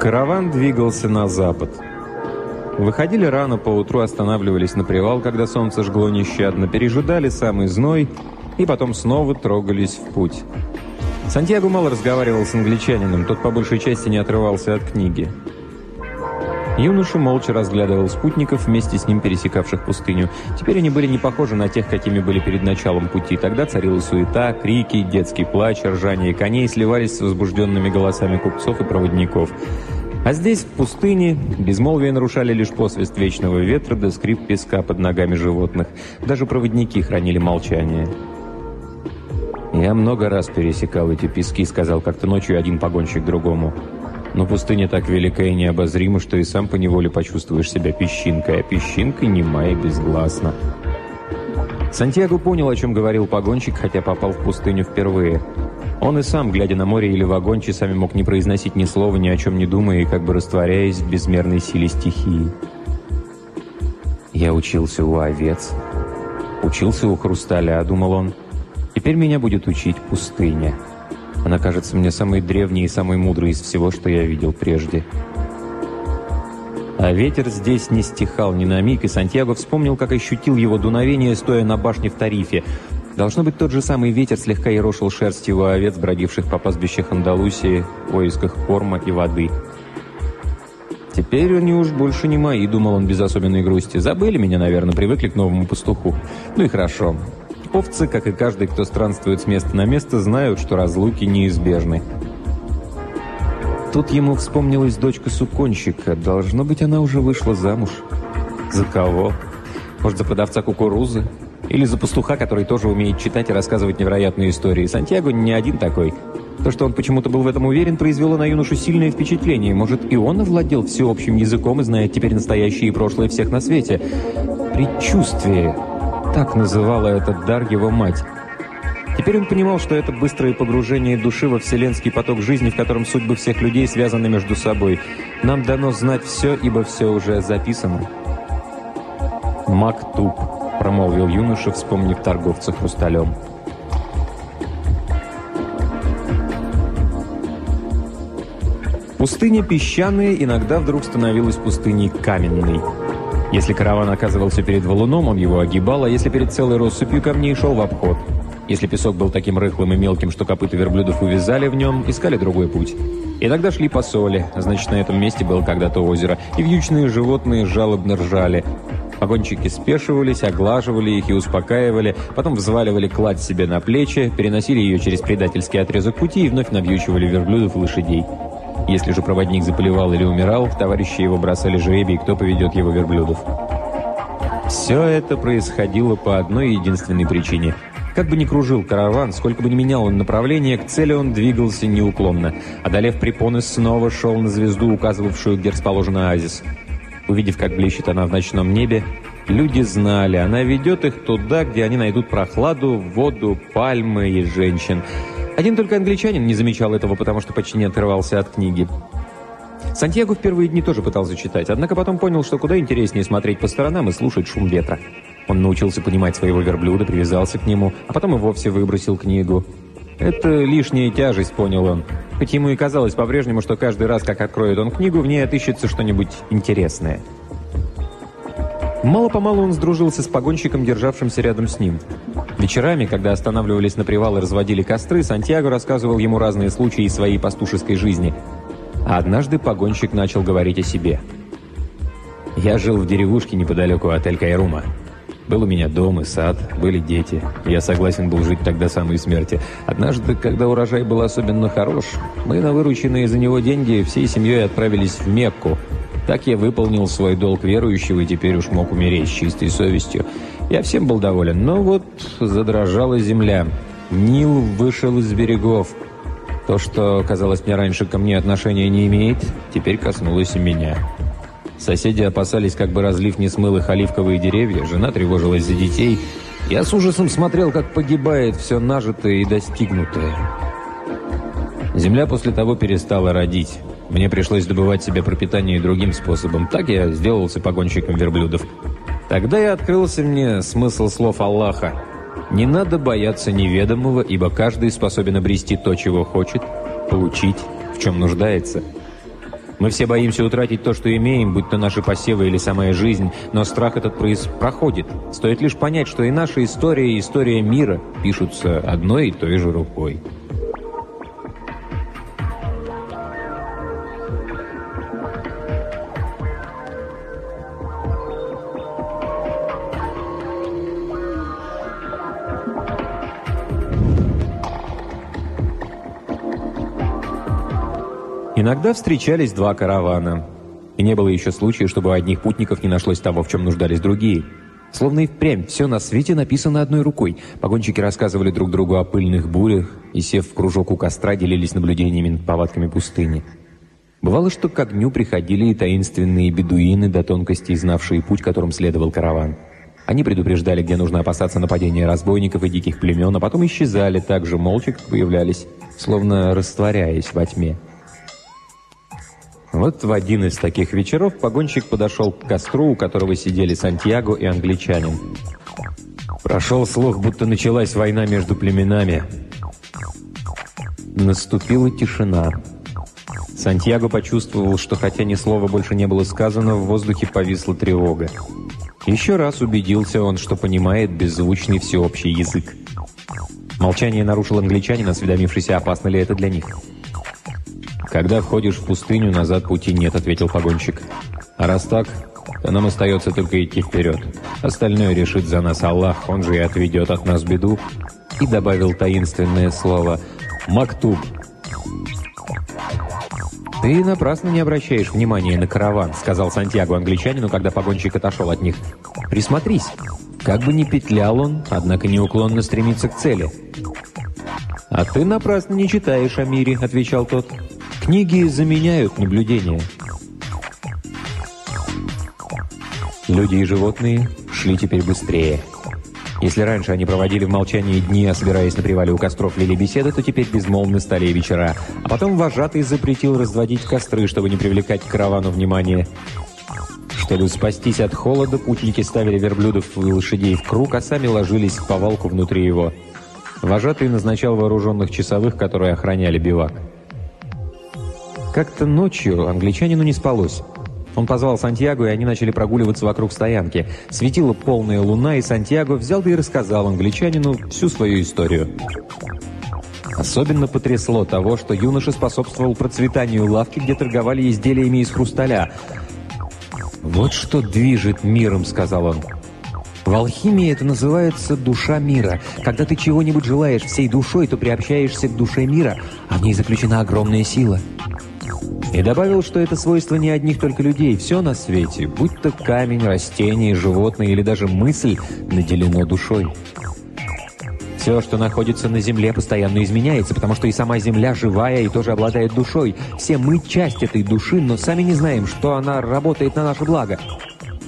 Караван двигался на запад. Выходили рано, поутру останавливались на привал, когда солнце жгло нещадно, пережидали самый зной и потом снова трогались в путь. Сантьяго мало разговаривал с англичанином, тот по большей части не отрывался от книги. Юноша молча разглядывал спутников, вместе с ним пересекавших пустыню. Теперь они были не похожи на тех, какими были перед началом пути. Тогда царила суета, крики, детский плач, ржание коней сливались с возбужденными голосами купцов и проводников. А здесь, в пустыне, безмолвие нарушали лишь посвист вечного ветра да скрип песка под ногами животных. Даже проводники хранили молчание. «Я много раз пересекал эти пески», — сказал как-то ночью один погонщик другому. Но пустыня так велика и необозрима, что и сам поневоле почувствуешь себя песчинкой, а песчинка нема и безгласна. Сантьяго понял, о чем говорил погонщик, хотя попал в пустыню впервые. Он и сам, глядя на море или в огонь, часами мог не произносить ни слова, ни о чем не думая, и как бы растворяясь в безмерной силе стихии. «Я учился у овец, учился у хрусталя», — думал он. «Теперь меня будет учить пустыня». Она кажется мне самой древней и самой мудрой из всего, что я видел прежде. А ветер здесь не стихал ни на миг, и Сантьяго вспомнил, как ощутил его дуновение, стоя на башне в Тарифе. Должно быть, тот же самый ветер слегка ерошил шерсть его овец, бродивших по пастбищах Андалусии, в поисках корма и воды. «Теперь они уж больше не мои», — думал он без особенной грусти. «Забыли меня, наверное, привыкли к новому пастуху. Ну и хорошо. Овцы, как и каждый, кто странствует с места на место, знают, что разлуки неизбежны. Тут ему вспомнилась дочка суконщика. Должно быть, она уже вышла замуж. За кого? Может, за продавца кукурузы? Или за пастуха, который тоже умеет читать и рассказывать невероятные истории. Сантьяго не один такой. То, что он почему-то был в этом уверен, произвело на юношу сильное впечатление. Может, и он овладел всеобщим языком и знает теперь настоящее и прошлое всех на свете. Предчувствие. Так называла этот дар его мать. Теперь он понимал, что это быстрое погружение души во вселенский поток жизни, в котором судьбы всех людей связаны между собой. Нам дано знать все, ибо все уже записано. «Мактуб», — промолвил юноша, вспомнив торговца хрусталем. Пустыня песчаная иногда вдруг становилась пустыней каменной. Если караван оказывался перед валуном, он его огибал, а если перед целой россыпью камней шел в обход. Если песок был таким рыхлым и мелким, что копыта верблюдов увязали в нем, искали другой путь. Иногда шли по соли, значит, на этом месте было когда-то озеро, и вьючные животные жалобно ржали. Погонщики спешивались, оглаживали их и успокаивали, потом взваливали кладь себе на плечи, переносили ее через предательский отрезок пути и вновь навьючивали верблюдов и лошадей. Если же проводник заполевал или умирал, товарищи его бросали жребий, кто поведет его верблюдов. Все это происходило по одной единственной причине. Как бы ни кружил караван, сколько бы ни менял он направление, к цели он двигался неуклонно. Одолев препоны, снова шел на звезду, указывавшую, где расположен оазис. Увидев, как блещет она в ночном небе, люди знали, она ведет их туда, где они найдут прохладу, воду, пальмы и женщин. Один только англичанин не замечал этого, потому что почти не отрывался от книги. Сантьяго в первые дни тоже пытался читать, однако потом понял, что куда интереснее смотреть по сторонам и слушать шум ветра. Он научился понимать своего верблюда, привязался к нему, а потом и вовсе выбросил книгу. Это лишняя тяжесть, понял он. Хоть ему и казалось по-прежнему, что каждый раз, как откроет он книгу, в ней отыщется что-нибудь интересное. Мало-помалу он сдружился с погонщиком, державшимся рядом с ним. Вечерами, когда останавливались на привал и разводили костры, Сантьяго рассказывал ему разные случаи из своей пастушеской жизни. А однажды погонщик начал говорить о себе. «Я жил в деревушке неподалеку от Эль-Кайрума. Был у меня дом и сад, были дети. Я согласен был жить тогда самой смерти. Однажды, когда урожай был особенно хорош, мы на вырученные за него деньги всей семьей отправились в Мекку – так я выполнил свой долг верующего и теперь уж мог умереть с чистой совестью. Я всем был доволен, но вот задрожала земля. Нил вышел из берегов. То, что казалось мне раньше ко мне отношения не имеет, теперь коснулось и меня. Соседи опасались, как бы разлив не смыл их оливковые деревья, жена тревожилась за детей. Я с ужасом смотрел, как погибает все нажитое и достигнутое. Земля после того перестала родить. Мне пришлось добывать себе пропитание другим способом. Так я сделался погонщиком верблюдов. Тогда и открылся мне смысл слов Аллаха. Не надо бояться неведомого, ибо каждый способен обрести то, чего хочет, получить, в чем нуждается. Мы все боимся утратить то, что имеем, будь то наши посевы или самая жизнь, но страх этот проходит. Стоит лишь понять, что и наша история, и история мира пишутся одной и той же рукой. Иногда встречались два каравана. И не было еще случая, чтобы у одних путников не нашлось того, в чем нуждались другие. Словно и впрямь все на свете написано одной рукой. Погонщики рассказывали друг другу о пыльных бурях и, сев в кружок у костра, делились наблюдениями над повадками пустыни. Бывало, что к огню приходили и таинственные бедуины, до тонкости знавшие путь, которым следовал караван. Они предупреждали, где нужно опасаться нападения разбойников и диких племен, а потом исчезали так же молча, как появлялись, словно растворяясь во тьме. Вот в один из таких вечеров погонщик подошел к костру, у которого сидели Сантьяго и англичанин. Прошел слух, будто началась война между племенами. Наступила тишина. Сантьяго почувствовал, что хотя ни слова больше не было сказано, в воздухе повисла тревога. Еще раз убедился он, что понимает беззвучный всеобщий язык. Молчание нарушил англичанин, осведомившийся, опасно ли это для них. «Когда входишь в пустыню, назад пути нет», — ответил погонщик. «А раз так, то нам остается только идти вперед. Остальное решит за нас Аллах, он же и отведет от нас беду». И добавил таинственное слово «Мактуб». «Ты напрасно не обращаешь внимания на караван», — сказал Сантьяго англичанину, когда погонщик отошел от них. «Присмотрись. Как бы ни петлял он, однако неуклонно стремится к цели». «А ты напрасно не читаешь о мире», — отвечал тот. Книги заменяют наблюдения. Люди и животные шли теперь быстрее. Если раньше они проводили в молчании дни, а собираясь на привале у костров вели беседы, то теперь безмолвны стали и вечера. А потом вожатый запретил разводить костры, чтобы не привлекать к каравану внимания. Чтобы спастись от холода, путники ставили верблюдов и лошадей в круг, а сами ложились в повалку внутри его. Вожатый назначал вооруженных часовых, которые охраняли бивак. Как-то ночью англичанину не спалось. Он позвал Сантьяго, и они начали прогуливаться вокруг стоянки. Светила полная луна, и Сантьяго взял да и рассказал англичанину всю свою историю. Особенно потрясло того, что юноша способствовал процветанию лавки, где торговали изделиями из хрусталя. «Вот что движет миром», — сказал он. В алхимии это называется душа мира. Когда ты чего-нибудь желаешь всей душой, то приобщаешься к душе мира, а в ней заключена огромная сила. И добавил, что это свойство не одних только людей. Все на свете, будь то камень, растение, животное или даже мысль, наделено душой. Все, что находится на Земле, постоянно изменяется, потому что и сама Земля живая и тоже обладает душой. Все мы часть этой души, но сами не знаем, что она работает на наше благо.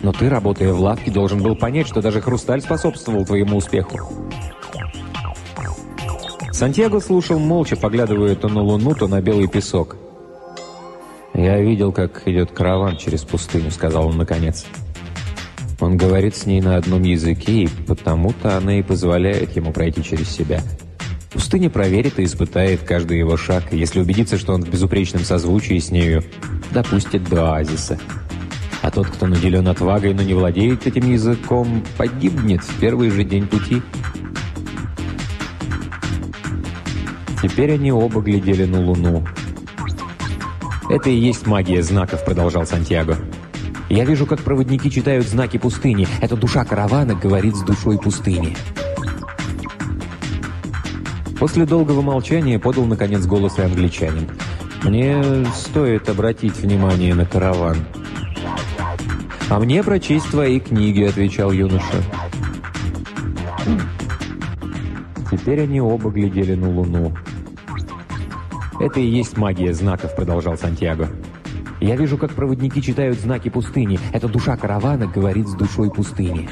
Но ты, работая в лавке, должен был понять, что даже хрусталь способствовал твоему успеху. Сантьяго слушал молча, поглядывая то на луну, то на белый песок. «Я видел, как идет караван через пустыню», — сказал он наконец. Он говорит с ней на одном языке, и потому-то она и позволяет ему пройти через себя. Пустыня проверит и испытает каждый его шаг, и если убедится, что он в безупречном созвучии с нею, допустит до оазиса. А тот, кто наделен отвагой, но не владеет этим языком, погибнет в первый же день пути. Теперь они оба глядели на луну. «Это и есть магия знаков», — продолжал Сантьяго. «Я вижу, как проводники читают знаки пустыни. Эта душа каравана говорит с душой пустыни». После долгого молчания подал, наконец, голос и англичанин. «Мне стоит обратить внимание на караван». «А мне прочесть твои книги», — отвечал юноша. Теперь они оба глядели на луну. «Это и есть магия знаков», — продолжал Сантьяго. «Я вижу, как проводники читают знаки пустыни. Эта душа каравана говорит с душой пустыни».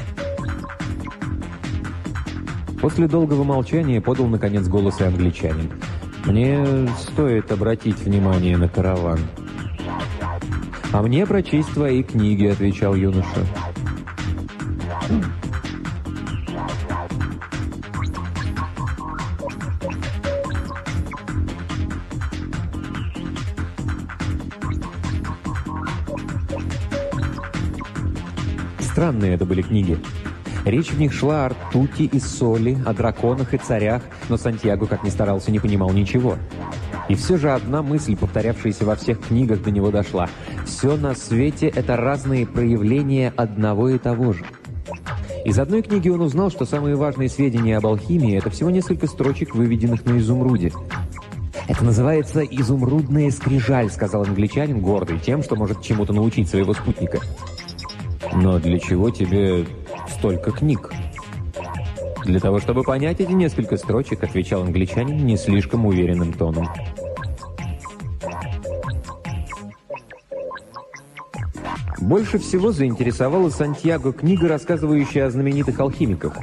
После долгого молчания подал, наконец, голос и англичанин. «Мне стоит обратить внимание на караван». «А мне прочесть твои книги», — отвечал юноша. Странные это были книги. Речь в них шла о ртути и соли, о драконах и царях, но Сантьяго, как ни старался, не понимал ничего. И все же одна мысль, повторявшаяся во всех книгах, до него дошла. Все на свете — это разные проявления одного и того же. Из одной книги он узнал, что самые важные сведения об алхимии — это всего несколько строчек, выведенных на изумруде. «Это называется изумрудная скрижаль», — сказал англичанин, гордый тем, что может чему-то научить своего спутника. «Но для чего тебе столько книг?» «Для того, чтобы понять эти несколько строчек», — отвечал англичанин не слишком уверенным тоном. Больше всего заинтересовала Сантьяго книга, рассказывающая о знаменитых алхимиках.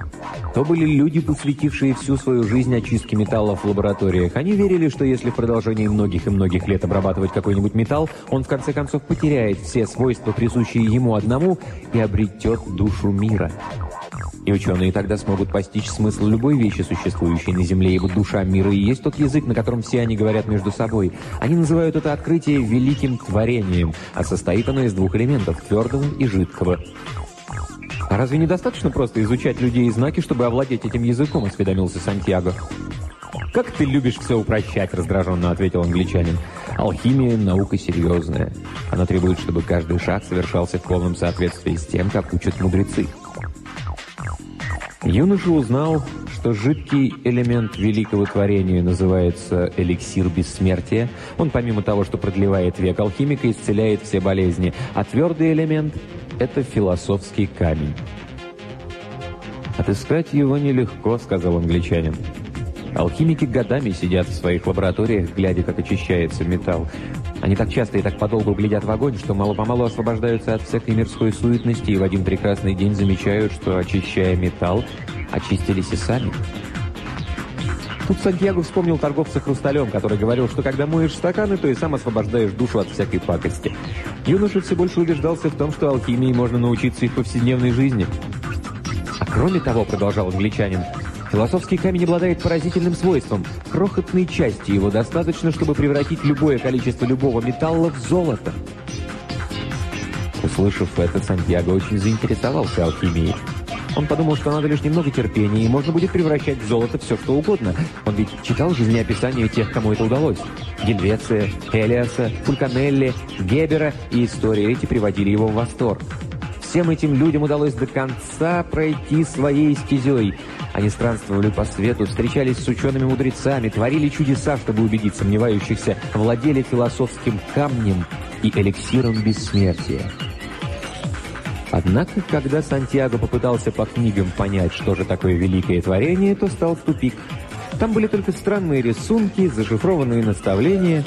То были люди, посвятившие всю свою жизнь очистке металлов в лабораториях. Они верили, что если в продолжении многих и многих лет обрабатывать какой-нибудь металл, он в конце концов потеряет все свойства, присущие ему одному, и обретет душу мира. И ученые тогда смогут постичь смысл любой вещи, существующей на Земле, ибо душа мира и есть тот язык, на котором все они говорят между собой. Они называют это открытие великим творением, а состоит оно из двух элементов – твердого и жидкого. «А разве недостаточно просто изучать людей и знаки, чтобы овладеть этим языком?» – осведомился Сантьяго. «Как ты любишь все упрощать», – раздраженно ответил англичанин. «Алхимия – наука серьезная. Она требует, чтобы каждый шаг совершался в полном соответствии с тем, как учат мудрецы». Юноша узнал, что жидкий элемент великого творения называется эликсир бессмертия. Он помимо того, что продлевает век алхимика, исцеляет все болезни. А твердый элемент – это философский камень. «Отыскать его нелегко», – сказал англичанин. Алхимики годами сидят в своих лабораториях, глядя, как очищается металл. Они так часто и так подолгу глядят в огонь, что мало-помалу освобождаются от всякой мирской суетности и в один прекрасный день замечают, что, очищая металл, очистились и сами. Тут Сантьяго вспомнил торговца хрусталем, который говорил, что когда моешь стаканы, то и сам освобождаешь душу от всякой пакости. Юноша все больше убеждался в том, что алхимии можно научиться и в повседневной жизни. А кроме того, продолжал англичанин, Философский камень обладает поразительным свойством. Крохотной части его достаточно, чтобы превратить любое количество любого металла в золото. Услышав это, Сантьяго очень заинтересовался алхимией. Он подумал, что надо лишь немного терпения, и можно будет превращать в золото все, что угодно. Он ведь читал жизнеописания тех, кому это удалось. Гельвеция, Элиаса, Фульканелли, Гебера, и истории эти приводили его в восторг. Всем этим людям удалось до конца пройти своей стезей. Они странствовали по свету, встречались с учеными-мудрецами, творили чудеса, чтобы убедить сомневающихся, владели философским камнем и эликсиром бессмертия. Однако, когда Сантьяго попытался по книгам понять, что же такое великое творение, то стал в тупик. Там были только странные рисунки, зашифрованные наставления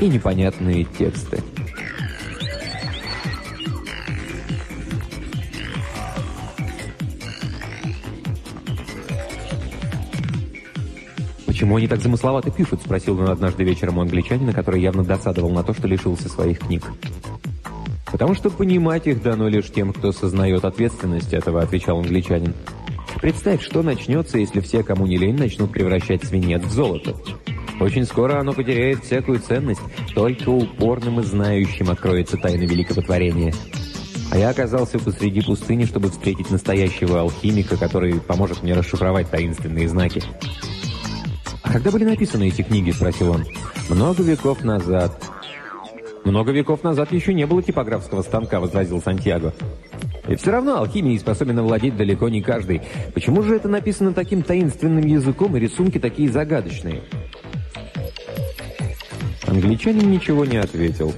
и непонятные тексты. «Почему они так замысловато пишут?» – спросил он однажды вечером у англичанина, который явно досадовал на то, что лишился своих книг. «Потому что понимать их дано лишь тем, кто сознает ответственность этого», – отвечал англичанин. «Представь, что начнется, если все, кому не лень, начнут превращать свинец в золото. Очень скоро оно потеряет всякую ценность, только упорным и знающим откроется тайна великого творения». А я оказался посреди пустыни, чтобы встретить настоящего алхимика, который поможет мне расшифровать таинственные знаки. «А когда были написаны эти книги?» – спросил он. «Много веков назад». «Много веков назад еще не было типографского станка», – возразил Сантьяго. «И все равно алхимией способен овладеть далеко не каждый. Почему же это написано таким таинственным языком и рисунки такие загадочные?» Англичанин ничего не ответил.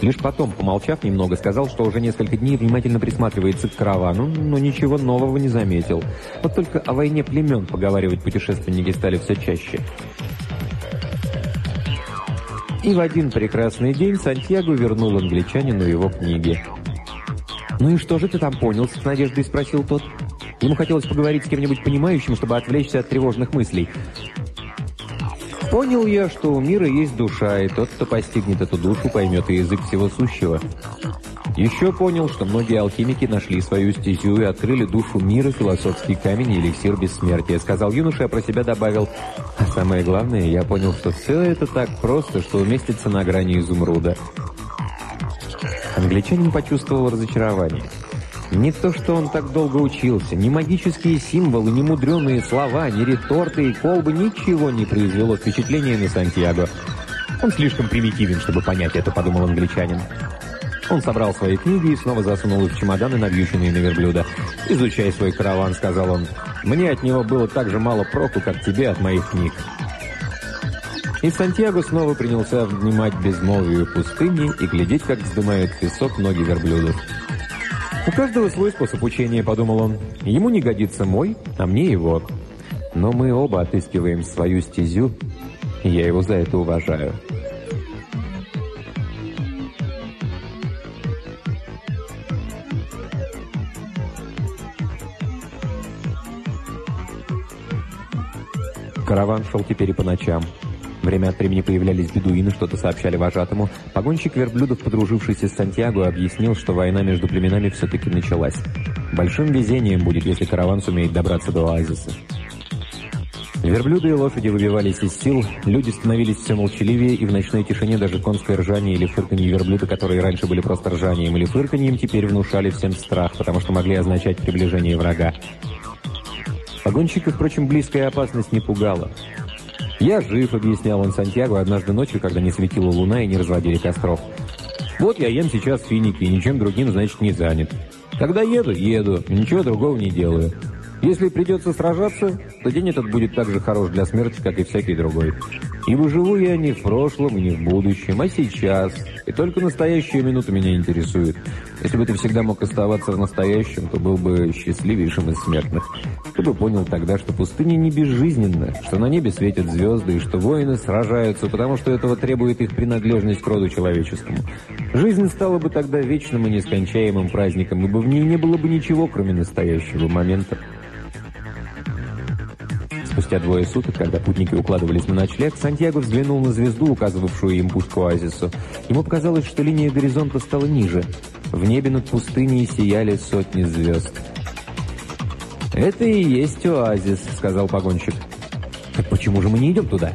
Лишь потом, помолчав немного, сказал, что уже несколько дней внимательно присматривается к каравану, но ничего нового не заметил. Вот только о войне племен поговаривать путешественники стали все чаще. И в один прекрасный день Сантьяго вернул англичанину его книги. «Ну и что же ты там понял?» — с надеждой спросил тот. Ему хотелось поговорить с кем-нибудь понимающим, чтобы отвлечься от тревожных мыслей. Понял я, что у мира есть душа, и тот, кто постигнет эту душу, поймет и язык всего сущего. Еще понял, что многие алхимики нашли свою стезю и открыли душу мира, философский камень и эликсир бессмертия. Сказал юноша, а про себя добавил. А самое главное, я понял, что все это так просто, что уместится на грани изумруда. Англичанин почувствовал разочарование. Не то, что он так долго учился, ни магические символы, ни мудреные слова, ни реторты и колбы ничего не произвело впечатления на Сантьяго. Он слишком примитивен, чтобы понять это, подумал англичанин. Он собрал свои книги и снова засунул их в чемоданы, навьюченные на верблюда. «Изучай свой караван», — сказал он. «Мне от него было так же мало проку, как тебе от моих книг». И Сантьяго снова принялся внимать безмолвию пустыни и глядеть, как вздымают песок ноги верблюдов. «У каждого свой способ учения», — подумал он. «Ему не годится мой, а мне его. Но мы оба отыскиваем свою стезю, и я его за это уважаю». Караван шел теперь и по ночам. Время от времени появлялись бедуины, что-то сообщали вожатому. Погонщик верблюдов, подружившийся с Сантьяго, объяснил, что война между племенами все-таки началась. Большим везением будет, если караван сумеет добраться до оазиса. Верблюды и лошади выбивались из сил, люди становились все молчаливее, и в ночной тишине даже конское ржание или фырканье верблюда, которые раньше были просто ржанием или фырканьем, теперь внушали всем страх, потому что могли означать приближение врага. Погонщика, впрочем, близкая опасность не пугала. «Я жив», — объяснял он Сантьяго однажды ночью, когда не светила луна и не разводили костров. «Вот я ем сейчас финики, и ничем другим, значит, не занят. Когда еду, еду, ничего другого не делаю. Если придется сражаться, то день этот будет так же хорош для смерти, как и всякий другой. Ибо живу я не в прошлом и не в будущем, а сейчас. И только настоящая минута меня интересует. Если бы ты всегда мог оставаться в настоящем, то был бы счастливейшим из смертных. Ты бы понял тогда, что пустыня не безжизненна, что на небе светят звезды, и что воины сражаются, потому что этого требует их принадлежность к роду человеческому. Жизнь стала бы тогда вечным и нескончаемым праздником, ибо в ней не было бы ничего, кроме настоящего момента. Спустя двое суток, когда путники укладывались на ночлег, Сантьяго взглянул на звезду, указывавшую им путь к оазису. Ему показалось, что линия горизонта стала ниже. В небе над пустыней сияли сотни звезд. «Это и есть оазис», — сказал погонщик. «Так почему же мы не идем туда?»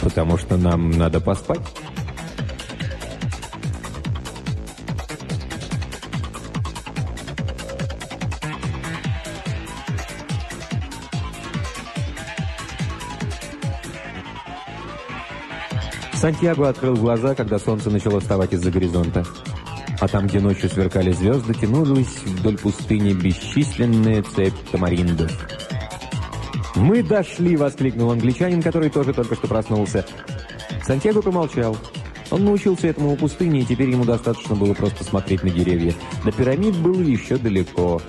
«Потому что нам надо поспать». Сантьяго открыл глаза, когда солнце начало вставать из-за горизонта. А там, где ночью сверкали звезды, тянулась вдоль пустыни бесчисленная цепь тамариндов. «Мы дошли!» — воскликнул англичанин, который тоже только что проснулся. Сантьяго помолчал. Он научился этому у пустыни, и теперь ему достаточно было просто смотреть на деревья. До пирамид было еще далеко.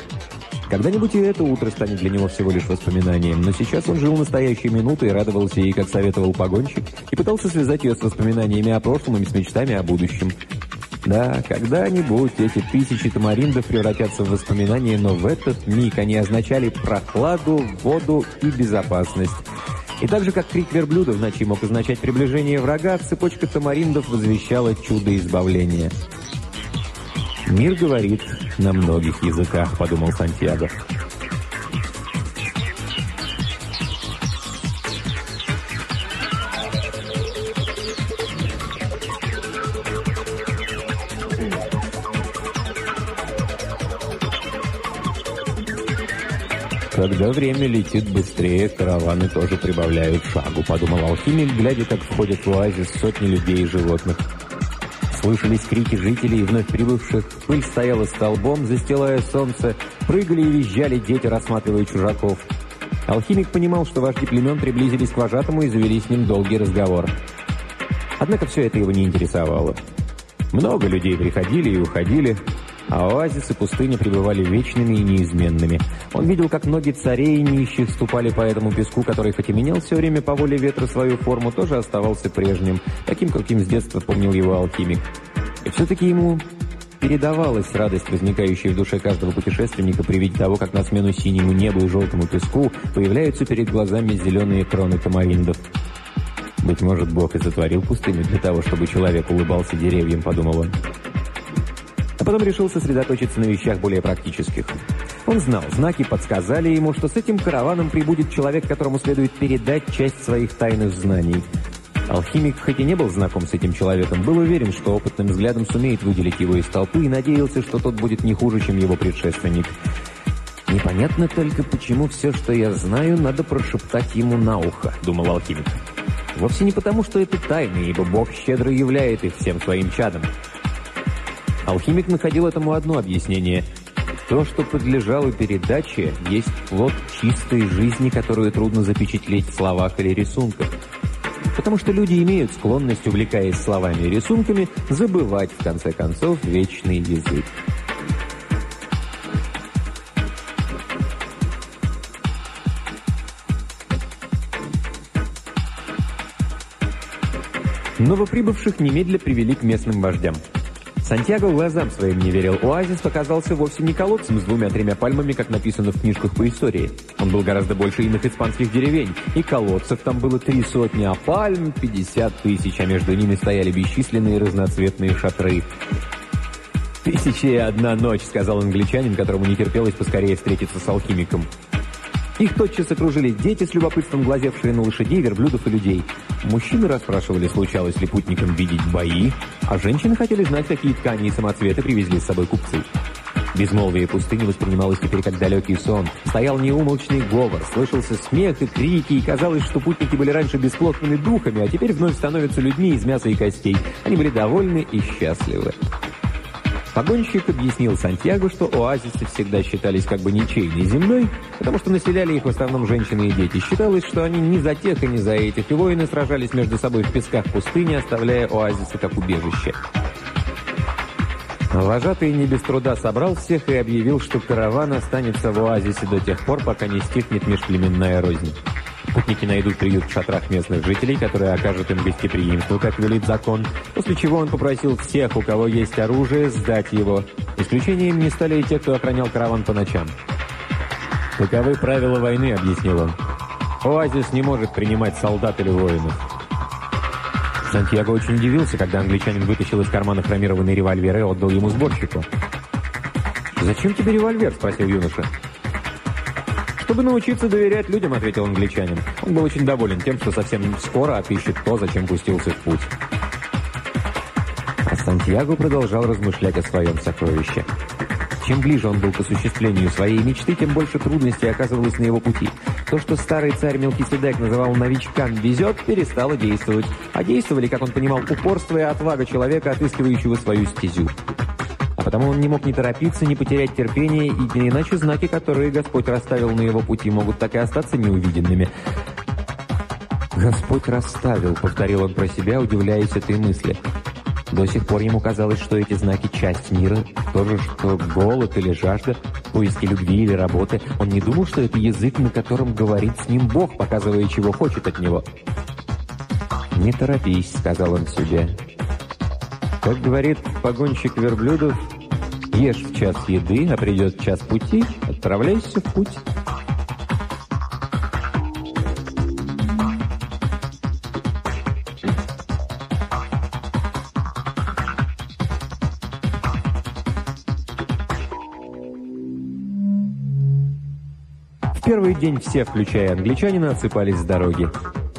Когда-нибудь и это утро станет для него всего лишь воспоминанием, но сейчас он жил настоящей минутой и радовался ей, как советовал погонщик, и пытался связать ее с воспоминаниями о прошлом и с мечтами о будущем. Да, когда-нибудь эти тысячи тамариндов превратятся в воспоминания, но в этот миг они означали прохладу, воду и безопасность. И так же, как крик верблюда в ночи мог означать приближение врага, цепочка тамариндов возвещала чудо избавления. «Мир говорит на многих языках», — подумал Сантьяго. Когда время летит быстрее, караваны тоже прибавляют шагу, подумал алхимик, глядя, как входят в оазис сотни людей и животных. Слышались крики жителей, вновь прибывших, пыль стояла столбом, застилая солнце, прыгали и визжали дети, рассматривая чужаков. Алхимик понимал, что вожди племен приблизились к вожатому и завели с ним долгий разговор. Однако все это его не интересовало. Много людей приходили и уходили, а оазисы пустыни пребывали вечными и неизменными. Он видел, как ноги царей нищих ступали по этому песку, который хоть и менял все время по воле ветра свою форму, тоже оставался прежним, таким, каким с детства помнил его алхимик. И все-таки ему передавалась радость, возникающая в душе каждого путешественника при виде того, как на смену синему небу и желтому песку появляются перед глазами зеленые кроны тамариндов. «Быть может, Бог и затворил пустыню для того, чтобы человек улыбался деревьям», — подумал он а потом решил сосредоточиться на вещах более практических. Он знал, знаки подсказали ему, что с этим караваном прибудет человек, которому следует передать часть своих тайных знаний. Алхимик, хоть и не был знаком с этим человеком, был уверен, что опытным взглядом сумеет выделить его из толпы и надеялся, что тот будет не хуже, чем его предшественник. «Непонятно только, почему все, что я знаю, надо прошептать ему на ухо», — думал алхимик. «Вовсе не потому, что это тайны, ибо Бог щедро являет их всем своим чадом». Алхимик находил этому одно объяснение — то, что подлежало передаче, есть плод чистой жизни, которую трудно запечатлеть в словах или рисунках. Потому что люди имеют склонность, увлекаясь словами и рисунками, забывать, в конце концов, вечный язык. Новоприбывших немедля привели к местным вождям. Сантьяго глазам своим не верил. Оазис показался вовсе не колодцем с двумя-тремя пальмами, как написано в книжках по истории. Он был гораздо больше иных испанских деревень. И колодцев там было три сотни, а пальм — пятьдесят тысяч, а между ними стояли бесчисленные разноцветные шатры. «Тысяча и одна ночь», — сказал англичанин, которому не терпелось поскорее встретиться с алхимиком. Их тотчас окружили дети с любопытством глазевшие на лошадей, верблюдов и людей. Мужчины расспрашивали, случалось ли путникам видеть бои, а женщины хотели знать, какие ткани и самоцветы привезли с собой купцы. Безмолвие пустыни воспринималось теперь как далекий сон. Стоял неумолчный говор, слышался смех и крики, и казалось, что путники были раньше бесплотными духами, а теперь вновь становятся людьми из мяса и костей. Они были довольны и счастливы. Погонщик объяснил Сантьяго, что оазисы всегда считались как бы ничейной землей, потому что населяли их в основном женщины и дети. Считалось, что они ни за тех и ни за этих, и воины сражались между собой в песках пустыни, оставляя оазисы как убежище. Вожатый не без труда собрал всех и объявил, что караван останется в оазисе до тех пор, пока не стихнет межплеменная рознь. Путники найдут приют в шатрах местных жителей, которые окажут им гостеприимство, как велит закон, после чего он попросил всех, у кого есть оружие, сдать его. Исключением не стали и те, кто охранял караван по ночам. «Таковы правила войны», — объяснил он. «Оазис не может принимать солдат или воинов». Сантьяго очень удивился, когда англичанин вытащил из кармана хромированный револьвер и отдал ему сборщику. «Зачем тебе револьвер?» — спросил юноша. «Чтобы научиться доверять людям», — ответил англичанин. Он был очень доволен тем, что совсем скоро отыщет то, зачем пустился в путь. А Сантьяго продолжал размышлять о своем сокровище. Чем ближе он был к осуществлению своей мечты, тем больше трудностей оказывалось на его пути. То, что старый царь Мелкиседек называл новичкам «везет», перестало действовать. А действовали, как он понимал, упорство и отвага человека, отыскивающего свою стезю. А потому он не мог не торопиться, не потерять терпение, и иначе знаки, которые Господь расставил на его пути, могут так и остаться неувиденными. «Господь расставил», — повторил он про себя, удивляясь этой мысли. До сих пор ему казалось, что эти знаки — часть мира, то же, что голод или жажда, поиски любви или работы. Он не думал, что это язык, на котором говорит с ним Бог, показывая, чего хочет от него. «Не торопись», — сказал он себе. Как говорит погонщик верблюдов, ешь в час еды, а придет час пути, отправляйся в путь. Первый день все, включая англичанина, отсыпались с дороги.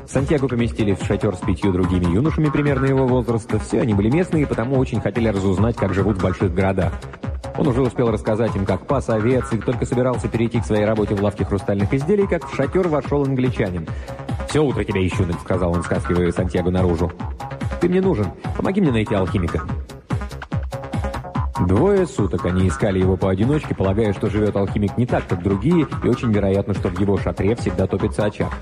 Сантьяго поместили в шатер с пятью другими юношами примерно его возраста. Все они были местные, потому очень хотели разузнать, как живут в больших городах. Он уже успел рассказать им, как пас овец, и только собирался перейти к своей работе в лавке хрустальных изделий, как в шатер вошел англичанин. «Все утро тебя ищу», — сказал он, скаскивая Сантьяго наружу. «Ты мне нужен. Помоги мне найти алхимика». Двое суток они искали его поодиночке, полагая, что живет алхимик не так, как другие, и очень вероятно, что в его шатре всегда топится очаг.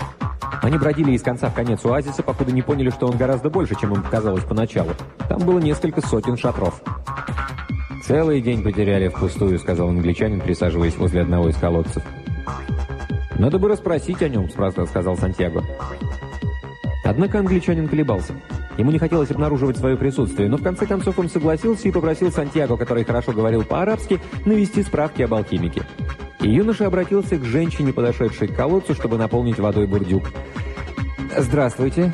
Они бродили из конца в конец оазиса, покуда не поняли, что он гораздо больше, чем им казалось поначалу. Там было несколько сотен шатров. «Целый день потеряли впустую», — сказал англичанин, присаживаясь возле одного из колодцев. «Надо бы расспросить о нем», — сказал Сантьяго. Однако англичанин колебался. Ему не хотелось обнаруживать свое присутствие, но в конце концов он согласился и попросил Сантьяго, который хорошо говорил по-арабски, навести справки об алхимике. И юноша обратился к женщине, подошедшей к колодцу, чтобы наполнить водой бурдюк. «Здравствуйте.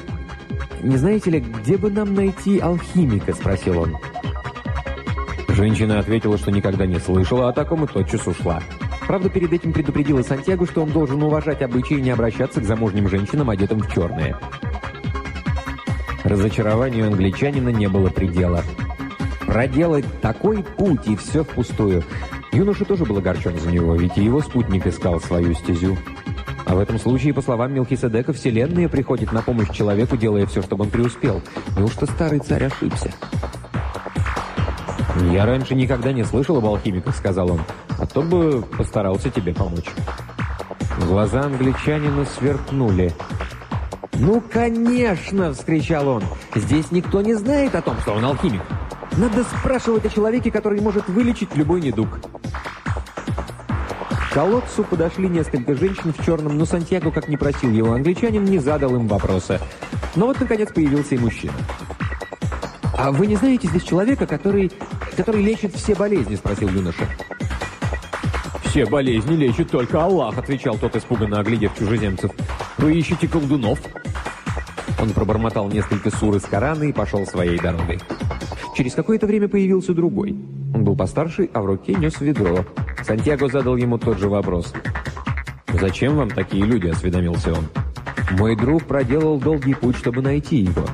Не знаете ли, где бы нам найти алхимика?» – спросил он. Женщина ответила, что никогда не слышала о таком и тотчас ушла. Правда, перед этим предупредила Сантьяго, что он должен уважать обычаи и не обращаться к замужним женщинам, одетым в черное. Разочарованию англичанина не было предела. Проделать такой путь и все впустую. Юноша тоже был огорчен за него, ведь и его спутник искал свою стезю. А в этом случае, по словам Мелхиседека, Вселенная приходит на помощь человеку, делая все, чтобы он преуспел. Неужто старый царь ошибся? «Я раньше никогда не слышал об алхимиках», — сказал он, — «а то бы постарался тебе помочь». Глаза англичанина сверкнули. «Ну, конечно!» — вскричал он. «Здесь никто не знает о том, что он алхимик. Надо спрашивать о человеке, который может вылечить любой недуг». К колодцу подошли несколько женщин в черном, но Сантьяго, как не просил его англичанин, не задал им вопроса. Но вот, наконец, появился и мужчина. «А вы не знаете здесь человека, который, который лечит все болезни?» – спросил юноша. «Все болезни лечит только Аллах», – отвечал тот, испуганно оглядев чужеземцев. «Вы ищете колдунов?» Он пробормотал несколько сур из Корана и пошел своей дорогой. Через какое-то время появился другой. Он был постарше, а в руке нес ведро. Сантьяго задал ему тот же вопрос. «Зачем вам такие люди?» – осведомился он. «Мой друг проделал долгий путь, чтобы найти его».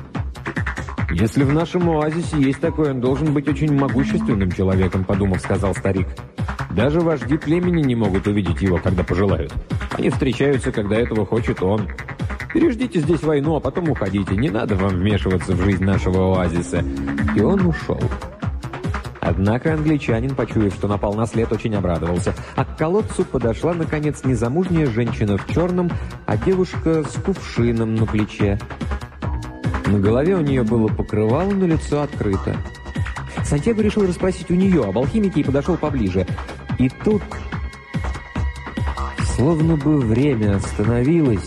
«Если в нашем оазисе есть такой, он должен быть очень могущественным человеком», – подумав, сказал старик. «Даже вожди племени не могут увидеть его, когда пожелают. Они встречаются, когда этого хочет он. Переждите здесь войну, а потом уходите. Не надо вам вмешиваться в жизнь нашего оазиса». И он ушел. Однако англичанин, почуяв, что напал на след, очень обрадовался. А к колодцу подошла, наконец, незамужняя женщина в черном, а девушка с кувшином на плече. На голове у нее было покрывало, но лицо открыто. Сантьяго решил расспросить у нее об алхимике и подошел поближе. И тут, словно бы время остановилось,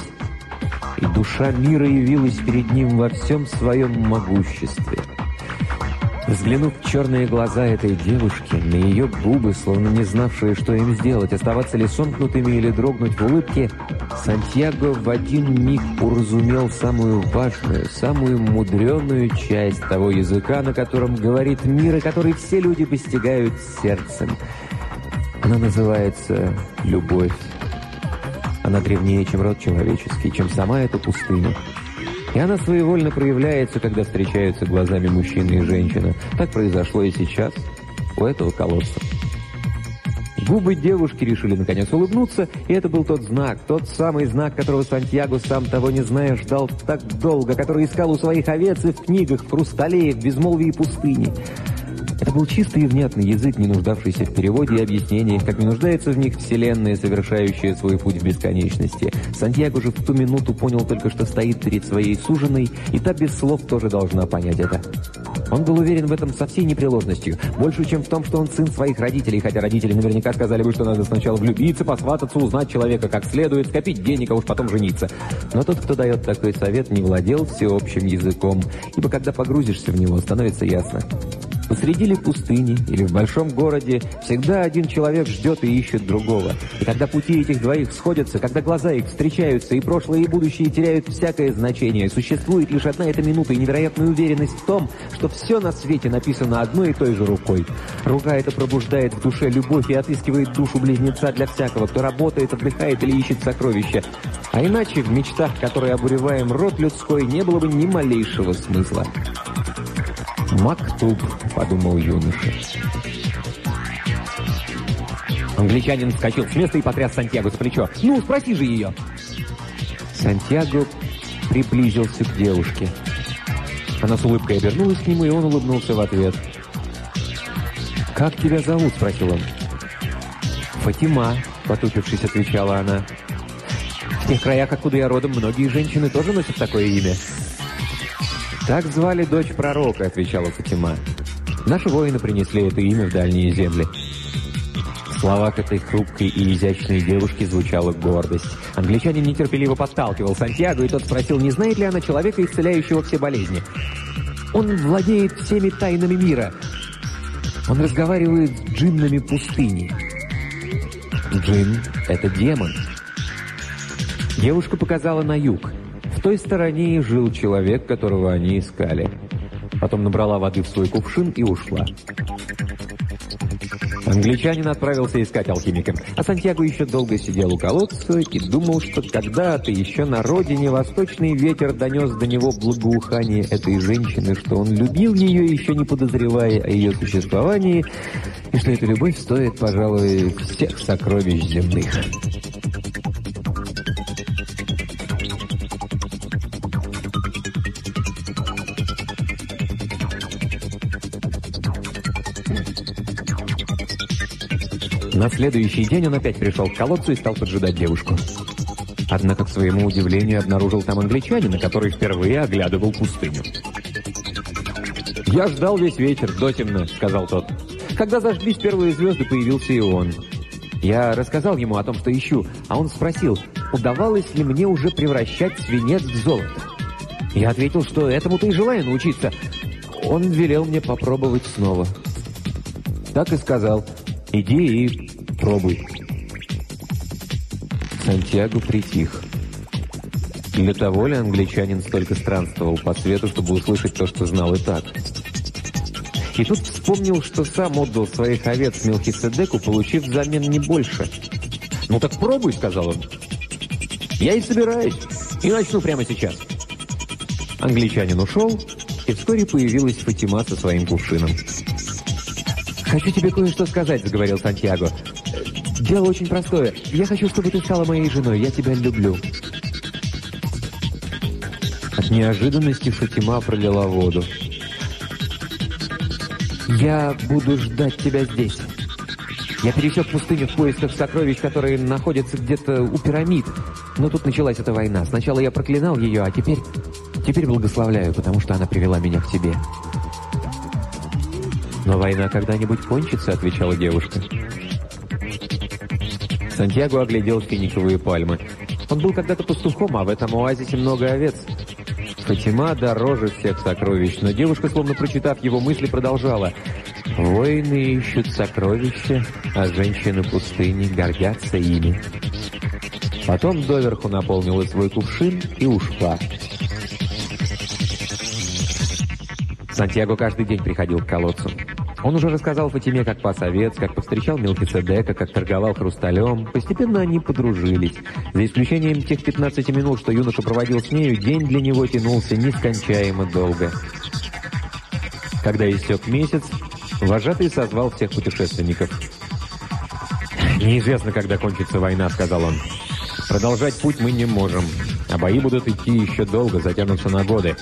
и душа мира явилась перед ним во всем своем могуществе. Взглянув в черные глаза этой девушки, на ее губы, словно не знавшие, что им сделать, оставаться ли сомкнутыми или дрогнуть в улыбке, Сантьяго в один миг уразумел самую важную, самую мудреную часть того языка, на котором говорит мир, и который все люди постигают сердцем. Она называется «любовь». Она древнее, чем род человеческий, чем сама эта пустыня. И она своевольно проявляется, когда встречаются глазами мужчина и женщина. Так произошло и сейчас, у этого колодца. Губы девушки решили наконец улыбнуться, и это был тот знак, тот самый знак, которого Сантьяго, сам того не зная, ждал так долго, который искал у своих овец и в книгах, в хрустале, в безмолвии пустыни. Это был чистый и внятный язык, не нуждавшийся в переводе и объяснениях, как не нуждается в них Вселенная, совершающая свой путь в бесконечности. Сантьяго же в ту минуту понял только, что стоит перед своей суженой, и та без слов тоже должна понять это. Он был уверен в этом со всей непреложностью, больше, чем в том, что он сын своих родителей, хотя родители наверняка сказали бы, что надо сначала влюбиться, посвататься, узнать человека как следует, скопить денег, а уж потом жениться. Но тот, кто дает такой совет, не владел всеобщим языком, ибо когда погрузишься в него, становится ясно. Посреди ли пустыни или в большом городе всегда один человек ждет и ищет другого. И когда пути этих двоих сходятся, когда глаза их встречаются, и прошлое и будущее теряют всякое значение, существует лишь одна эта минута и невероятная уверенность в том, что все на свете написано одной и той же рукой. Рука эта пробуждает в душе любовь и отыскивает душу близнеца для всякого, кто работает, отдыхает или ищет сокровища. А иначе в мечтах, которые обуреваем род людской, не было бы ни малейшего смысла. «Мактуб», — подумал юноша. Англичанин вскочил с места и потряс Сантьяго за плечо. «Ну, спроси же ее!» Сантьяго приблизился к девушке. Она с улыбкой обернулась к нему, и он улыбнулся в ответ. «Как тебя зовут?» — спросил он. «Фатима», — потупившись, отвечала она. «В тех краях, откуда я родом, многие женщины тоже носят такое имя». «Так звали дочь пророка», — отвечала Фатима. «Наши воины принесли это имя в дальние земли». В словах этой хрупкой и изящной девушки звучала гордость. Англичанин нетерпеливо подталкивал Сантьяго, и тот спросил, не знает ли она человека, исцеляющего все болезни. «Он владеет всеми тайнами мира. Он разговаривает с джиннами пустыни». «Джин — это демон». Девушка показала на юг. Той стороне и жил человек, которого они искали. Потом набрала воды в свой кувшин и ушла. Англичанин отправился искать алхимика, а Сантьяго еще долго сидел у колодца и думал, что когда-то еще на родине восточный ветер донес до него благоухание этой женщины, что он любил ее, еще не подозревая о ее существовании, и что эта любовь стоит, пожалуй, всех сокровищ земных. На следующий день он опять пришел к колодцу и стал поджидать девушку. Однако, к своему удивлению, обнаружил там англичанина, который впервые оглядывал пустыню. «Я ждал весь вечер, дотемно», — сказал тот. Когда зажглись первые звезды, появился и он. Я рассказал ему о том, что ищу, а он спросил, удавалось ли мне уже превращать свинец в золото. Я ответил, что этому-то и желаю научиться. Он велел мне попробовать снова. Так и сказал, иди и Пробуй. Сантьяго притих. Для того ли англичанин столько странствовал по свету, чтобы услышать то, что знал и так? И тут вспомнил, что сам отдал своих овец Мелхиседеку, получив взамен не больше. «Ну так пробуй», — сказал он. «Я и собираюсь, и начну прямо сейчас». Англичанин ушел, и вскоре появилась Фатима со своим кувшином. «Хочу тебе кое-что сказать», — заговорил Сантьяго. Дело очень простое. Я хочу, чтобы ты стала моей женой. Я тебя люблю». От неожиданности Фатима пролила воду. «Я буду ждать тебя здесь. Я пересек пустыню в поисках сокровищ, которые находятся где-то у пирамид. Но тут началась эта война. Сначала я проклинал ее, а теперь... Теперь благословляю, потому что она привела меня к тебе». «Но война когда-нибудь кончится», — отвечала девушка. Сантьяго оглядел финиковые пальмы. Он был когда-то пастухом, а в этом оазисе много овец. Фатима дороже всех сокровищ, но девушка, словно прочитав его мысли, продолжала. «Воины ищут сокровища, а женщины пустыни гордятся ими». Потом доверху наполнила свой кувшин и ушла. Сантьяго каждый день приходил к колодцу. Он уже рассказал Фатиме, как пас овец, как повстречал Мелкиседека, как торговал хрусталем. Постепенно они подружились. За исключением тех 15 минут, что юноша проводил с нею, день для него тянулся нескончаемо долго. Когда истек месяц, вожатый созвал всех путешественников. «Неизвестно, когда кончится война», — сказал он. «Продолжать путь мы не можем, а бои будут идти еще долго, затянутся на годы.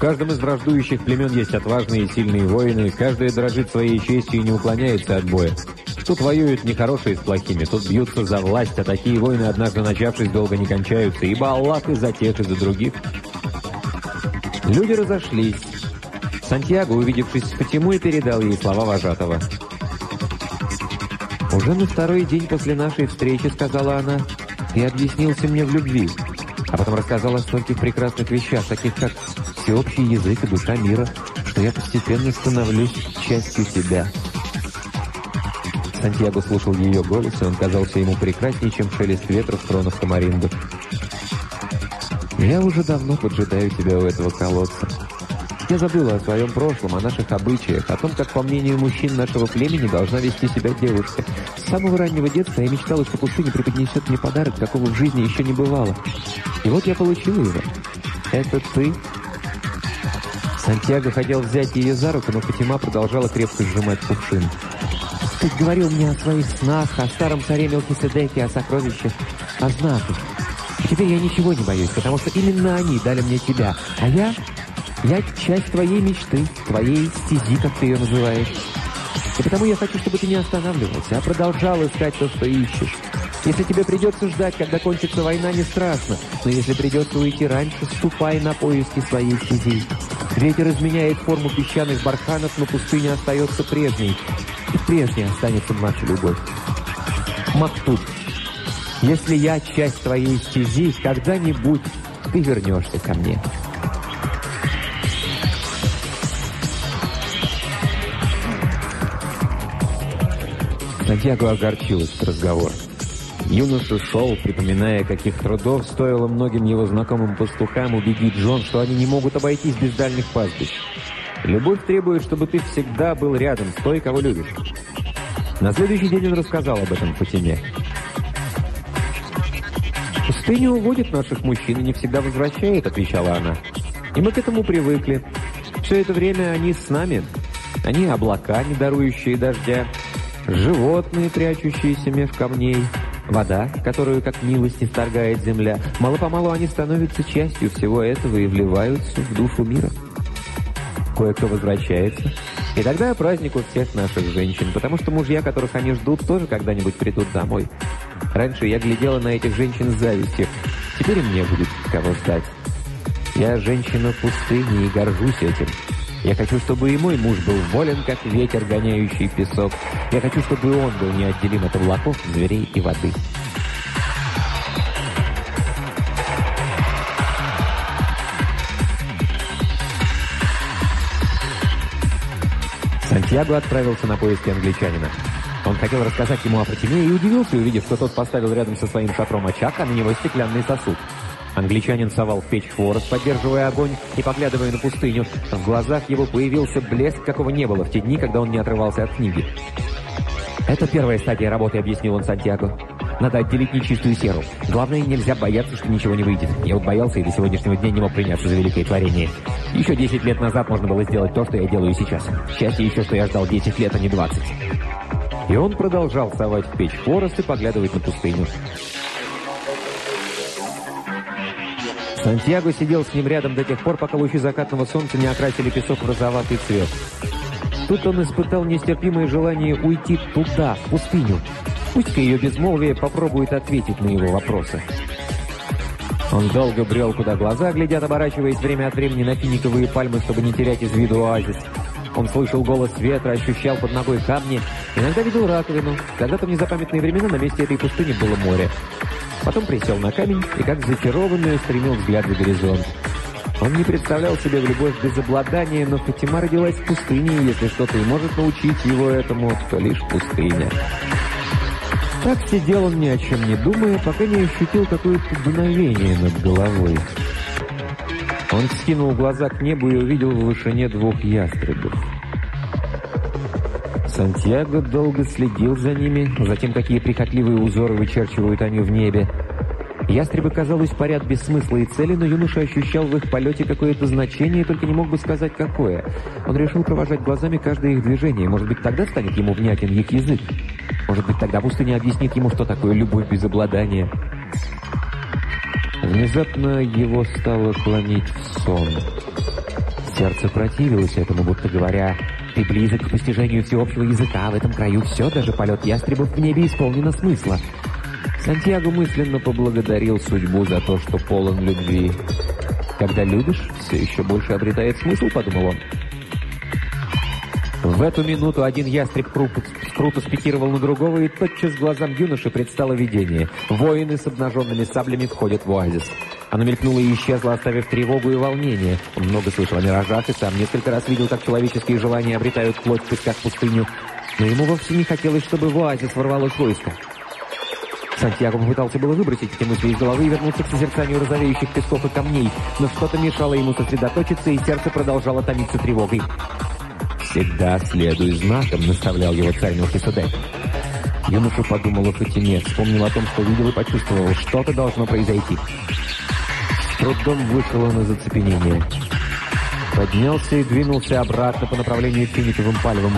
В каждом из враждующих племен есть отважные и сильные воины, каждая дрожит своей честью и не уклоняется от боя. Тут воюют не хорошие с плохими, тут бьются за власть, а такие войны, однажды начавшись, долго не кончаются, ибо Аллах и за тех, и за других. Люди разошлись. Сантьяго, увидевшись с Фатимой, передал ей слова вожатого. «Уже на второй день после нашей встречи, — сказала она, — ты объяснился мне в любви, а потом рассказал о стольких прекрасных вещах, таких как всеобщий язык и душа мира, что я постепенно становлюсь частью тебя». Сантьяго слушал ее голос, и он казался ему прекраснее, чем шелест ветра в кронах тамаринду. «Я уже давно поджидаю тебя у этого колодца. Я забыла о своем прошлом, о наших обычаях, о том, как, по мнению мужчин нашего племени, должна вести себя девушка. С самого раннего детства я мечтала, что пустыня преподнесет мне подарок, какого в жизни еще не бывало. И вот я получила его. Это ты Сантьяго хотел взять ее за руку, но Фатима продолжала крепко сжимать кувшин. «Ты говорил мне о своих снах, о старом царе Мелхиседеке, о сокровищах, о знаках. Теперь я ничего не боюсь, потому что именно они дали мне тебя. А я... я часть твоей мечты, твоей стези, как ты ее называешь. И потому я хочу, чтобы ты не останавливался, а продолжал искать то, что ищешь. Если тебе придется ждать, когда кончится война, не страшно. Но если придется уйти раньше, ступай на поиски своей стези. Ветер изменяет форму песчаных барханов, но пустыня остается прежней. И прежней останется наша любовь. Мактуб, если я часть твоей стези, когда-нибудь ты вернешься ко мне. Сантьяго огорчил этот разговор. Юноша шел, припоминая, каких трудов стоило многим его знакомым пастухам убедить Джон, что они не могут обойтись без дальних пастбищ. Любовь требует, чтобы ты всегда был рядом с той, кого любишь. На следующий день он рассказал об этом Фатиме. «Пустыня уводит наших мужчин и не всегда возвращает», — отвечала она. «И мы к этому привыкли. Все это время они с нами. Они облака, не дарующие дождя, животные, прячущиеся меж камней, вода, которую, как милость, исторгает земля. Мало-помалу они становятся частью всего этого и вливаются в душу мира. Кое-кто возвращается. И тогда праздник у всех наших женщин, потому что мужья, которых они ждут, тоже когда-нибудь придут домой. Раньше я глядела на этих женщин с завистью. Теперь мне будет кого ждать. Я женщина пустыни и горжусь этим. Я хочу, чтобы и мой муж был волен, как ветер, гоняющий песок. Я хочу, чтобы он был неотделим от облаков, зверей и воды. Сантьяго отправился на поиски англичанина. Он хотел рассказать ему о Фатиме и удивился, увидев, что тот поставил рядом со своим шатром очаг, а на него стеклянный сосуд. Англичанин совал в печь хворост, поддерживая огонь и поглядывая на пустыню. В глазах его появился блеск, какого не было в те дни, когда он не отрывался от книги. «Это первая стадия работы», — объяснил он Сантьяго. «Надо отделить нечистую серу. Главное, нельзя бояться, что ничего не выйдет. Я вот боялся и до сегодняшнего дня не мог приняться за великое творение. Еще 10 лет назад можно было сделать то, что я делаю сейчас. Счастье еще, что я ждал 10 лет, а не 20». И он продолжал совать в печь хворост и поглядывать на пустыню. Сантьяго сидел с ним рядом до тех пор, пока лучи закатного солнца не окрасили песок в розоватый цвет. Тут он испытал нестерпимое желание уйти туда, в пустыню. Пусть-ка ее безмолвие попробует ответить на его вопросы. Он долго брел, куда глаза глядят, оборачиваясь время от времени на финиковые пальмы, чтобы не терять из виду оазис. Он слышал голос ветра, ощущал под ногой камни, иногда видел раковину. Когда-то в незапамятные времена на месте этой пустыни было море. Потом присел на камень и, как зачарованный, устремил взгляд за горизонт. Он не представлял себе в любовь без обладания, но Фатима родилась в пустыне, и если что-то и может научить его этому, то лишь пустыня. Так сидел он ни о чем не думая, пока не ощутил какое-то дуновение над головой. Он скинул глаза к небу и увидел в вышине двух ястребов. Сантьяго долго следил за ними, за тем, какие прихотливые узоры вычерчивают они в небе. Ястребы, казалось, парят без смысла и цели, но юноша ощущал в их полете какое-то значение, только не мог бы сказать, какое. Он решил провожать глазами каждое их движение. Может быть, тогда станет ему внятен их язык. Может быть, тогда пустыня объяснит ему, что такое любовь без обладания. Внезапно его стало клонить в сон. Сердце противилось этому, будто говоря, «Ты близок к постижению всеобщего языка, в этом краю все, даже полет ястребов в небе исполнено смысла». Сантьяго мысленно поблагодарил судьбу за то, что полон любви. «Когда любишь, все еще больше обретает смысл», — подумал он. В эту минуту один ястреб круто, круто спикировал на другого, и тотчас глазам юноши предстало видение. Воины с обнаженными саблями входят в оазис. Оно мелькнуло и исчезло, оставив тревогу и волнение. Он много слышал о миражах и сам несколько раз видел, как человеческие желания обретают плоть в песках пустыню. Но ему вовсе не хотелось, чтобы в оазис ворвалось войско. Сантьяго попытался было выбросить эти мысли из головы и вернуться к созерцанию розовеющих песков и камней, но что-то мешало ему сосредоточиться, и сердце продолжало томиться тревогой. «Всегда следуй знаком», — наставлял его царь Мелхиседек. Юноша подумал о Фатиме, вспомнил о том, что видел и почувствовал, что-то должно произойти. Трудом вышел он из оцепенения. Поднялся и двинулся обратно по направлению к финиковым пальвам.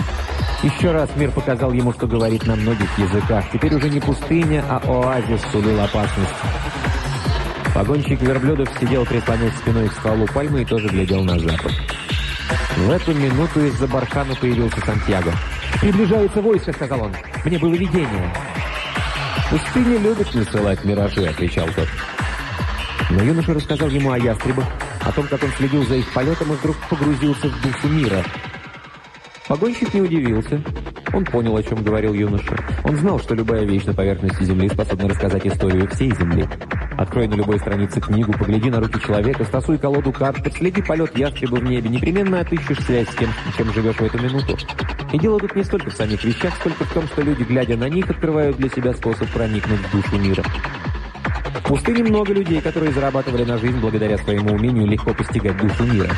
Еще раз мир показал ему, что говорит на многих языках. Теперь уже не пустыня, а оазис сулил опасность. Погонщик верблюдов сидел, прислонив спиной к стволу пальмы и тоже глядел на запад. В эту минуту из-за бархана появился Сантьяго. «Приближается войско», — сказал он. «Мне было видение». «Пустыня любит насылать миражи», — отвечал тот. Но юноша рассказал ему о ястребах, о том, как он следил за их полетом и вдруг погрузился в душу мира. Погонщик не удивился. Он понял, о чем говорил юноша. Он знал, что любая вещь на поверхности Земли способна рассказать историю всей Земли. Открой на любой странице книгу, погляди на руки человека, стасуй колоду карт, подследи полет ястреба в небе, непременно отыщешь связь с тем, чем живешь в эту минуту. И дело тут не столько в самих вещах, сколько в том, что люди, глядя на них, открывают для себя способ проникнуть в душу мира. В пустыне много людей, которые зарабатывали на жизнь благодаря своему умению легко постигать душу мира.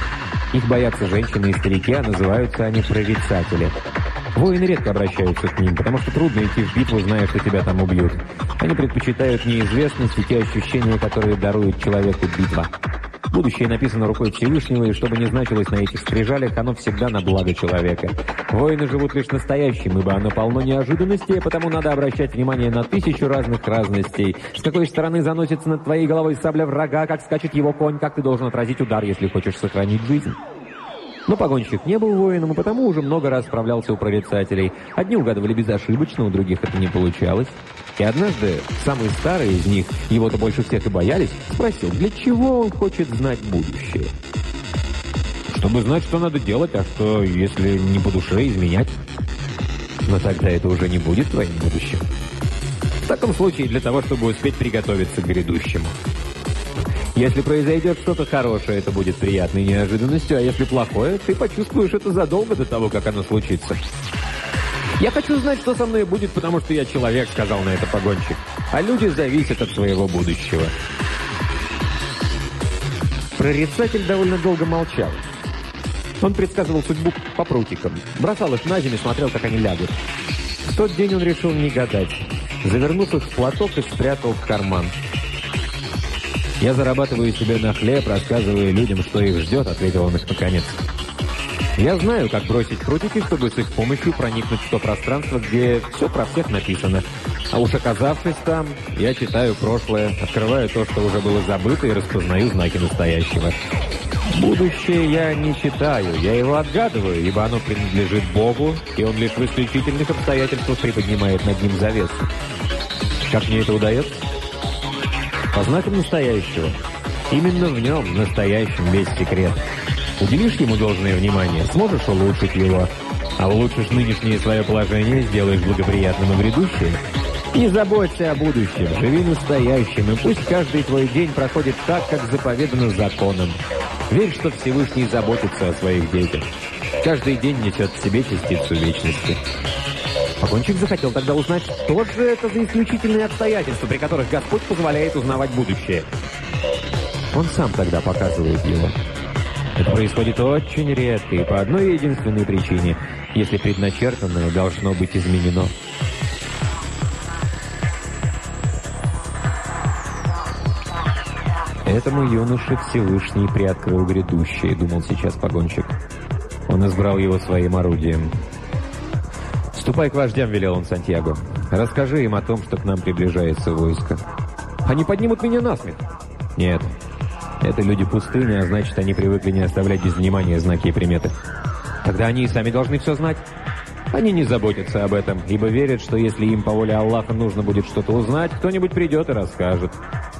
Их боятся женщины и старики, а называются они прорицатели. Воины редко обращаются к ним, потому что трудно идти в битву, зная, что тебя там убьют. Они предпочитают неизвестность и те ощущения, которые дарует человеку битва. Будущее написано рукой Всевышнего, и что бы ни значилось на этих скрижалях, оно всегда на благо человека. Воины живут лишь настоящим, ибо оно полно неожиданностей, потому надо обращать внимание на тысячу разных разностей. С какой стороны заносится над твоей головой сабля врага, как скачет его конь, как ты должен отразить удар, если хочешь сохранить жизнь. Но погонщик не был воином, и потому уже много раз справлялся у прорицателей. Одни угадывали безошибочно, у других это не получалось. И однажды самый старый из них, его-то больше всех и боялись, спросил, для чего он хочет знать будущее. Чтобы знать, что надо делать, а что, если не по душе, изменять. Но тогда это уже не будет твоим будущим. В таком случае для того, чтобы успеть приготовиться к грядущему. Если произойдет что-то хорошее, это будет приятной неожиданностью, а если плохое, ты почувствуешь это задолго до того, как оно случится. «Я хочу знать, что со мной будет, потому что я человек», — сказал на это погонщик. «А люди зависят от своего будущего». Прорицатель довольно долго молчал. Он предсказывал судьбу по прутикам, бросал их на землю, смотрел, как они лягут. В тот день он решил не гадать. Завернув их в платок и спрятал в карман. «Я зарабатываю себе на хлеб, рассказывая людям, что их ждет», — ответил он их наконец. «Я знаю, как бросить прутики, чтобы с их помощью проникнуть в то пространство, где все про всех написано. А уж оказавшись там, я читаю прошлое, открываю то, что уже было забыто, и распознаю знаки настоящего. Будущее я не читаю, я его отгадываю, ибо оно принадлежит Богу, и он лишь в исключительных обстоятельствах приподнимает над ним завесу. Как мне это удается?» По знакам настоящего. Именно в нем, настоящем, весь секрет. Уделишь ему должное внимание, сможешь улучшить его. А улучшишь нынешнее свое положение, сделаешь благоприятным и грядущее. Не заботься о будущем, живи настоящим, и пусть каждый твой день проходит так, как заповедано законом. Верь, что Всевышний заботится о своих детях. Каждый день несет в себе частицу вечности. Погонщик захотел тогда узнать, что же это за исключительные обстоятельства, при которых Господь позволяет узнавать будущее. Он сам тогда показывает его. Это происходит очень редко и по одной единственной причине, если предначертанное должно быть изменено. Этому юноше Всевышний приоткрыл грядущее, думал сейчас погонщик. Он избрал его своим орудием. «Ступай к вождям», — велел он Сантьяго. «Расскажи им о том, что к нам приближается войско». «Они поднимут меня на смех». «Нет. Это люди пустыни, а значит, они привыкли не оставлять без внимания знаки и приметы. Тогда они и сами должны все знать». Они не заботятся об этом, ибо верят, что если им по воле Аллаха нужно будет что-то узнать, кто-нибудь придет и расскажет.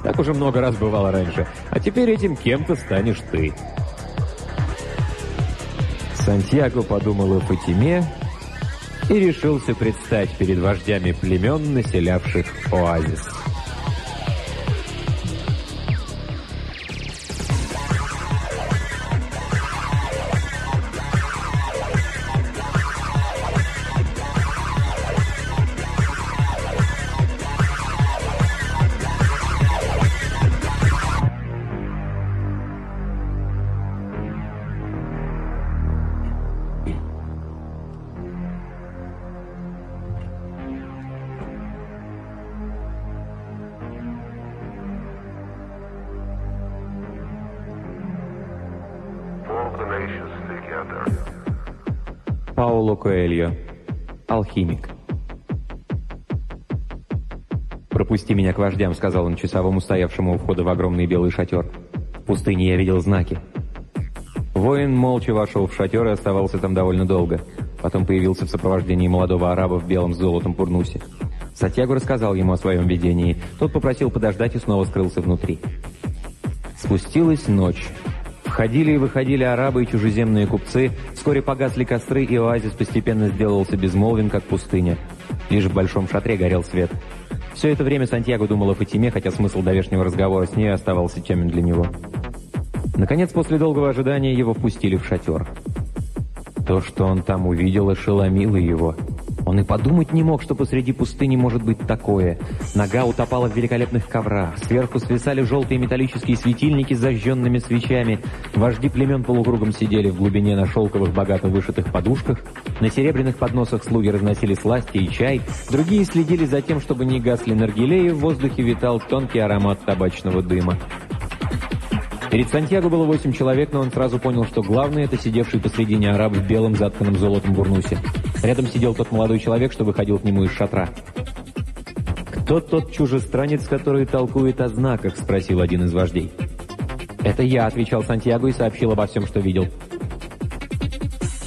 Так уже много раз бывало раньше. А теперь этим кем-то станешь ты. Сантьяго подумал о Фатиме и решился предстать перед вождями племен, населявших оазис. Алхимик. «Пропусти меня к вождям», — сказал он часовому, стоявшему у входа в огромный белый шатер. «В пустыне я видел знаки». Воин молча вошел в шатер и оставался там довольно долго. Потом появился в сопровождении молодого араба в белом с золотом пурнусе. Сатьягу рассказал ему о своем видении. Тот попросил подождать и снова скрылся внутри. Спустилась ночь. Входили и выходили арабы и чужеземные купцы, вскоре погасли костры, и оазис постепенно сделался безмолвен, как пустыня. Лишь в большом шатре горел свет. Все это время Сантьяго думал о Фатиме, хотя смысл давешнего разговора с ней оставался темен для него. Наконец, после долгого ожидания, его впустили в шатер. То, что он там увидел, ошеломило его – он и подумать не мог, что посреди пустыни может быть такое. Нога утопала в великолепных коврах. Сверху свисали желтые металлические светильники с зажженными свечами. Вожди племен полукругом сидели в глубине на шелковых, богато вышитых подушках. На серебряных подносах слуги разносили сласти и чай, другие следили за тем, чтобы не гасли наргилеи, в воздухе витал тонкий аромат табачного дыма. Перед Сантьяго было восемь человек, но он сразу понял, что главный — это сидевший посредине араб в белом затканном золотом бурнусе. Рядом сидел тот молодой человек, что выходил к нему из шатра. «Кто тот чужестранец, который толкует о знаках?» — спросил один из вождей. «Это я», — отвечал Сантьяго и сообщил обо всем, что видел.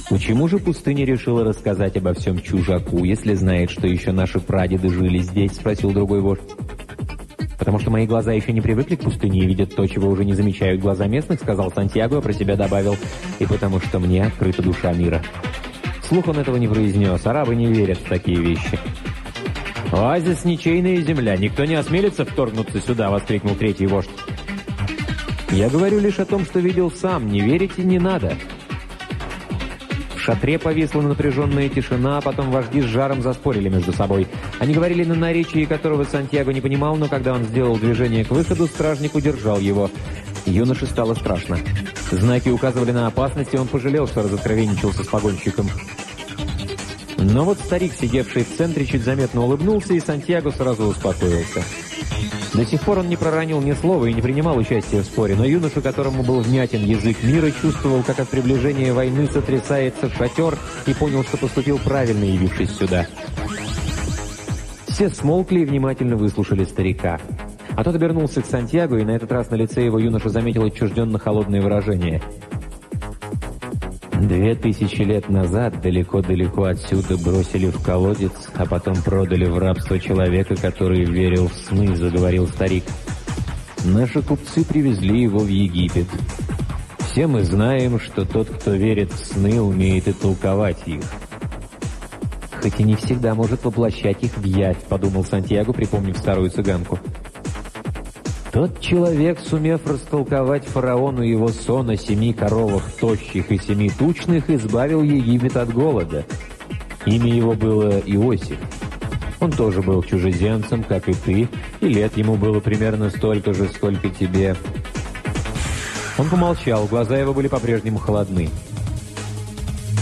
Почему же пустыня решила рассказать обо всем чужаку, если знает, что еще наши прадеды жили здесь?» — спросил другой вождь. «Потому что мои глаза еще не привыкли к пустыне и видят то, чего уже не замечают глаза местных», — сказал Сантьяго, а про себя добавил, «и потому что мне открыта душа мира». Слух он этого не произнес, арабы не верят в такие вещи. «Оазис — ничейная земля, никто не осмелится вторгнуться сюда!» — воскликнул третий вождь. «Я говорю лишь о том, что видел сам, не верите не надо!» Шатре повисла напряженная тишина, а потом вожди с жаром заспорили между собой. Они говорили на наречии, которого Сантьяго не понимал, но когда он сделал движение к выходу, стражник удержал его. Юноше стало страшно. Знаки указывали на опасность, и он пожалел, что разоткровенничался с погонщиком. Но вот старик, сидевший в центре, чуть заметно улыбнулся, и Сантьяго сразу успокоился. До сих пор он не проронил ни слова и не принимал участия в споре, но юноша, которому был внятен язык мира, чувствовал, как от приближения войны сотрясается шатер, и понял, что поступил правильно, явившись сюда. Все смолкли и внимательно выслушали старика. А тот обернулся к Сантьяго, и на этот раз на лице его юноша заметил отчужденно холодное выражение – Две тысячи лет назад далеко-далеко отсюда бросили в колодец, а потом продали в рабство человека, который верил в сны, заговорил старик. Наши купцы привезли его в Египет. Все мы знаем, что тот, кто верит в сны, умеет и толковать их. Хоть и не всегда может воплощать их в явь, подумал Сантьяго, припомнив старую цыганку. Тот человек, сумев растолковать фараону его сон о семи коровах тощих и семи тучных, избавил Египет от голода. Имя его было Иосиф. Он тоже был чужеземцем, как и ты, и лет ему было примерно столько же, сколько тебе. Он помолчал, глаза его были по-прежнему холодны.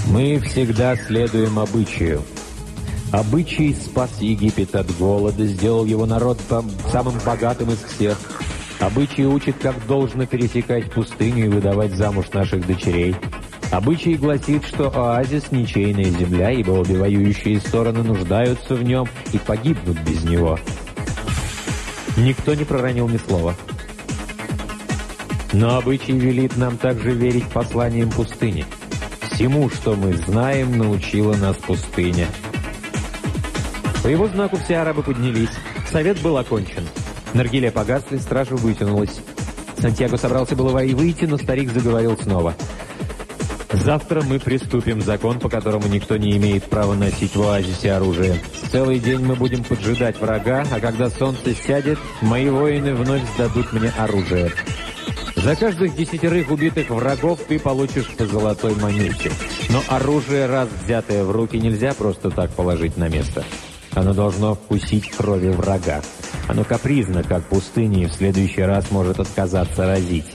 «Мы всегда следуем обычаю. Обычай спас Египет от голода, сделал его народ самым богатым из всех». Обычай учит, как должно пересекать пустыню и выдавать замуж наших дочерей. Обычай гласит, что оазис – ничейная земля, ибо обе воюющие стороны нуждаются в нем и погибнут без него. Никто не проронил ни слова. Но обычай велит нам также верить посланиям пустыни. Всему, что мы знаем, научила нас пустыня. По его знаку все арабы поднялись. Совет был окончен. Наргиля погасли, стража вытянулась. Сантьяго собрался было и выйти, но старик заговорил снова. «Завтра мы приступим закон, по которому никто не имеет права носить в оазисе оружие. Целый день мы будем поджидать врага, а когда солнце сядет, мои воины вновь сдадут мне оружие. За каждых десятерых убитых врагов ты получишь по золотой монете. Но оружие, раз взятое в руки, нельзя просто так положить на место. Оно должно вкусить крови врага. Оно капризно, как пустыня, и в следующий раз может отказаться разить.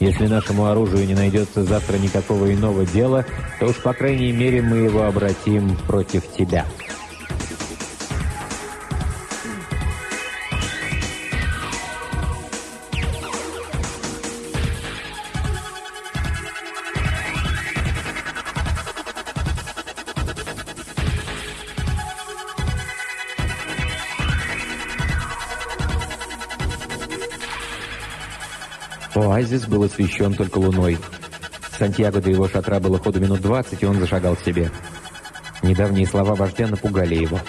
Если нашему оружию не найдется завтра никакого иного дела, то уж, по крайней мере, мы его обратим против тебя». Оазис был освещен только луной. Сантьяго до его шатра было ходу минут двадцать, и он зашагал к себе. Недавние слова вождя напугали его.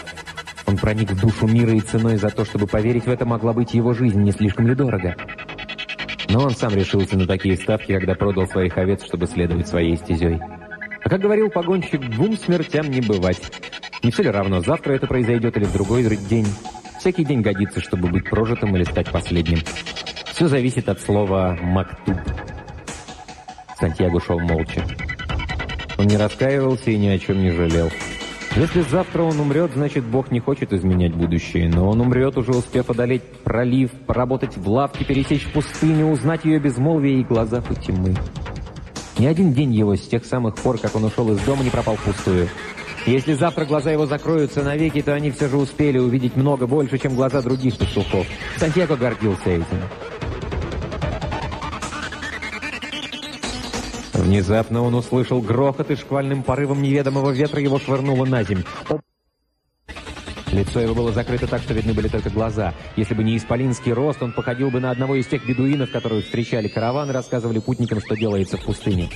Он проник в душу мира, и ценой за то, чтобы поверить в это, могла быть его жизнь, не слишком ли дорого. Но он сам решился на такие ставки, когда продал своих овец, чтобы следовать своей стезей. А как говорил погонщик, двум смертям не бывать. Не все ли равно, завтра это произойдет или в другой день. Всякий день годится, чтобы быть прожитым или стать последним. Все зависит от слова «мактуб». Сантьяго шел молча. Он не раскаивался и ни о чем не жалел. Если завтра он умрет, значит, Бог не хочет изменять будущее, но он умрет, уже успев одолеть пролив, поработать в лавке, пересечь пустыню, узнать ее безмолвие и глаза у тьмы. Ни один день его с тех самых пор, как он ушел из дома, не пропал впустую. Если завтра глаза его закроются навеки, то они все же успели увидеть много больше, чем глаза других пастухов. Сантьяго гордился этим. Внезапно он услышал грохот, и шквальным порывом неведомого ветра его швырнуло на земь. Лицо его было закрыто так, что видны были только глаза. Если бы не исполинский рост, он походил бы на одного из тех бедуинов, которые встречали караван и рассказывали путникам, что делается в пустыне.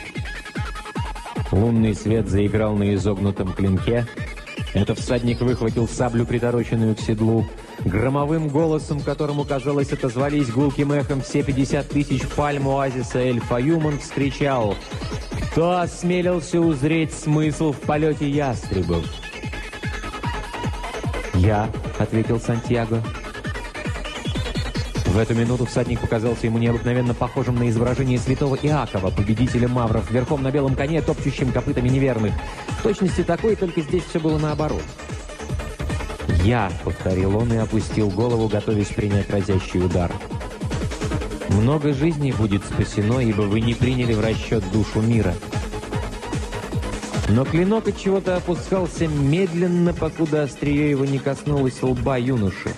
Лунный свет заиграл на изогнутом клинке. Этот всадник выхватил саблю, притороченную к седлу. Громовым голосом, которому, казалось, отозвались гулким эхом все 50 тысяч пальм оазиса Эль-Фаюм, вскричал «Кто осмелился узреть смысл в полете ястребов?» «Я», — ответил Сантьяго. В эту минуту всадник показался ему необыкновенно похожим на изображение святого Иакова, победителя мавров, верхом на белом коне, топчущим копытами неверных. В точности такой, только здесь все было наоборот. «Я», — повторил он и опустил голову, готовясь принять разящий удар. «Много жизней будет спасено, ибо вы не приняли в расчет душу мира». Но клинок от чего-то опускался медленно, покуда острие его не коснулось лба юноши.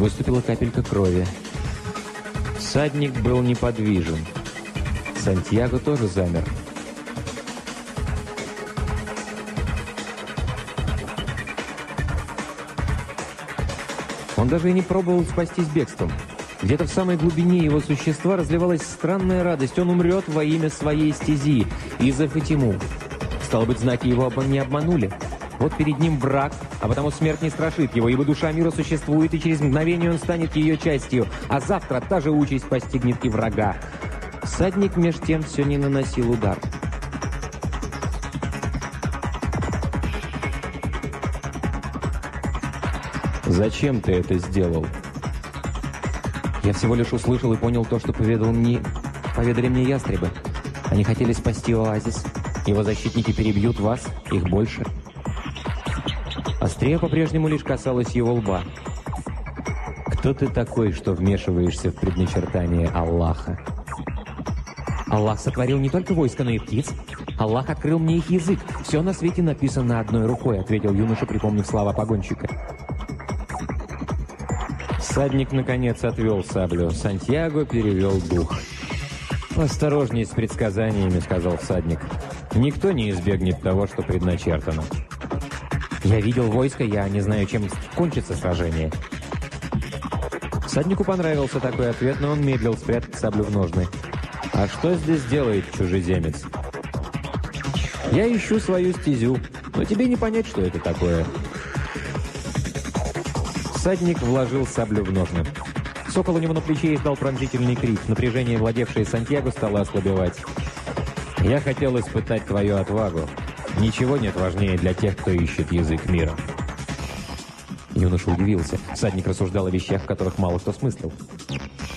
Выступила капелька крови. Всадник был неподвижен. Сантьяго тоже замер. Он даже и не пробовал спастись бегством. Где-то в самой глубине его существа разливалась странная радость. Он умрет во имя своей стези, и за Фатиму. Стало быть, знаки его не обманули. Вот перед ним враг, а потому смерть не страшит его, ибо душа мира существует, и через мгновение он станет ее частью, а завтра та же участь постигнет и врага. Всадник меж тем все не наносил удар. «Зачем ты это сделал?» «Я всего лишь услышал и понял то, что поведал мне... поведали мне ястребы. Они хотели спасти оазис. Его защитники перебьют вас, их больше». Острее по-прежнему лишь касалось его лба. «Кто ты такой, что вмешиваешься в предначертание Аллаха?» «Аллах сотворил не только войско, но и птиц. Аллах открыл мне их язык. Все на свете написано одной рукой», — ответил юноша, припомнив слова погонщика. Всадник, наконец, отвел саблю. Сантьяго перевел дух. «Осторожней с предсказаниями», — сказал всадник. «Никто не избегнет того, что предначертано». Я видел войско, я не знаю, чем кончится сражение. Саднику понравился такой ответ, но он медлил спрятать саблю в ножны. «А что здесь делает чужеземец?» «Я ищу свою стезю, но тебе не понять, что это такое». Садник вложил саблю в ножны. Сокол у него на плече издал пронзительный крик. Напряжение, владевшее Сантьяго, стало ослабевать. «Я хотел испытать твою отвагу. Ничего нет важнее для тех, кто ищет язык мира. Юноша удивился. Садник рассуждал о вещах, в которых мало кто смыслил.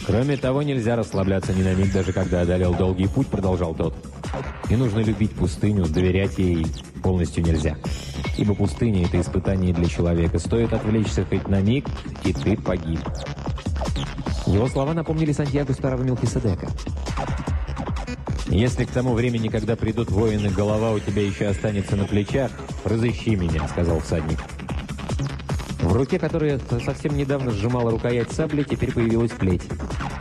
Кроме того, нельзя расслабляться ни на миг, даже когда одолел долгий путь, продолжал тот. И нужно любить пустыню, доверять ей полностью нельзя. Ибо пустыня — это испытание для человека. Стоит отвлечься хоть на миг, и ты погиб. Его слова напомнили Сантьяго старого Мелхиседека. «Если к тому времени, когда придут воины, голова у тебя еще останется на плечах, разыщи меня», — сказал всадник. В руке, которая совсем недавно сжимала рукоять сабли, теперь появилась плеть.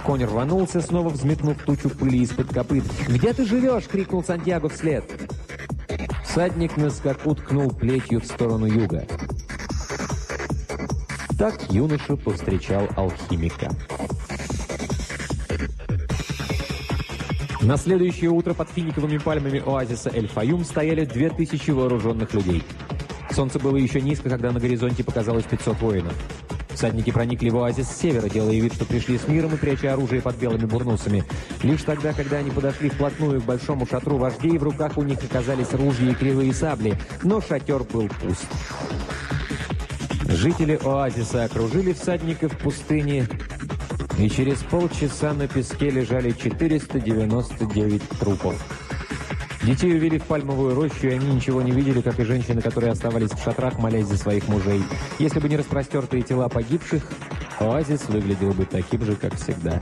Конь рванулся, снова взметнув тучу пыли из-под копыт. «Где ты живешь?» — крикнул Сантьяго вслед. Всадник на скаку ткнул плетью в сторону юга. Так юноша повстречал алхимика. На следующее утро под финиковыми пальмами оазиса Эль-Фаюм стояли две тысячи вооруженных людей. Солнце было еще низко, когда на горизонте показалось 500 воинов. Всадники проникли в оазис с севера, делая вид, что пришли с миром и пряча оружие под белыми бурнусами. Лишь тогда, когда они подошли вплотную к большому шатру вождей, в руках у них оказались ружья и кривые сабли, но шатер был пуст. Жители оазиса окружили всадников в пустыне, и через полчаса на песке лежали 499 трупов. Детей увели в пальмовую рощу, и они ничего не видели, как и женщины, которые оставались в шатрах, молясь за своих мужей. Если бы не распростертые тела погибших, оазис выглядел бы таким же, как всегда.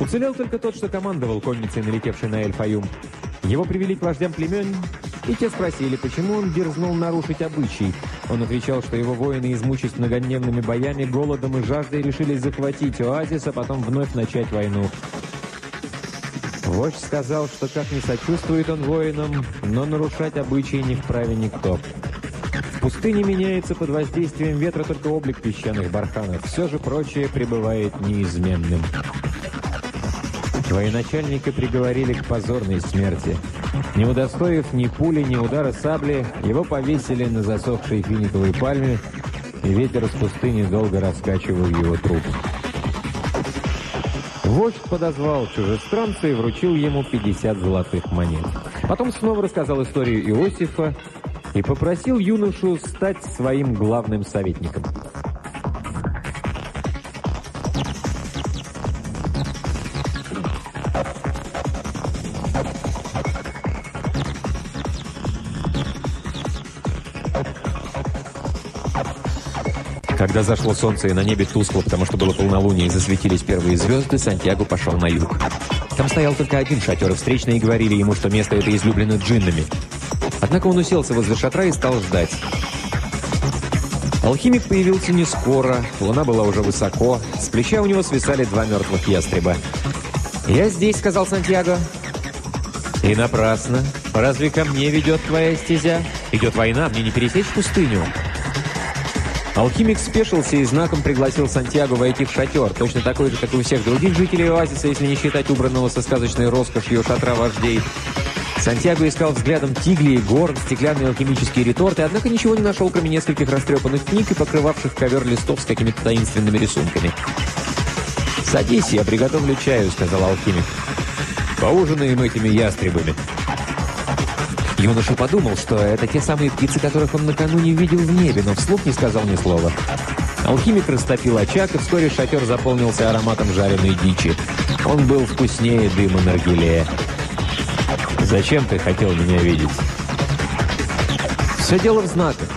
Уцелел только тот, что командовал конницей, налетевшей на Эль-Фаюм. Его привели к вождям племен, и те спросили, почему он дерзнул нарушить обычай. Он отвечал, что его воины, измучись многодневными боями, голодом и жаждой, решили захватить оазис, а потом вновь начать войну. Вождь сказал, что как не сочувствует он воинам, но нарушать обычаи не вправе никто. В меняется под воздействием ветра только облик песчаных барханов. Все же прочее пребывает неизменным. Военачальника приговорили к позорной смерти. Не удостоив ни пули, ни удара сабли, его повесили на засохшей финиковой пальме, и ветер из пустыни долго раскачивал его труп. Вождь подозвал чужестранца и вручил ему 50 золотых монет. Потом снова рассказал историю Иосифа и попросил юношу стать своим главным советником. Когда зашло солнце и на небе тускло, потому что было полнолуние и засветились первые звезды, Сантьяго пошел на юг. Там стоял только один шатер, и встречные говорили ему, что место это излюблено джиннами. Однако он уселся возле шатра и стал ждать. Алхимик появился не скоро, луна была уже высоко, с плеча у него свисали два мертвых ястреба. «Я здесь», — сказал Сантьяго. «И напрасно. Разве ко мне ведет твоя стезя? Идет война, мне не пересечь пустыню». Алхимик спешился и знаком пригласил Сантьяго войти в шатер, точно такой же, как и у всех других жителей оазиса, если не считать убранного со сказочной роскошью шатра вождей. Сантьяго искал взглядом тигли и гор, стеклянные алхимические реторты, однако ничего не нашел, кроме нескольких растрепанных книг и покрывавших ковер листов с какими-то таинственными рисунками. «Садись, я приготовлю чаю», — сказал алхимик. «Поужинаем этими ястребами». Юноша подумал, что это те самые птицы, которых он накануне видел в небе, но вслух не сказал ни слова. Алхимик растопил очаг, и вскоре шатер заполнился ароматом жареной дичи. Он был вкуснее дыма наргилея. «Зачем ты хотел меня видеть?» «Все дело в знаках.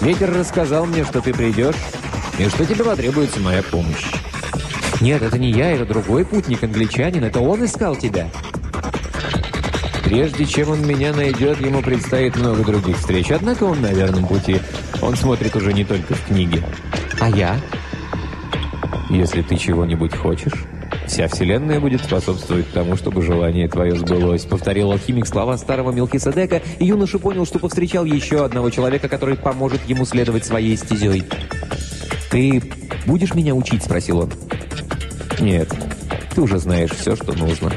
Ветер рассказал мне, что ты придешь, и что тебе потребуется моя помощь». «Нет, это не я, это другой путник, англичанин. Это он искал тебя». Прежде чем он меня найдет, ему предстоит много других встреч. Однако он на верном пути. Он смотрит уже не только в книги. А я? Если ты чего-нибудь хочешь, вся вселенная будет способствовать тому, чтобы желание твое сбылось. Повторил алхимик слова старого Мелхиседека, и юноша понял, что повстречал еще одного человека, который поможет ему следовать своей стезей. «Ты будешь меня учить?» – спросил он. «Нет, ты уже знаешь все, что нужно».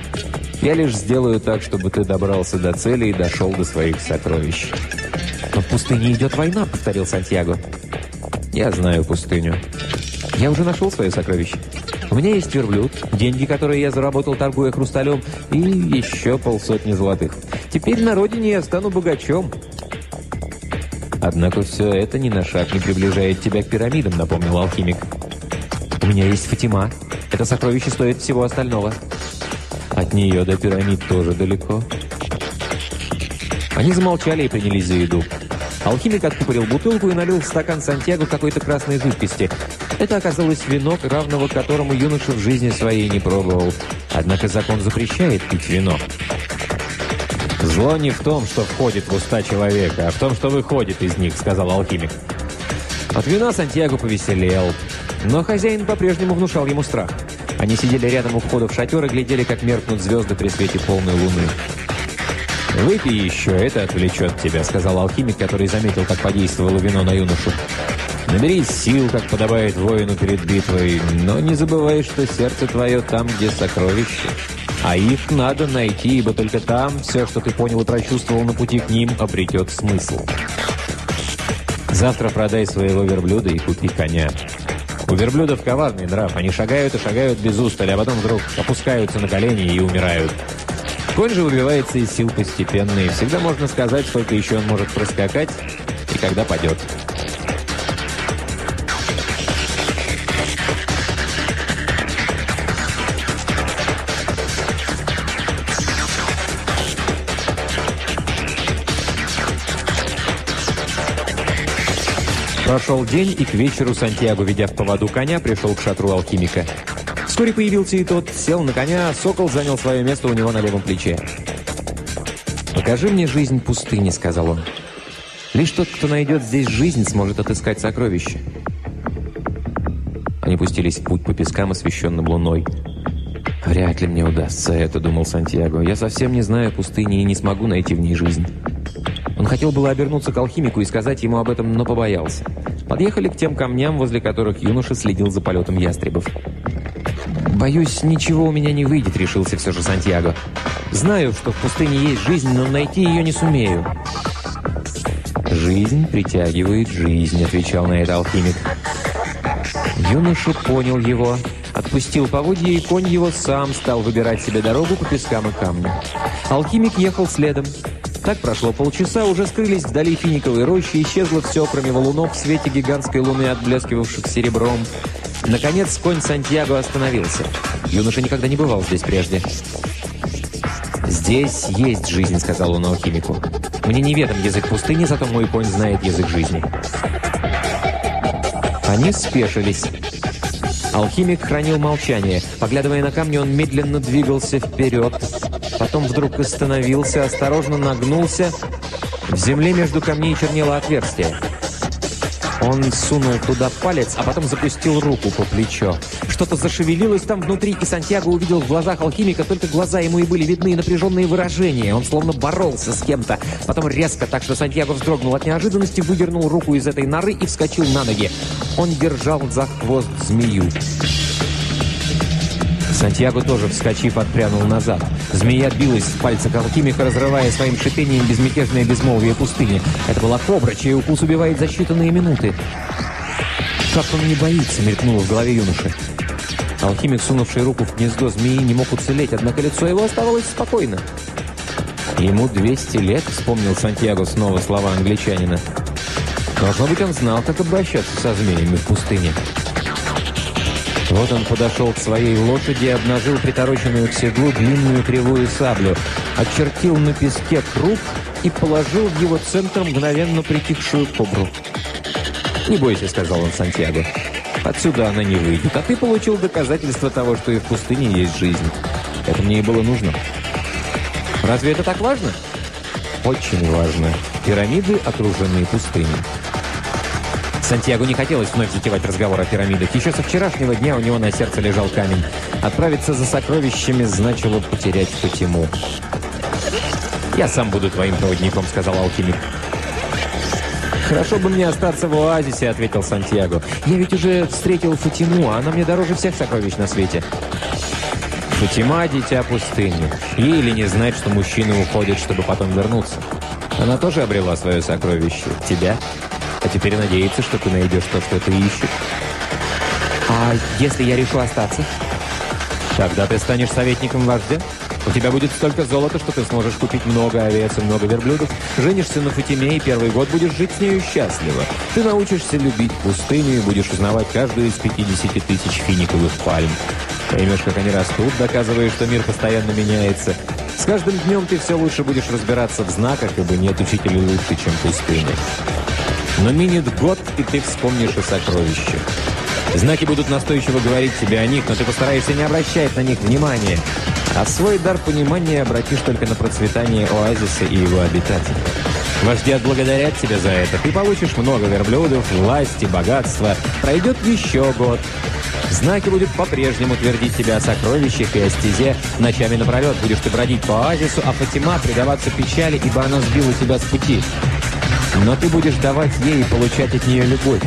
Я лишь сделаю так, чтобы ты добрался до цели и дошел до своих сокровищ». «Но в пустыне идет война», — повторил Сантьяго. «Я знаю пустыню. Я уже нашел свое сокровище. У меня есть верблюд, деньги, которые я заработал, торгуя хрусталем, и еще полсотни золотых. Теперь на родине я стану богачом». «Однако все это ни на шаг не приближает тебя к пирамидам», — напомнил алхимик. «У меня есть Фатима. Это сокровище стоит всего остального». От нее до пирамид тоже далеко. Они замолчали и принялись за еду. Алхимик откупорил бутылку и налил в стакан Сантьяго какой-то красной жидкости. Это оказалось вино, равного которому юноша в жизни своей не пробовал. Однако закон запрещает пить вино. «Зло не в том, что входит в уста человека, а в том, что выходит из них», — сказал алхимик. От вина Сантьяго повеселел, но хозяин по-прежнему внушал ему страх. Они сидели рядом у входа в шатер и глядели, как меркнут звезды при свете полной луны. «Выпей еще, это отвлечет тебя», — сказал алхимик, который заметил, как подействовало вино на юношу. «Наберись сил, как подобает воину перед битвой, но не забывай, что сердце твое там, где сокровище. А их надо найти, ибо только там все, что ты понял и прочувствовал на пути к ним, обретет смысл. Завтра продай своего верблюда и купи коня». У верблюдов коварный нрав. Они шагают и шагают без устали, а потом вдруг опускаются на колени и умирают. Конь же выбивается из сил постепенно, и всегда можно сказать, сколько еще он может проскакать и когда падет. Прошел день, и к вечеру Сантьяго, ведя в поводу коня, пришел к шатру алхимика. Вскоре появился и тот, сел на коня, сокол занял свое место у него на левом плече. «Покажи мне жизнь пустыни», — сказал он. «Лишь тот, кто найдет здесь жизнь, сможет отыскать сокровища». Они пустились в путь по пескам, освещенным луной. «Вряд ли мне удастся это», — думал Сантьяго. «Я совсем не знаю пустыни и не смогу найти в ней жизнь». Он хотел было обернуться к алхимику и сказать ему об этом, но побоялся. Подъехали к тем камням, возле которых юноша следил за полетом ястребов. «Боюсь, ничего у меня не выйдет», — решился все же Сантьяго. «Знаю, что в пустыне есть жизнь, но найти ее не сумею». «Жизнь притягивает жизнь», — отвечал на это алхимик. Юноша понял его, отпустил поводья, и конь его сам стал выбирать себе дорогу по пескам и камням. Алхимик ехал следом. Так прошло полчаса, уже скрылись вдали финиковой рощи, исчезло все, кроме валунов в свете гигантской луны, отблескивавших серебром. Наконец, конь Сантьяго остановился. Юноша никогда не бывал здесь прежде. «Здесь есть жизнь», — сказал он алхимику. «Мне неведом язык пустыни, зато мой конь знает язык жизни». Они спешились. Алхимик хранил молчание. Поглядывая на камни, он медленно двигался вперед. Потом вдруг остановился, осторожно нагнулся. В земле между камней чернело отверстие. Он сунул туда палец, а потом запустил руку по плечо. Что-то зашевелилось там внутри, и Сантьяго увидел в глазах алхимика, только глаза ему и были видны, напряженные выражения. Он словно боролся с кем-то. Потом резко, так что Сантьяго вздрогнул от неожиданности, выдернул руку из этой норы и вскочил на ноги. Он держал за хвост змею. Сантьяго тоже, вскочив, отпрянул назад. Змея билась в пальцах алхимика, разрывая своим шипением безмятежное безмолвие пустыни. Это была кобра, чей укус убивает за считанные минуты. «Как он не боится?» — мелькнуло в голове юноши. Алхимик, сунувший руку в гнездо змеи, не мог уцелеть, однако лицо его оставалось спокойно. «Ему 200 лет», — вспомнил Сантьяго снова слова англичанина. «Должно быть, он знал, как обращаться со змеями в пустыне». Вот он подошел к своей лошади и обнажил притороченную к седлу длинную кривую саблю, очертил на песке круг и положил в его центр мгновенно притихшую кобру. «Не бойся», — сказал он Сантьяго. «Отсюда она не выйдет, а ты получил доказательство того, что и в пустыне есть жизнь. Это мне и было нужно». «Разве это так важно?» «Очень важно. Пирамиды окружены пустыней». Сантьяго не хотелось вновь затевать разговор о пирамидах. Еще со вчерашнего дня у него на сердце лежал камень. Отправиться за сокровищами значило потерять Фатиму. «Я сам буду твоим проводником», — сказал алхимик. «Хорошо бы мне остаться в оазисе», — ответил Сантьяго. «Я ведь уже встретил Фатиму, а она мне дороже всех сокровищ на свете». Фатима — дитя пустыни. Ей ли не знать, что мужчины уходят, чтобы потом вернуться? Она тоже обрела свое сокровище. Тебя? А теперь надеется, что ты найдешь то, что ты ищешь. А если я решу остаться? Тогда ты станешь советником вождя. У тебя будет столько золота, что ты сможешь купить много овец и много верблюдов. Женишься на Фатиме, и первый год будешь жить с нею счастливо. Ты научишься любить пустыню и будешь узнавать каждую из 50 тысяч финиковых пальм. Поймешь, как они растут, доказывая, что мир постоянно меняется. С каждым днем ты все лучше будешь разбираться в знаках, ибо нет учителя лучше, чем пустыня. Но минет год, и ты вспомнишь о сокровищах. Знаки будут настойчиво говорить тебе о них, но ты постараешься не обращать на них внимания. А свой дар понимания обратишь только на процветание оазиса и его обитателей. Вожди отблагодарят тебя за это. Ты получишь много верблюдов, власти, богатства. Пройдет еще год. Знаки будут по-прежнему твердить тебя о сокровищах и о стезе. Ночами напролет будешь ты бродить по оазису, а Фатима предаваться печали, ибо она сбила тебя с пути. Но ты будешь давать ей и получать от нее любовь.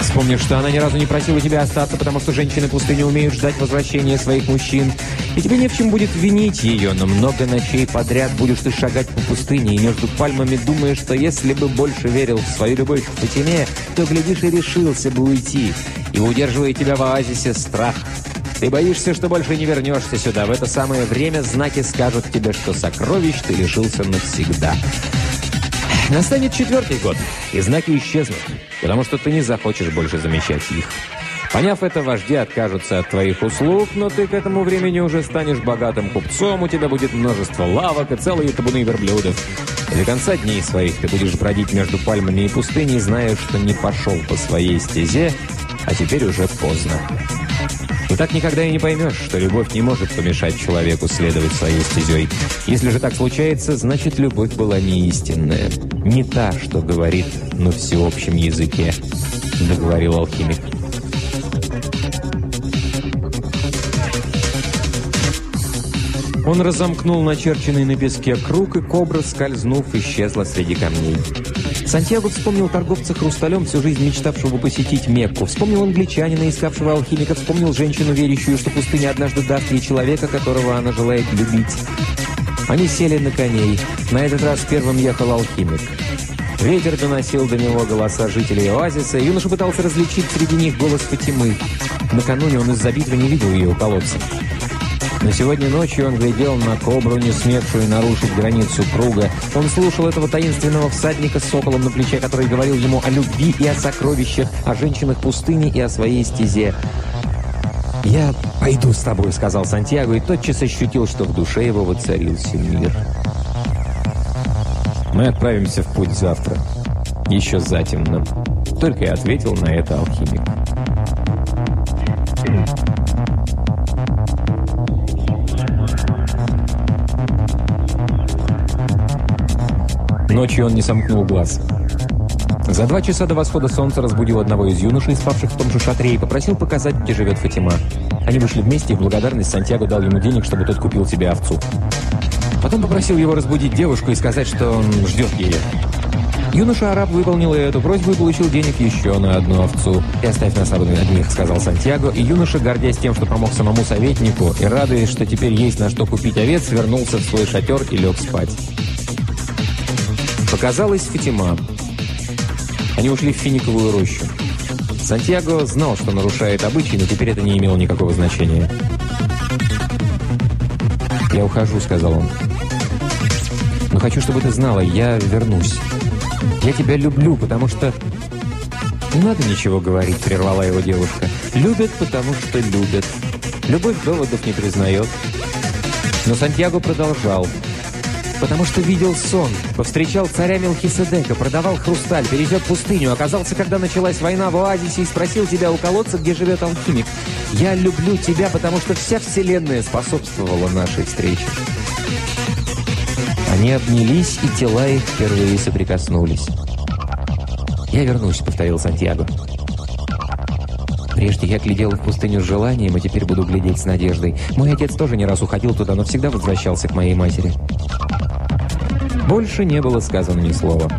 Вспомнишь, что она ни разу не просила тебя остаться, потому что женщины пустыни умеют ждать возвращения своих мужчин. И тебе не в чем будет винить ее, но много ночей подряд будешь ты шагать по пустыне и между пальмами думаешь, что если бы больше верил в свою любовь к Фатиме, то, глядишь, и решился бы уйти. И удерживая тебя в оазисе страх. Ты боишься, что больше не вернешься сюда. В это самое время знаки скажут тебе, что сокровищ ты лишился навсегда. Настанет четвертый год, и знаки исчезнут, потому что ты не захочешь больше замещать их. Поняв это, вожди откажутся от твоих услуг, но ты к этому времени уже станешь богатым купцом, у тебя будет множество лавок и целые табуны верблюдов. И до конца дней своих ты будешь бродить между пальмами и пустыней, зная, что не пошел по своей стезе, а теперь уже поздно. И так никогда и не поймешь, что любовь не может помешать человеку следовать своей стезей. Если же так случается, значит, любовь была не истинная. Не та, что говорит на всеобщем языке, договорил алхимик. Он разомкнул начерченный на песке круг, и кобра, скользнув, исчезла среди камней. Сантьяго вспомнил торговца хрусталем, всю жизнь мечтавшего посетить Мекку. Вспомнил англичанина, искавшего алхимика. Вспомнил женщину, верящую, что пустыня однажды даст ей человека, которого она желает любить. Они сели на коней. На этот раз первым ехал алхимик. Ветер доносил до него голоса жителей оазиса, и юноша пытался различить среди них голос Фатимы. Накануне он из-за битвы не видел ее у колодца. Но сегодня ночью он глядел на кобру, не смевшую нарушить границу круга. Он слушал этого таинственного всадника с соколом на плече, который говорил ему о любви и о сокровищах, о женщинах пустыни и о своей стезе. «Я пойду с тобой», — сказал Сантьяго, и тотчас ощутил, что в душе его воцарился мир. «Мы отправимся в путь завтра. Еще затемно», — только и ответил на это алхимик. Ночью он не сомкнул глаз. За два часа до восхода солнца разбудил одного из юношей, спавших в том же шатре, и попросил показать, где живет Фатима. Они вышли вместе, и в благодарность Сантьяго дал ему денег, чтобы тот купил себе овцу. Потом попросил его разбудить девушку и сказать, что он ждет ее. Юноша-араб выполнил эту просьбу и получил денег еще на одну овцу. «И оставь нас одних», — сказал Сантьяго, и юноша, гордясь тем, что помог самому советнику, и радуясь, что теперь есть на что купить овец, вернулся в свой шатер и лег спать. Показалась Фатима. Они ушли в финиковую рощу. Сантьяго знал, что нарушает обычаи, но теперь это не имело никакого значения. «Я ухожу», — сказал он. «Но хочу, чтобы ты знала, я вернусь. Я тебя люблю, потому что...» «Не надо ничего говорить», — прервала его девушка. «Любят, потому что любят. Любовь доводов не признает». Но Сантьяго продолжал. Потому что видел сон, повстречал царя Мелхиседека, продавал хрусталь, пересек пустыню, оказался, когда началась война в оазисе и спросил тебя у колодца, где живет алхимик. Я люблю тебя, потому что вся вселенная способствовала нашей встрече. Они обнялись, и тела их впервые соприкоснулись. «Я вернусь», — повторил Сантьяго. Прежде я глядел в пустыню с желанием, а теперь буду глядеть с надеждой. Мой отец тоже не раз уходил туда, но всегда возвращался к моей матери. Больше не было сказано ни слова.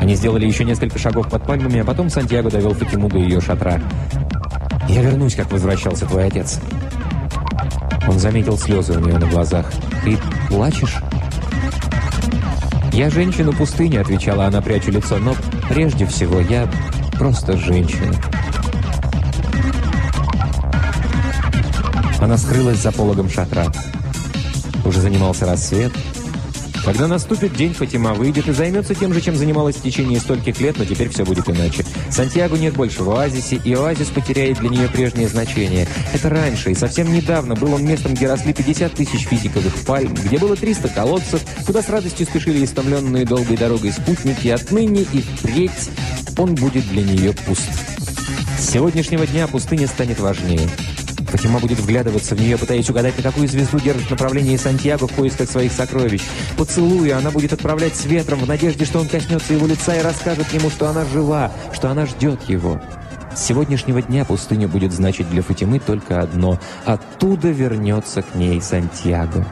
Они сделали еще несколько шагов под пальмами, а потом Сантьяго довел Фатиму до ее шатра. «Я вернусь, как возвращался твой отец». Он заметил слезы у нее на глазах. «Ты плачешь?» «Я женщина пустыни», — отвечала она, пряча лицо, «но прежде всего я просто женщина». Она скрылась за пологом шатра. Уже занимался рассвет. Когда наступит день, Фатима выйдет и займется тем же, чем занималась в течение стольких лет, но теперь все будет иначе. Сантьяго нет больше в оазисе, и оазис потеряет для нее прежнее значение. Это раньше, и совсем недавно был он местом, где росли 50 тысяч физиковых пальм, где было 300 колодцев, куда с радостью спешили истомленные долгой дорогой спутники, отныне и впредь он будет для нее пуст. С сегодняшнего дня пустыня станет важнее. Фатима будет вглядываться в нее, пытаясь угадать, на какую звезду держит направление Сантьяго в поисках своих сокровищ. Поцелуя, она будет отправлять с ветром в надежде, что он коснется его лица и расскажет ему, что она жива, что она ждет его. С сегодняшнего дня пустыня будет значить для Фатимы только одно – оттуда вернется к ней Сантьяго.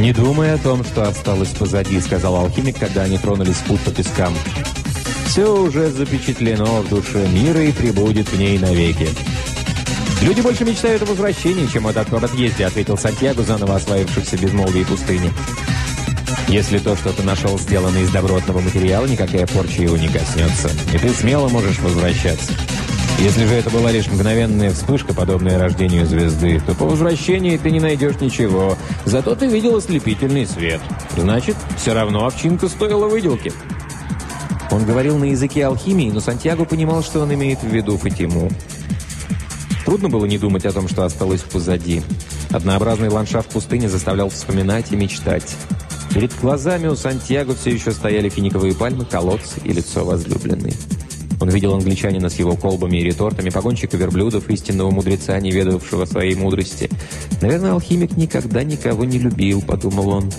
«Не думай о том, что осталось позади», — сказал алхимик, когда они тронулись в путь по пескам. «Все уже запечатлено в душе мира и прибудет в ней навеки». «Люди больше мечтают о возвращении, чем о отъезде», — ответил Сантьяго, заново освоившихся безмолвие пустыни. «Если то, что ты нашел, сделано из добротного материала, никакая порча его не коснется, и ты смело можешь возвращаться». Если же это была лишь мгновенная вспышка, подобная рождению звезды, то по возвращении ты не найдешь ничего. Зато ты видел ослепительный свет. Значит, все равно овчинка стоила выделки. Он говорил на языке алхимии, но Сантьяго понимал, что он имеет в виду Фатиму. Трудно было не думать о том, что осталось позади. Однообразный ландшафт пустыни заставлял вспоминать и мечтать. Перед глазами у Сантьяго все еще стояли финиковые пальмы, колодцы и лицо возлюбленной. Он видел англичанина с его колбами и ретортами, погонщика верблюдов, истинного мудреца, не ведавшего своей мудрости. «Наверное, алхимик никогда никого не любил», — подумал он.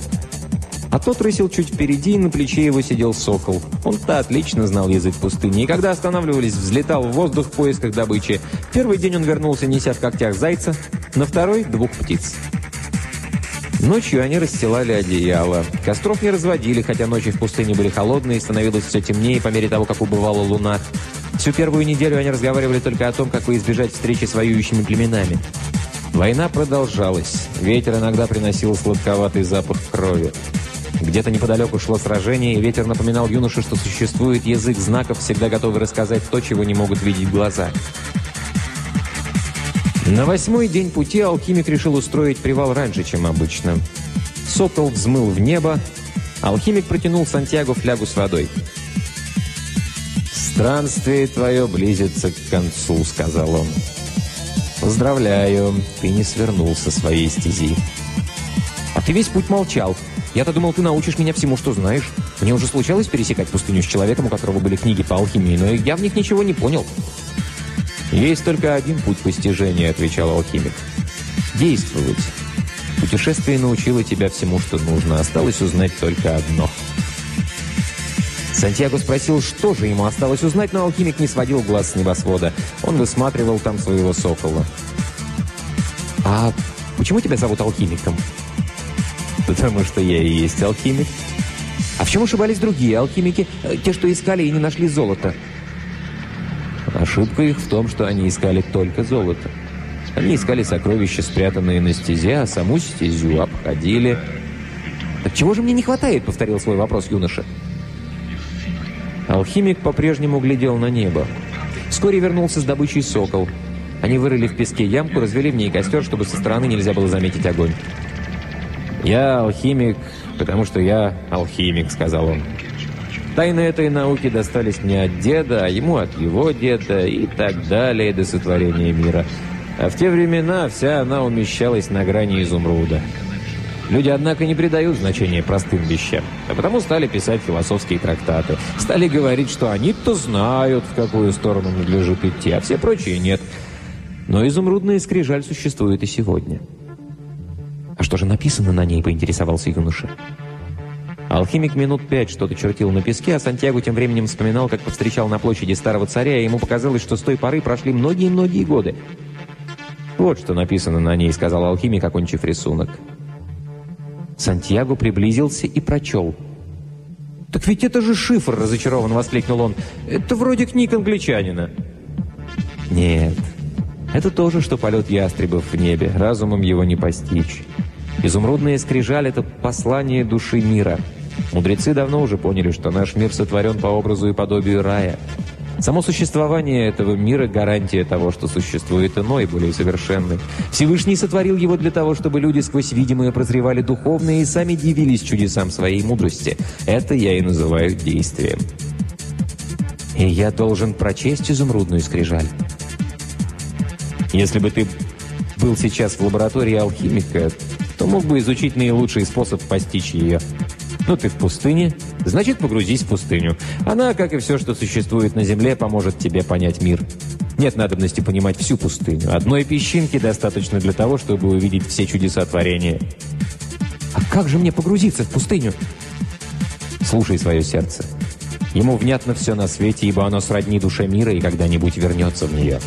А тот рысил чуть впереди, и на плече его сидел сокол. Он-то отлично знал язык пустыни, и когда останавливались, взлетал в воздух в поисках добычи. Первый день он вернулся, неся в когтях зайца, на второй — двух птиц. Ночью они расстилали одеяло. Костров не разводили, хотя ночи в пустыне были холодные, становилось все темнее по мере того, как убывала луна. Всю первую неделю они разговаривали только о том, как бы избежать встречи с воюющими племенами. Война продолжалась. Ветер иногда приносил сладковатый запах крови. Где-то неподалеку шло сражение, и ветер напоминал юноше, что существует язык знаков, всегда готовый рассказать то, чего не могут видеть глаза. На восьмой день пути алхимик решил устроить привал раньше, чем обычно. Сокол взмыл в небо, алхимик протянул Сантьяго флягу с водой. «Странствие твое близится к концу», — сказал он. «Поздравляю, ты не свернул со своей стези». «А ты весь путь молчал», я-то думал, ты научишь меня всему, что знаешь. Мне уже случалось пересекать пустыню с человеком, у которого были книги по алхимии, но я в них ничего не понял». «Есть только один путь постижения», — отвечал алхимик. «Действовать. Путешествие научило тебя всему, что нужно. Осталось узнать только одно». Сантьяго спросил, что же ему осталось узнать, но алхимик не сводил глаз с небосвода. Он высматривал там своего сокола. «А почему тебя зовут алхимиком?» Потому что я и есть алхимик. А в чем ошибались другие алхимики, э, те, что искали и не нашли золото? Ошибка их в том, что они искали только золото. Они искали сокровища, спрятанные на стезе, а саму стезю обходили. «Так чего же мне не хватает?» — повторил свой вопрос юноша. Алхимик по-прежнему глядел на небо. Вскоре вернулся с добычей сокол. Они вырыли в песке ямку, развели в ней костер, чтобы со стороны нельзя было заметить огонь. «Я алхимик, потому что я алхимик», — сказал он. Тайны этой науки достались мне от деда, а ему от его деда и так далее до сотворения мира. А в те времена вся она умещалась на грани изумруда. Люди, однако, не придают значения простым вещам, а потому стали писать философские трактаты. Стали говорить, что они-то знают, в какую сторону надлежит идти, а все прочие нет. Но изумрудная скрижаль существует и сегодня. «А что же написано на ней?» – поинтересовался юноша. Алхимик минут пять что-то чертил на песке, а Сантьяго тем временем вспоминал, как повстречал на площади старого царя, и ему показалось, что с той поры прошли многие-многие годы. «Вот что написано на ней», — сказал алхимик, окончив рисунок. Сантьяго приблизился и прочел. «Так ведь это же шифр!» — разочарованно воскликнул он. «Это вроде книг англичанина». «Нет, это тоже, что полет ястребов в небе, разумом его не постичь. Изумрудная скрижаль – это послание души мира. Мудрецы давно уже поняли, что наш мир сотворен по образу и подобию рая. Само существование этого мира – гарантия того, что существует иной, более совершенный. Всевышний сотворил его для того, чтобы люди сквозь видимое прозревали духовное и сами дивились чудесам своей мудрости. Это я и называю действием. И я должен прочесть изумрудную скрижаль. Если бы ты был сейчас в лаборатории алхимика, то мог бы изучить наилучший способ постичь ее. Ну, ты в пустыне, значит, погрузись в пустыню. Она, как и все, что существует на Земле, поможет тебе понять мир. Нет надобности понимать всю пустыню. Одной песчинки достаточно для того, чтобы увидеть все чудеса творения. А как же мне погрузиться в пустыню? Слушай свое сердце. Ему внятно все на свете, ибо оно сродни душе мира и когда-нибудь вернется в нее.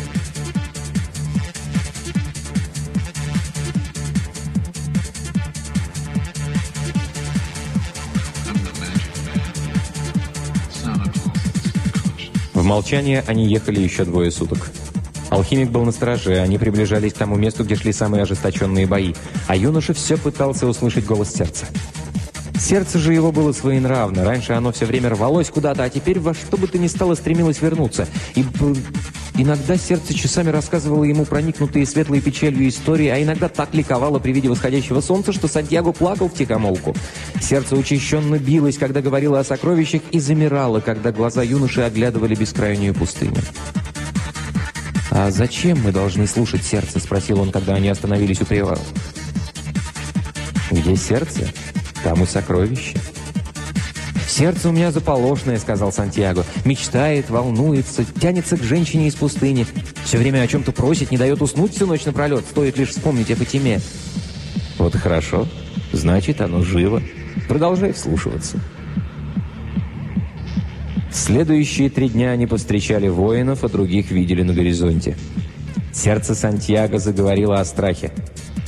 В молчание они ехали еще двое суток. Алхимик был на страже, они приближались к тому месту, где шли самые ожесточенные бои, а юноша все пытался услышать голос сердца. Сердце же его было своенравно. Раньше оно все время рвалось куда-то, а теперь во что бы то ни стало стремилось вернуться. И Иногда сердце часами рассказывало ему проникнутые светлой печалью истории, а иногда так ликовало при виде восходящего солнца, что Сантьяго плакал в тихомолку. Сердце учащенно билось, когда говорило о сокровищах, и замирало, когда глаза юноши оглядывали бескрайнюю пустыню. «А зачем мы должны слушать сердце?» – спросил он, когда они остановились у привала. «Где сердце? Там и сокровище». «Сердце у меня заполошное», — сказал Сантьяго. «Мечтает, волнуется, тянется к женщине из пустыни. Все время о чем-то просит, не дает уснуть всю ночь напролет. Стоит лишь вспомнить о Фатиме». «Вот хорошо. Значит, оно живо. Продолжай вслушиваться». Следующие три дня они повстречали воинов, а других видели на горизонте. Сердце Сантьяго заговорило о страхе.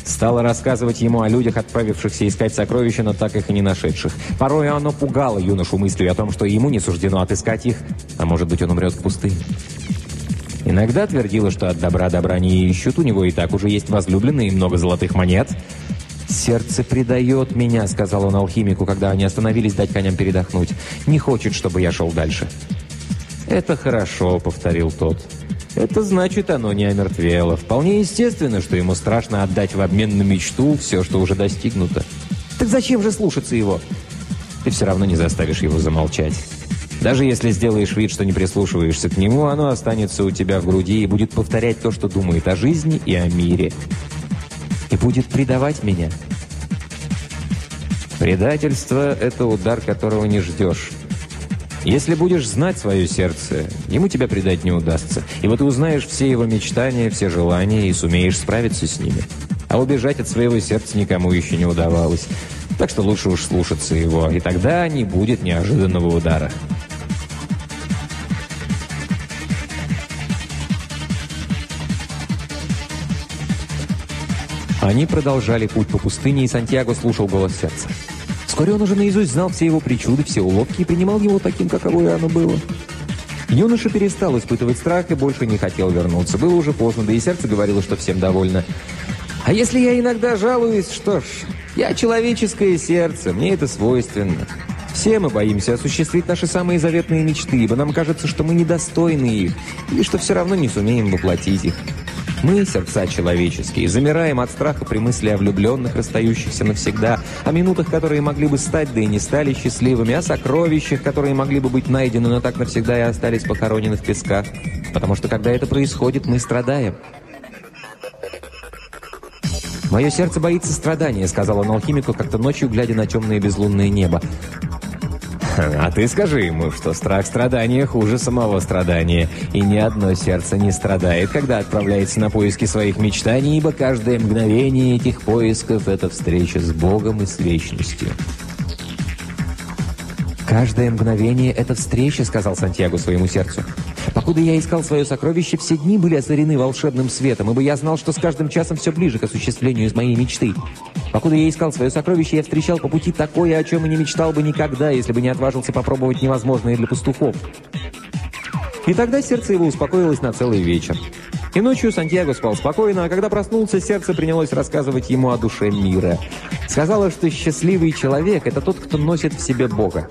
Стало рассказывать ему о людях, отправившихся искать сокровища, но так их и не нашедших. Порой оно пугало юношу мыслью о том, что ему не суждено отыскать их, а может быть он умрет в пустыне. Иногда твердило, что от добра добра не ищут, у него и так уже есть возлюбленные и много золотых монет. «Сердце предает меня», — сказал он алхимику, когда они остановились дать коням передохнуть. «Не хочет, чтобы я шел дальше». «Это хорошо», — повторил тот. Это значит, оно не омертвело. Вполне естественно, что ему страшно отдать в обмен на мечту все, что уже достигнуто. Так зачем же слушаться его? Ты все равно не заставишь его замолчать. Даже если сделаешь вид, что не прислушиваешься к нему, оно останется у тебя в груди и будет повторять то, что думает о жизни и о мире. И будет предавать меня. Предательство – это удар, которого не ждешь. Если будешь знать свое сердце, ему тебя предать не удастся. И вот ты узнаешь все его мечтания, все желания и сумеешь справиться с ними. А убежать от своего сердца никому еще не удавалось. Так что лучше уж слушаться его, и тогда не будет неожиданного удара. Они продолжали путь по пустыне, и Сантьяго слушал голос сердца. Вскоре он уже наизусть знал все его причуды, все уловки и принимал его таким, каковое оно было. Юноша перестал испытывать страх и больше не хотел вернуться. Было уже поздно, да и сердце говорило, что всем довольно. А если я иногда жалуюсь, что ж, я человеческое сердце, мне это свойственно. Все мы боимся осуществить наши самые заветные мечты, ибо нам кажется, что мы недостойны их, или что все равно не сумеем воплотить их. Мы, сердца человеческие, замираем от страха при мысли о влюбленных, расстающихся навсегда, о минутах, которые могли бы стать, да и не стали счастливыми, о сокровищах, которые могли бы быть найдены, но так навсегда и остались похоронены в песках. Потому что, когда это происходит, мы страдаем. «Мое сердце боится страдания», — сказал он алхимику как-то ночью, глядя на темное безлунное небо. А ты скажи ему, что страх страдания хуже самого страдания, и ни одно сердце не страдает, когда отправляется на поиски своих мечтаний, ибо каждое мгновение этих поисков – это встреча с Богом и с вечностью. «Каждое мгновение – это встреча», – сказал Сантьяго своему сердцу. «Покуда я искал свое сокровище, все дни были озарены волшебным светом, ибо я знал, что с каждым часом все ближе к осуществлению из моей мечты. Покуда я искал свое сокровище, я встречал по пути такое, о чем и не мечтал бы никогда, если бы не отважился попробовать невозможное для пастухов». И тогда сердце его успокоилось на целый вечер. И ночью Сантьяго спал спокойно, а когда проснулся, сердце принялось рассказывать ему о душе мира. Сказала, что счастливый человек – это тот, кто носит в себе Бога.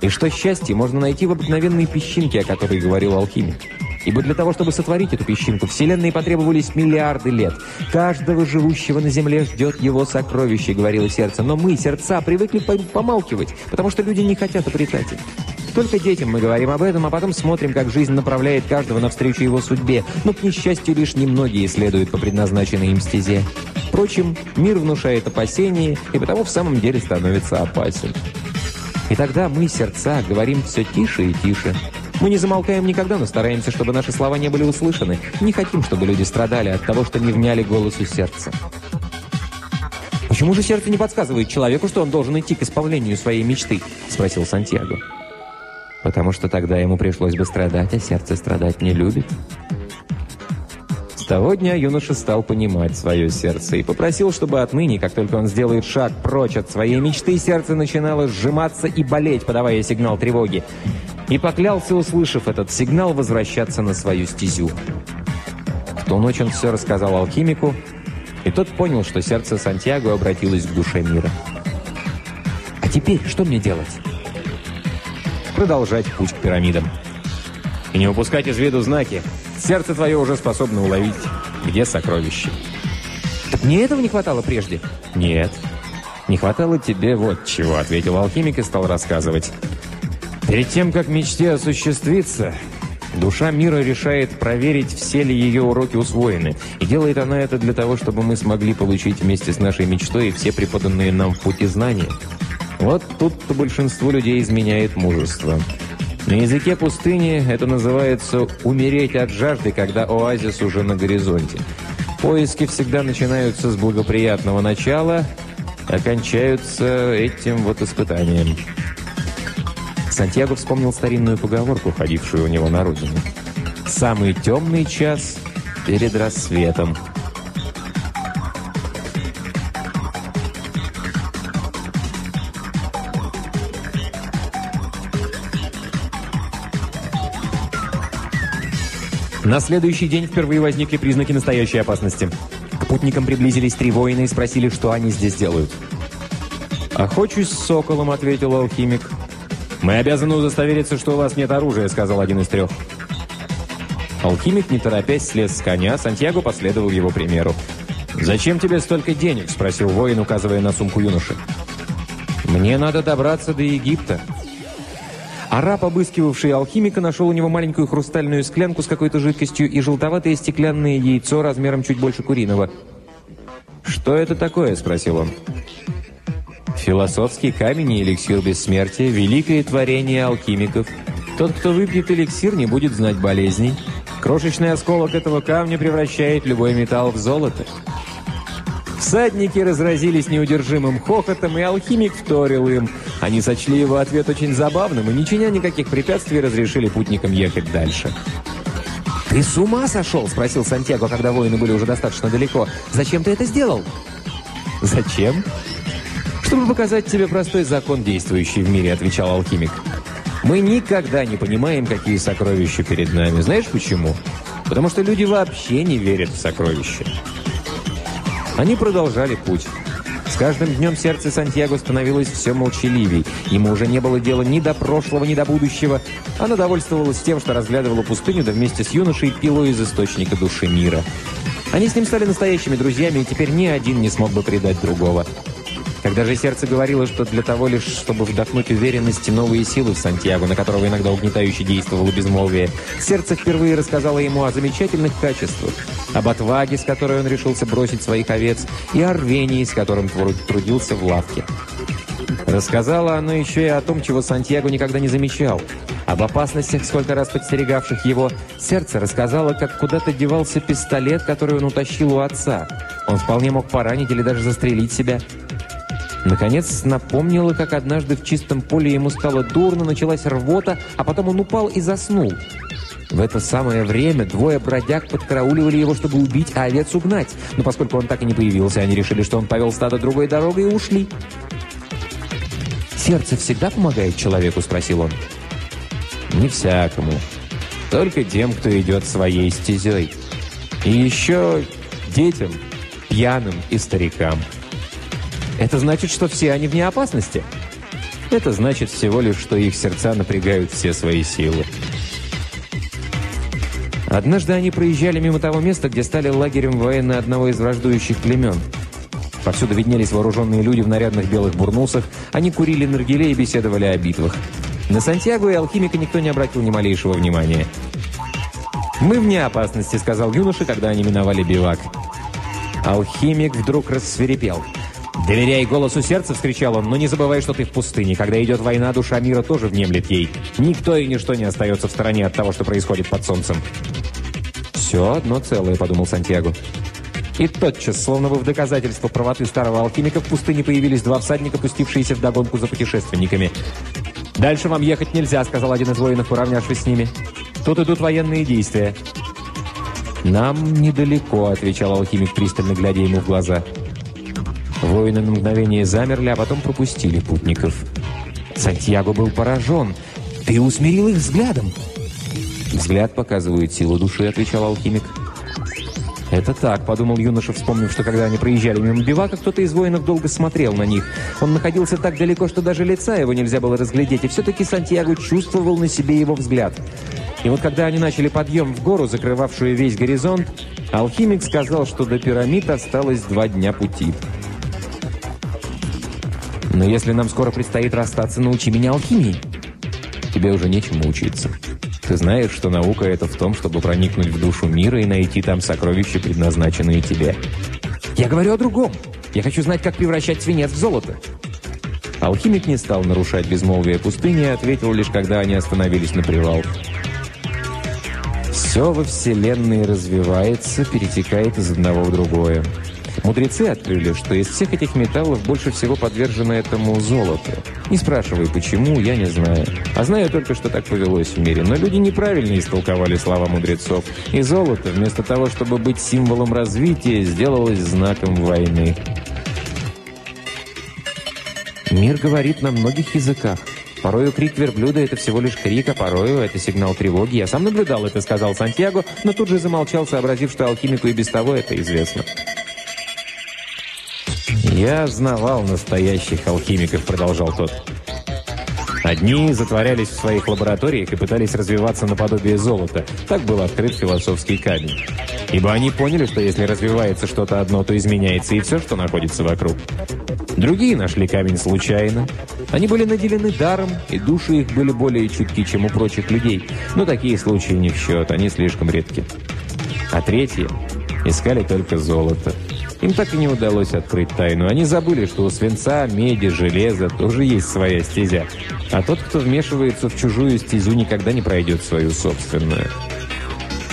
И что счастье можно найти в обыкновенной песчинке, о которой говорил алхимик. Ибо для того, чтобы сотворить эту песчинку, Вселенной потребовались миллиарды лет. Каждого живущего на Земле ждет его сокровище, говорило сердце. Но мы, сердца, привыкли помалкивать, потому что люди не хотят обретать их. Только детям мы говорим об этом, а потом смотрим, как жизнь направляет каждого навстречу его судьбе. Но, к несчастью, лишь немногие следуют по предназначенной им стезе. Впрочем, мир внушает опасения, и потому в самом деле становится опасен. И тогда мы, сердца, говорим все тише и тише. Мы не замолкаем никогда, но стараемся, чтобы наши слова не были услышаны. Не хотим, чтобы люди страдали от того, что не вняли голосу сердца. «Почему же сердце не подсказывает человеку, что он должен идти к исполнению своей мечты?» – спросил Сантьяго. «Потому что тогда ему пришлось бы страдать, а сердце страдать не любит». Того дня юноша стал понимать свое сердце и попросил, чтобы отныне, как только он сделает шаг прочь от своей мечты, сердце начинало сжиматься и болеть, подавая сигнал тревоги. И поклялся, услышав этот сигнал, возвращаться на свою стезю. В ту ночь он все рассказал алхимику, и тот понял, что сердце Сантьяго обратилось к душе мира. «А теперь что мне делать?» «Продолжать путь к пирамидам. И не упускать из виду знаки. Сердце твое уже способно уловить, где сокровище. Так мне этого не хватало прежде? Нет. Не хватало тебе вот чего, ответил алхимик и стал рассказывать. Перед тем, как мечте осуществиться, душа мира решает проверить, все ли ее уроки усвоены. И делает она это для того, чтобы мы смогли получить вместе с нашей мечтой все преподанные нам в пути знания. Вот тут-то большинство людей изменяет мужество. На языке пустыни это называется «умереть от жажды», когда оазис уже на горизонте. Поиски всегда начинаются с благоприятного начала, окончаются этим вот испытанием. Сантьяго вспомнил старинную поговорку, ходившую у него на родине. «Самый темный час перед рассветом». На следующий день впервые возникли признаки настоящей опасности. К путникам приблизились три воина и спросили, что они здесь делают. «Охочусь с соколом», — ответил алхимик. «Мы обязаны удостовериться, что у вас нет оружия», — сказал один из трех. Алхимик, не торопясь, слез с коня, Сантьяго последовал его примеру. «Зачем тебе столько денег?» — спросил воин, указывая на сумку юноши. «Мне надо добраться до Египта». Араб, обыскивавший алхимика, нашел у него маленькую хрустальную склянку с какой-то жидкостью и желтоватое стеклянное яйцо размером чуть больше куриного. «Что это такое?» – спросил он. «Философский камень и эликсир бессмертия – великое творение алхимиков. Тот, кто выпьет эликсир, не будет знать болезней. Крошечный осколок этого камня превращает любой металл в золото». Всадники разразились неудержимым хохотом, и алхимик вторил им. Они сочли его ответ очень забавным и, не чиня никаких препятствий, разрешили путникам ехать дальше. «Ты с ума сошел?» – спросил Сантьяго, когда воины были уже достаточно далеко. «Зачем ты это сделал?» «Зачем?» «Чтобы показать тебе простой закон, действующий в мире», – отвечал алхимик. «Мы никогда не понимаем, какие сокровища перед нами. Знаешь почему? Потому что люди вообще не верят в сокровища». Они продолжали путь. С каждым днем сердце Сантьяго становилось все молчаливей. Ему уже не было дела ни до прошлого, ни до будущего. Она довольствовалась тем, что разглядывала пустыню, да вместе с юношей пило из источника души мира. Они с ним стали настоящими друзьями, и теперь ни один не смог бы предать другого. Когда же сердце говорило, что для того лишь, чтобы вдохнуть уверенность и новые силы в Сантьяго, на которого иногда угнетающе действовало безмолвие, сердце впервые рассказало ему о замечательных качествах, об отваге, с которой он решился бросить своих овец, и о рвении, с которым трудился в лавке. Рассказала оно еще и о том, чего Сантьяго никогда не замечал. Об опасностях, сколько раз подстерегавших его. Сердце рассказало, как куда-то девался пистолет, который он утащил у отца. Он вполне мог поранить или даже застрелить себя. Наконец напомнила, как однажды в чистом поле ему стало дурно, началась рвота, а потом он упал и заснул. В это самое время двое бродяг подкарауливали его, чтобы убить, а овец угнать. Но поскольку он так и не появился, они решили, что он повел стадо другой дорогой и ушли. «Сердце всегда помогает человеку?» – спросил он. «Не всякому. Только тем, кто идет своей стезей. И еще детям, пьяным и старикам». Это значит, что все они вне опасности? Это значит всего лишь, что их сердца напрягают все свои силы. Однажды они проезжали мимо того места, где стали лагерем военны одного из враждующих племен. Повсюду виднелись вооруженные люди в нарядных белых бурнусах. Они курили наргиле и беседовали о битвах. На Сантьяго и алхимика никто не обратил ни малейшего внимания. «Мы вне опасности», — сказал юноша, когда они миновали бивак. Алхимик вдруг рассверепел. «Доверяй голосу сердца!» — вскричал он. «Но не забывай, что ты в пустыне. Когда идет война, душа мира тоже внемлет ей. Никто и ничто не остается в стороне от того, что происходит под солнцем». «Все одно целое», — подумал Сантьяго. И тотчас, словно бы в доказательство правоты старого алхимика, в пустыне появились два всадника, пустившиеся в догонку за путешественниками. «Дальше вам ехать нельзя», — сказал один из воинов, уравнявшись с ними. «Тут идут военные действия». «Нам недалеко», — отвечал алхимик, пристально глядя ему в глаза. Воины на мгновение замерли, а потом пропустили путников. Сантьяго был поражен. «Ты усмирил их взглядом!» «Взгляд показывает силу души», — отвечал алхимик. «Это так», — подумал юноша, вспомнив, что когда они проезжали мимо бивака, кто-то из воинов долго смотрел на них. Он находился так далеко, что даже лица его нельзя было разглядеть, и все-таки Сантьяго чувствовал на себе его взгляд. И вот когда они начали подъем в гору, закрывавшую весь горизонт, алхимик сказал, что до пирамид осталось два дня пути. «Но если нам скоро предстоит расстаться, научи меня алхимии». «Тебе уже нечему учиться. Ты знаешь, что наука — это в том, чтобы проникнуть в душу мира и найти там сокровища, предназначенные тебе». «Я говорю о другом. Я хочу знать, как превращать свинец в золото». Алхимик не стал нарушать безмолвие пустыни и ответил лишь, когда они остановились на привал. Все во Вселенной развивается, перетекает из одного в другое. Мудрецы открыли, что из всех этих металлов больше всего подвержено этому золото. Не спрашивай, почему, я не знаю. А знаю только, что так повелось в мире. Но люди неправильно истолковали слова мудрецов. И золото, вместо того, чтобы быть символом развития, сделалось знаком войны. Мир говорит на многих языках. Порою крик верблюда – это всего лишь крик, а порою это сигнал тревоги. Я сам наблюдал это, сказал Сантьяго, но тут же замолчал, сообразив, что алхимику и без того это известно. «Я знавал настоящих алхимиков», – продолжал тот. Одни затворялись в своих лабораториях и пытались развиваться наподобие золота. Так был открыт философский камень. Ибо они поняли, что если развивается что-то одно, то изменяется и все, что находится вокруг. Другие нашли камень случайно. Они были наделены даром, и души их были более чутки, чем у прочих людей. Но такие случаи не в счет, они слишком редки. А третьи искали только золото. Им так и не удалось открыть тайну. Они забыли, что у свинца, меди, железа тоже есть своя стезя. А тот, кто вмешивается в чужую стезю, никогда не пройдет свою собственную.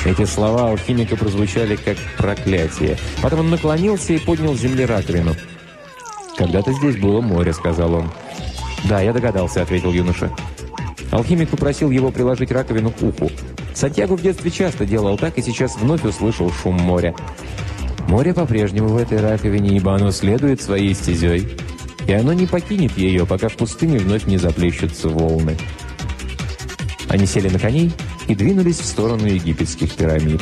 Эти слова алхимика прозвучали как проклятие. Потом он наклонился и поднял с земли раковину. «Когда-то здесь было море», — сказал он. «Да, я догадался», — ответил юноша. Алхимик попросил его приложить раковину к уху. Сантьяго в детстве часто делал так и сейчас вновь услышал шум моря. Море по-прежнему в этой раковине, ибо оно следует своей стезей. И оно не покинет ее, пока в пустыне вновь не заплещутся волны. Они сели на коней и двинулись в сторону египетских пирамид.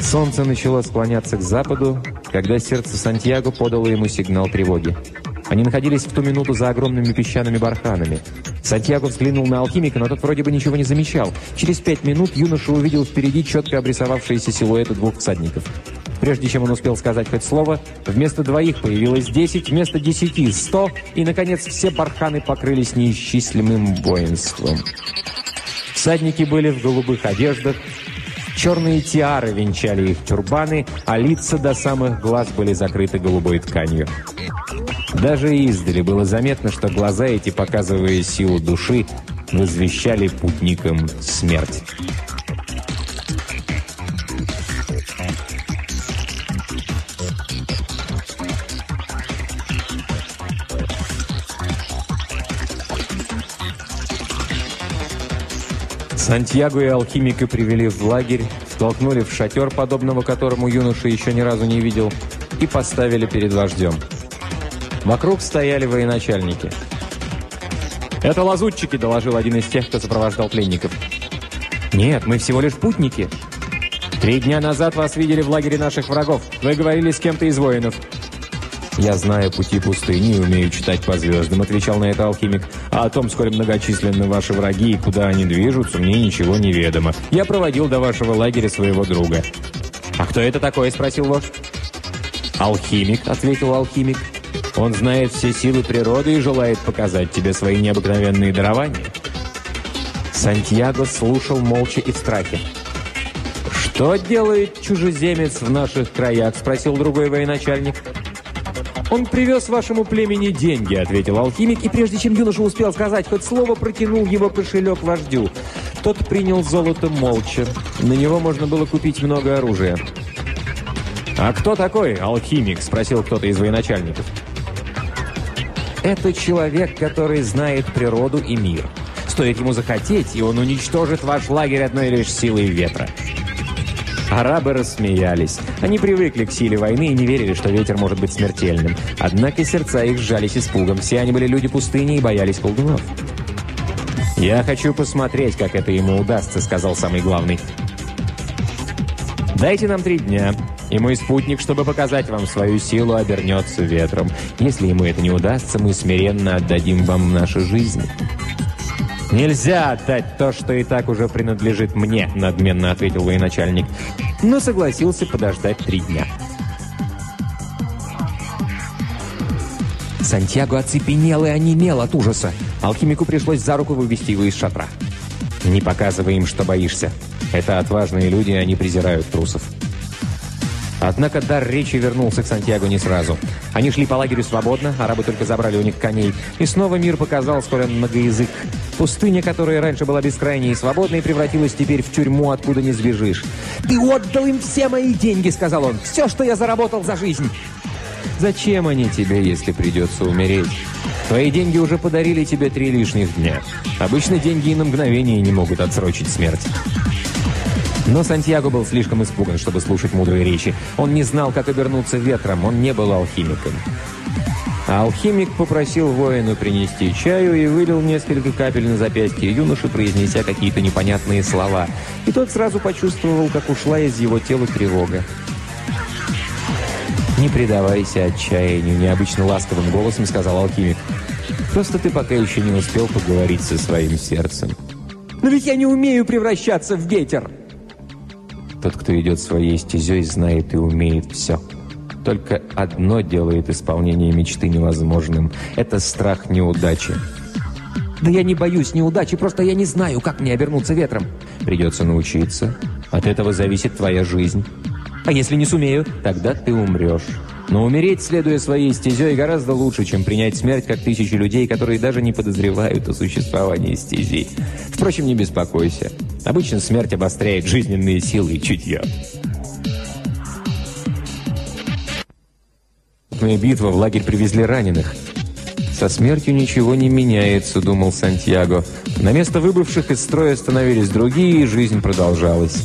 Солнце начало склоняться к западу, когда сердце Сантьяго подало ему сигнал тревоги. Они находились в ту минуту за огромными песчаными барханами. Сантьяго взглянул на алхимика, но тот вроде бы ничего не замечал. Через пять минут юноша увидел впереди четко обрисовавшиеся силуэты двух всадников. Прежде чем он успел сказать хоть слово, вместо двоих появилось десять, вместо десяти – сто, и, наконец, все барханы покрылись неисчислимым воинством. Всадники были в голубых одеждах, черные тиары венчали их тюрбаны, а лица до самых глаз были закрыты голубой тканью. Даже издали было заметно, что глаза эти, показывая силу души, возвещали путникам смерть. Сантьяго и алхимика привели в лагерь, втолкнули в шатер, подобного которому юноша еще ни разу не видел, и поставили перед вождем. Вокруг стояли военачальники. «Это лазутчики», — доложил один из тех, кто сопровождал пленников. «Нет, мы всего лишь путники. Три дня назад вас видели в лагере наших врагов. Вы говорили с кем-то из воинов». «Я знаю пути пустыни и умею читать по звездам», — отвечал на это алхимик. «А о том, сколь многочисленны ваши враги и куда они движутся, мне ничего не ведомо. Я проводил до вашего лагеря своего друга». «А кто это такой?» — спросил вождь. «Алхимик», — ответил алхимик. Он знает все силы природы и желает показать тебе свои необыкновенные дарования». Сантьяго слушал молча и в страхе. «Что делает чужеземец в наших краях?» – спросил другой военачальник. «Он привез вашему племени деньги», – ответил алхимик, и прежде чем юноша успел сказать хоть слово, протянул его кошелек вождю. Тот принял золото молча. На него можно было купить много оружия. «А кто такой алхимик?» – спросил кто-то из военачальников. Это человек, который знает природу и мир. Стоит ему захотеть, и он уничтожит ваш лагерь одной лишь силой ветра. Арабы рассмеялись. Они привыкли к силе войны и не верили, что ветер может быть смертельным. Однако сердца их сжались испугом. Все они были люди пустыни и боялись колдунов. «Я хочу посмотреть, как это ему удастся», — сказал самый главный. «Дайте нам три дня. И мой спутник, чтобы показать вам свою силу, обернется ветром. Если ему это не удастся, мы смиренно отдадим вам нашу жизнь». «Нельзя отдать то, что и так уже принадлежит мне», — надменно ответил военачальник, но согласился подождать три дня. Сантьяго оцепенел и онемел от ужаса. Алхимику пришлось за руку вывести его из шатра. «Не показывай им, что боишься. Это отважные люди, они презирают трусов». Однако дар речи вернулся к Сантьяго не сразу. Они шли по лагерю свободно, арабы только забрали у них коней. И снова мир показал, сколь он многоязык. Пустыня, которая раньше была бескрайней и свободной, превратилась теперь в тюрьму, откуда не сбежишь. «Ты отдал им все мои деньги», — сказал он. «Все, что я заработал за жизнь». «Зачем они тебе, если придется умереть? Твои деньги уже подарили тебе три лишних дня. Обычно деньги и на мгновение не могут отсрочить смерть». Но Сантьяго был слишком испуган, чтобы слушать мудрые речи. Он не знал, как обернуться ветром, он не был алхимиком. А алхимик попросил воину принести чаю и вылил несколько капель на запястье юноши, произнеся какие-то непонятные слова. И тот сразу почувствовал, как ушла из его тела тревога. «Не предавайся отчаянию», — необычно ласковым голосом сказал алхимик. «Просто ты пока еще не успел поговорить со своим сердцем». «Но ведь я не умею превращаться в ветер!» Тот, кто идет своей стезей, знает и умеет все. Только одно делает исполнение мечты невозможным. Это страх неудачи. Да я не боюсь неудачи, просто я не знаю, как мне обернуться ветром. Придется научиться. От этого зависит твоя жизнь. А если не сумею? Тогда ты умрешь. Но умереть, следуя своей стезей, гораздо лучше, чем принять смерть, как тысячи людей, которые даже не подозревают о существовании стезей. Впрочем, не беспокойся. Обычно смерть обостряет жизненные силы и чутье. битва в лагерь привезли раненых. «Со смертью ничего не меняется», — думал Сантьяго. На место выбывших из строя становились другие, и жизнь продолжалась.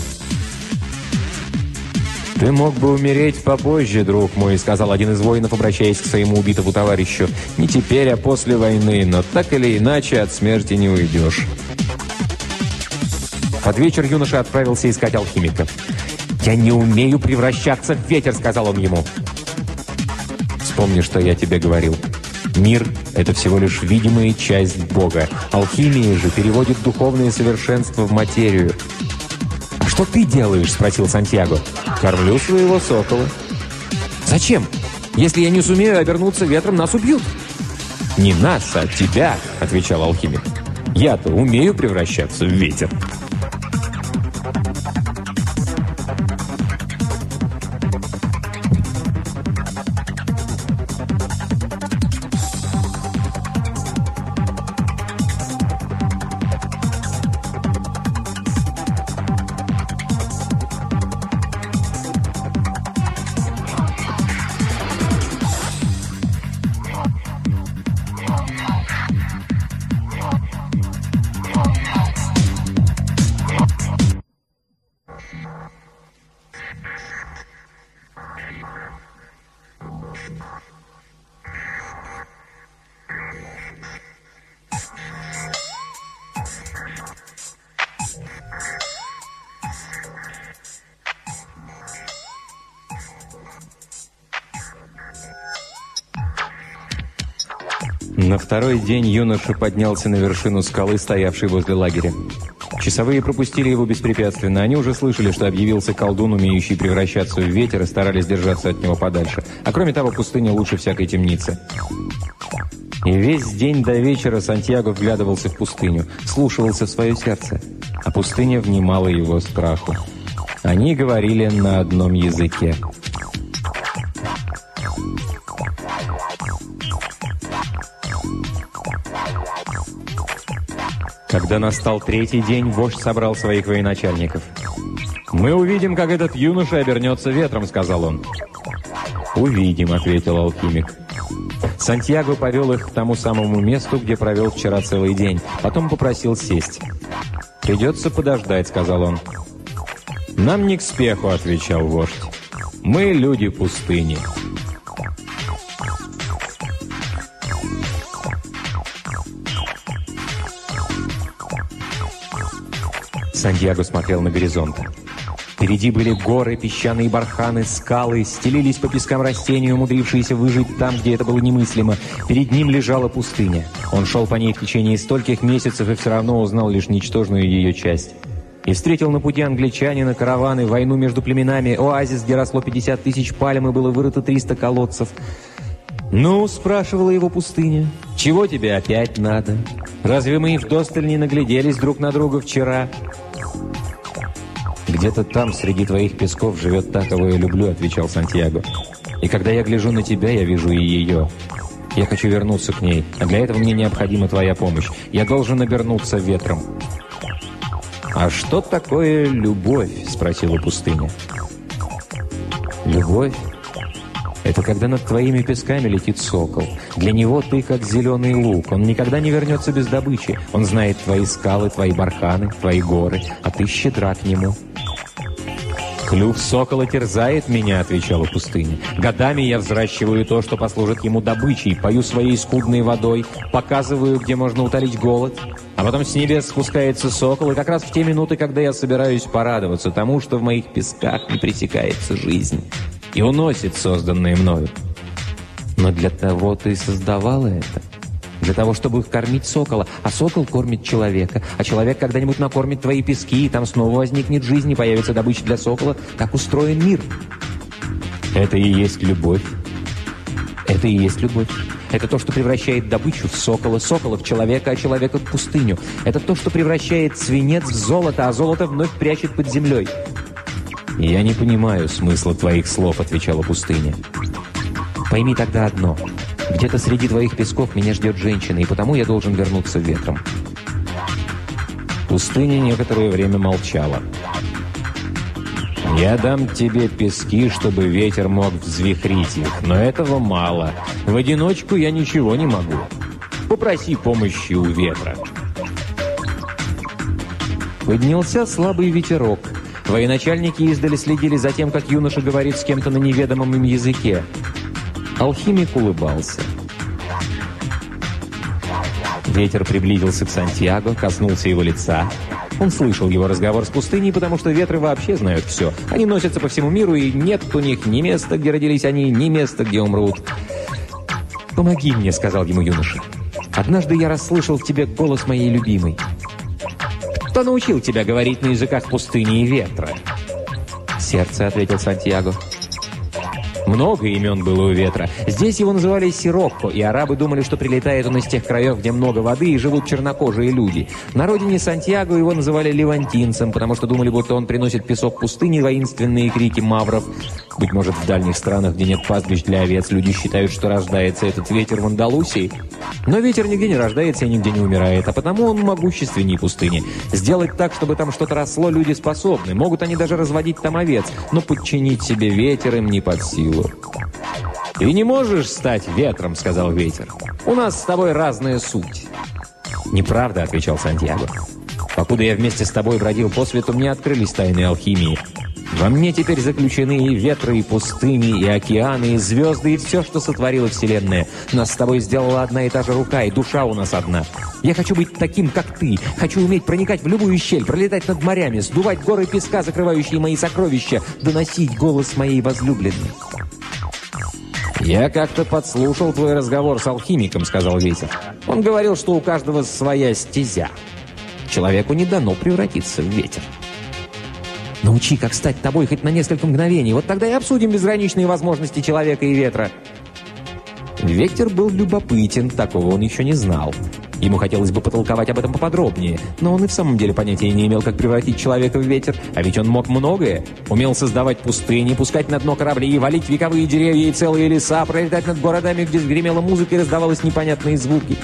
«Ты мог бы умереть попозже, друг мой», — сказал один из воинов, обращаясь к своему убитому товарищу. «Не теперь, а после войны, но так или иначе от смерти не уйдешь». Под вечер юноша отправился искать алхимика. «Я не умею превращаться в ветер», — сказал он ему. «Вспомни, что я тебе говорил. Мир — это всего лишь видимая часть Бога. Алхимия же переводит духовное совершенство в материю». «А что ты делаешь?» — спросил Сантьяго. «Кормлю своего сокола». «Зачем? Если я не сумею обернуться ветром, нас убьют». «Не нас, а тебя», — отвечал алхимик. «Я-то умею превращаться в ветер». Второй день юноша поднялся на вершину скалы, стоявшей возле лагеря. Часовые пропустили его беспрепятственно. Они уже слышали, что объявился колдун, умеющий превращаться в ветер, и старались держаться от него подальше. А кроме того, пустыня лучше всякой темницы. И весь день до вечера Сантьяго вглядывался в пустыню, слушался в свое сердце, а пустыня внимала его страху. Они говорили на одном языке – Когда настал третий день, вождь собрал своих военачальников. «Мы увидим, как этот юноша обернется ветром», — сказал он. «Увидим», — ответил алхимик. Сантьяго повел их к тому самому месту, где провел вчера целый день. Потом попросил сесть. «Придется подождать», — сказал он. «Нам не к спеху», — отвечал вождь. «Мы люди пустыни». Сантьяго смотрел на горизонт. Впереди были горы, песчаные барханы, скалы, стелились по пескам растения, умудрившиеся выжить там, где это было немыслимо. Перед ним лежала пустыня. Он шел по ней в течение стольких месяцев и все равно узнал лишь ничтожную ее часть. И встретил на пути англичанина, караваны, войну между племенами, оазис, где росло 50 тысяч пальм и было вырыто 300 колодцев. «Ну?» – спрашивала его пустыня. «Чего тебе опять надо? Разве мы и вдосталь не нагляделись друг на друга вчера?» «Где-то там, среди твоих песков, живет та, кого я люблю», — отвечал Сантьяго. «И когда я гляжу на тебя, я вижу и ее. Я хочу вернуться к ней, а для этого мне необходима твоя помощь. Я должен обернуться ветром». «А что такое любовь?» — спросила пустыня. «Любовь — это когда над твоими песками летит сокол. Для него ты как зеленый лук. Он никогда не вернется без добычи. Он знает твои скалы, твои барханы, твои горы, а ты щедра к нему». «Клюв сокола терзает меня», — отвечала пустыня. «Годами я взращиваю то, что послужит ему добычей, пою своей скудной водой, показываю, где можно утолить голод. А потом с небес спускается сокол, и как раз в те минуты, когда я собираюсь порадоваться тому, что в моих песках не пресекается жизнь, и уносит созданное мною. Но для того ты создавала это» для того, чтобы кормить сокола. А сокол кормит человека. А человек когда-нибудь накормит твои пески, и там снова возникнет жизнь, и появится добыча для сокола. Так устроен мир. Это и есть любовь. Это и есть любовь. Это то, что превращает добычу в сокола, сокола в человека, а человека в пустыню. Это то, что превращает свинец в золото, а золото вновь прячет под землей. «Я не понимаю смысла твоих слов», — отвечала пустыня. «Пойми тогда одно. Где-то среди твоих песков меня ждет женщина, и потому я должен вернуться ветром». Пустыня некоторое время молчала. «Я дам тебе пески, чтобы ветер мог взвихрить их, но этого мало. В одиночку я ничего не могу. Попроси помощи у ветра». Поднялся слабый ветерок. Военачальники издали следили за тем, как юноша говорит с кем-то на неведомом им языке. Алхимик улыбался. Ветер приблизился к Сантьяго, коснулся его лица. Он слышал его разговор с пустыней, потому что ветры вообще знают все. Они носятся по всему миру, и нет у них ни места, где родились они, ни места, где умрут. «Помоги мне», — сказал ему юноша. «Однажды я расслышал в тебе голос моей любимой». «Кто научил тебя говорить на языках пустыни и ветра?» «Сердце», — ответил Сантьяго. Много имен было у ветра. Здесь его называли Сирокко, и арабы думали, что прилетает он из тех краев, где много воды и живут чернокожие люди. На родине Сантьяго его называли Левантинцем, потому что думали, будто он приносит песок пустыни воинственные крики мавров. Быть может, в дальних странах, где нет пастбищ для овец, люди считают, что рождается этот ветер в Андалусии. Но ветер нигде не рождается и нигде не умирает, а потому он могущественнее пустыни. Сделать так, чтобы там что-то росло, люди способны. Могут они даже разводить там овец, но подчинить себе ветер им не под силу. «Ты не можешь стать ветром», — сказал ветер. «У нас с тобой разная суть». «Неправда», — отвечал Сантьяго. «Покуда я вместе с тобой бродил по свету, мне открылись тайны алхимии. Во мне теперь заключены и ветры, и пустыни, и океаны, и звезды, и все, что сотворила Вселенная. Нас с тобой сделала одна и та же рука, и душа у нас одна. Я хочу быть таким, как ты. Хочу уметь проникать в любую щель, пролетать над морями, сдувать горы песка, закрывающие мои сокровища, доносить голос моей возлюбленной. «Я как-то подслушал твой разговор с алхимиком», — сказал Ветер. «Он говорил, что у каждого своя стезя. Человеку не дано превратиться в ветер». Научи, как стать тобой хоть на несколько мгновений. Вот тогда и обсудим безграничные возможности человека и ветра». Ветер был любопытен, такого он еще не знал. Ему хотелось бы потолковать об этом поподробнее, но он и в самом деле понятия не имел, как превратить человека в ветер, а ведь он мог многое. Умел создавать пустыни, пускать на дно корабли, валить вековые деревья и целые леса, пролетать над городами, где гремела музыка и раздавалось непонятные звуки.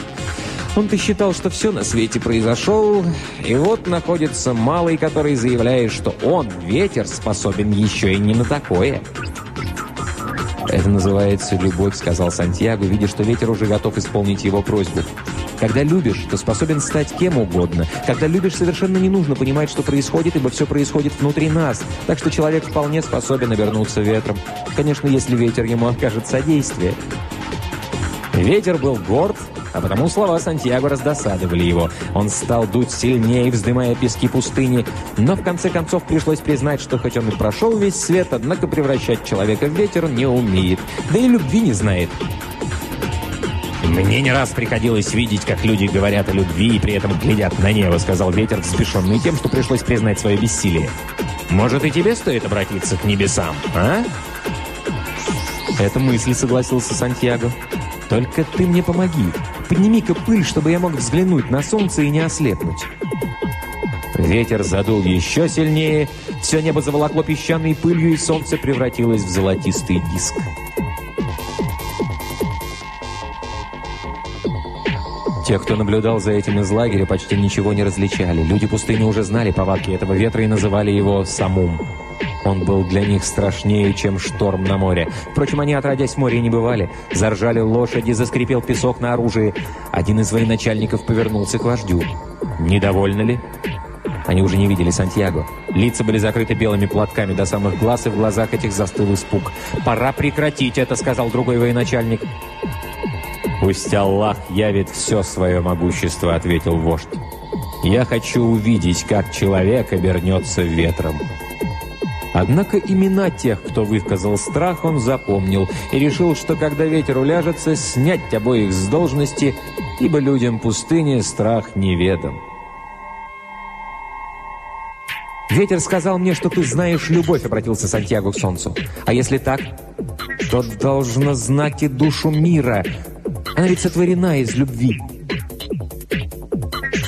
Он-то считал, что все на свете произошел, и вот находится малый, который заявляет, что он, ветер, способен еще и не на такое. «Это называется любовь», — сказал Сантьяго, видя, что ветер уже готов исполнить его просьбу. «Когда любишь, то способен стать кем угодно. Когда любишь, совершенно не нужно понимать, что происходит, ибо все происходит внутри нас. Так что человек вполне способен обернуться ветром. Конечно, если ветер ему окажет содействие». Ветер был горд а потому слова Сантьяго раздосадовали его. Он стал дуть сильнее, вздымая пески пустыни, но в конце концов пришлось признать, что хоть он и прошел весь свет, однако превращать человека в ветер не умеет, да и любви не знает. «Мне не раз приходилось видеть, как люди говорят о любви и при этом глядят на небо», сказал ветер, взбешенный тем, что пришлось признать свое бессилие. «Может, и тебе стоит обратиться к небесам, а?» «Это мысль», — согласился Сантьяго. «Только ты мне помоги. Подними-ка пыль, чтобы я мог взглянуть на солнце и не ослепнуть». Ветер задул еще сильнее, все небо заволокло песчаной пылью, и солнце превратилось в золотистый диск. Те, кто наблюдал за этим из лагеря, почти ничего не различали. Люди пустыни уже знали повадки этого ветра и называли его «самум». Он был для них страшнее, чем шторм на море. Впрочем, они, отродясь в море, не бывали. Заржали лошади, заскрипел песок на оружии. Один из военачальников повернулся к вождю. «Недовольны ли?» Они уже не видели Сантьяго. Лица были закрыты белыми платками до самых глаз, и в глазах этих застыл испуг. «Пора прекратить это», — сказал другой военачальник. «Пусть Аллах явит все свое могущество», — ответил вождь. «Я хочу увидеть, как человек обернется ветром». Однако имена тех, кто высказал страх, он запомнил и решил, что когда ветер уляжется, снять обоих с должности, ибо людям пустыни страх неведом. «Ветер сказал мне, что ты знаешь любовь», — обратился Сантьяго к солнцу. «А если так, то должно знать и душу мира. Она ведь сотворена из любви».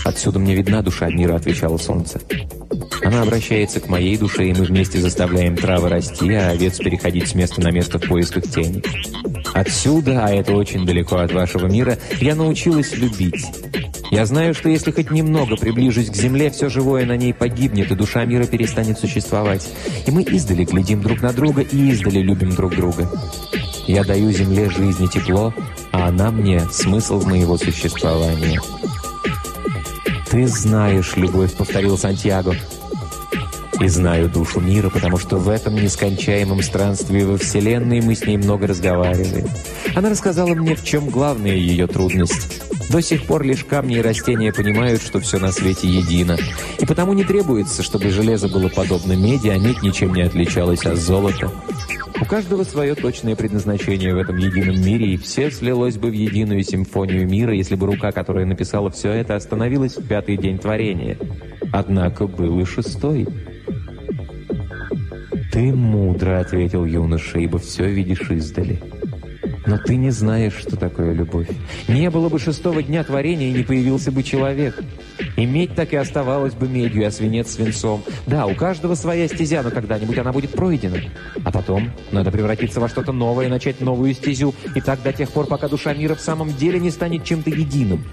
«Отсюда мне видна душа мира», — отвечало солнце. Она обращается к моей душе, и мы вместе заставляем травы расти, а овец переходить с места на место в поисках тени. Отсюда, а это очень далеко от вашего мира, я научилась любить. Я знаю, что если хоть немного приближусь к земле, все живое на ней погибнет, и душа мира перестанет существовать. И мы издали глядим друг на друга и издали любим друг друга. Я даю земле жизнь и тепло, а она мне смысл моего существования. «Ты знаешь любовь», — повторил Сантьяго и знаю душу мира, потому что в этом нескончаемом странстве во Вселенной мы с ней много разговаривали. Она рассказала мне, в чем главная ее трудность. До сих пор лишь камни и растения понимают, что все на свете едино. И потому не требуется, чтобы железо было подобно меди, а медь ничем не отличалась от золота. У каждого свое точное предназначение в этом едином мире, и все слилось бы в единую симфонию мира, если бы рука, которая написала все это, остановилась в пятый день творения. Однако был и шестой. «Ты мудро», — ответил юноша, — «ибо все видишь издали». Но ты не знаешь, что такое любовь. Не было бы шестого дня творения, и не появился бы человек. И медь так и оставалась бы медью, а свинец свинцом. Да, у каждого своя стезя, но когда-нибудь она будет пройдена. А потом надо превратиться во что-то новое, начать новую стезю. И так до тех пор, пока душа мира в самом деле не станет чем-то единым.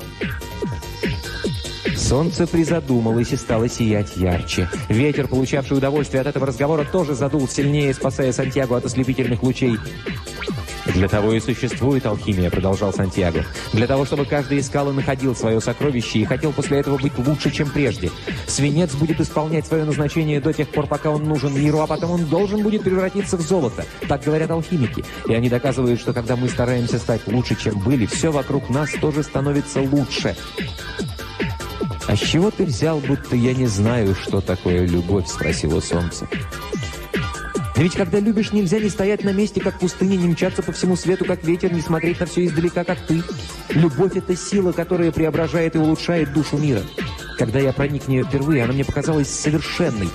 Солнце призадумалось и стало сиять ярче. Ветер, получавший удовольствие от этого разговора, тоже задул сильнее, спасая Сантьяго от ослепительных лучей. «Для того и существует алхимия», — продолжал Сантьяго. «Для того, чтобы каждый искал и находил свое сокровище и хотел после этого быть лучше, чем прежде. Свинец будет исполнять свое назначение до тех пор, пока он нужен миру, а потом он должен будет превратиться в золото. Так говорят алхимики. И они доказывают, что когда мы стараемся стать лучше, чем были, все вокруг нас тоже становится лучше. «А с чего ты взял, будто я не знаю, что такое любовь?» — спросило солнце. Но ведь когда любишь, нельзя не стоять на месте, как пустыня, не мчаться по всему свету, как ветер, не смотреть на все издалека, как ты. Любовь — это сила, которая преображает и улучшает душу мира. Когда я проник в нее впервые, она мне показалась совершенной.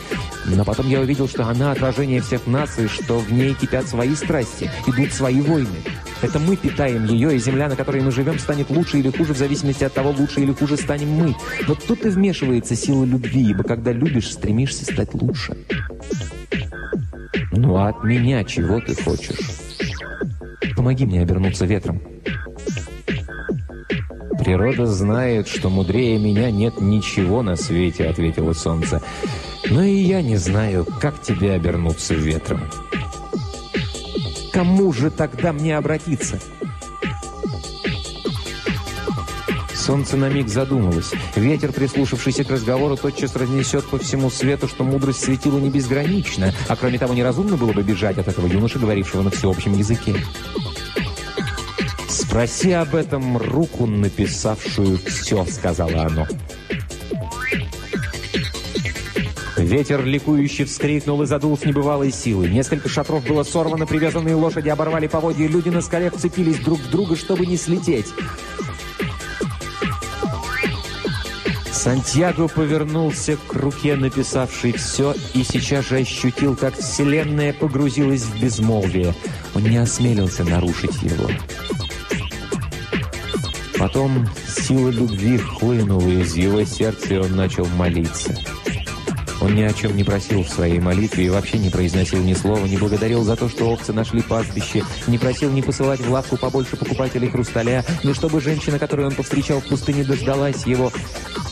Но потом я увидел, что она отражение всех нас, и что в ней кипят свои страсти, идут свои войны. Это мы питаем ее, и земля, на которой мы живем, станет лучше или хуже в зависимости от того, лучше или хуже станем мы. Вот тут и вмешивается сила любви, ибо когда любишь, стремишься стать лучше. Ну а от меня чего ты хочешь? Помоги мне обернуться ветром. «Природа знает, что мудрее меня нет ничего на свете», — ответило солнце. «Но и я не знаю, как тебе обернуться ветром» кому же тогда мне обратиться? Солнце на миг задумалось. Ветер, прислушавшийся к разговору, тотчас разнесет по всему свету, что мудрость светила не безгранична, а кроме того, неразумно было бы бежать от этого юноши, говорившего на всеобщем языке. «Проси об этом руку, написавшую все», — сказала оно. Ветер ликующе вскрикнул и задул с небывалой силой. Несколько шатров было сорвано, привязанные лошади оборвали поводья, люди на скале вцепились друг в друга, чтобы не слететь. Сантьяго повернулся к руке, написавшей все, и сейчас же ощутил, как вселенная погрузилась в безмолвие. Он не осмелился нарушить его. Потом сила любви хлынула из его сердца, и он начал молиться. Он ни о чем не просил в своей молитве и вообще не произносил ни слова, не благодарил за то, что овцы нашли пастбище, не просил не посылать в лавку побольше покупателей хрусталя, но чтобы женщина, которую он повстречал в пустыне, дождалась его.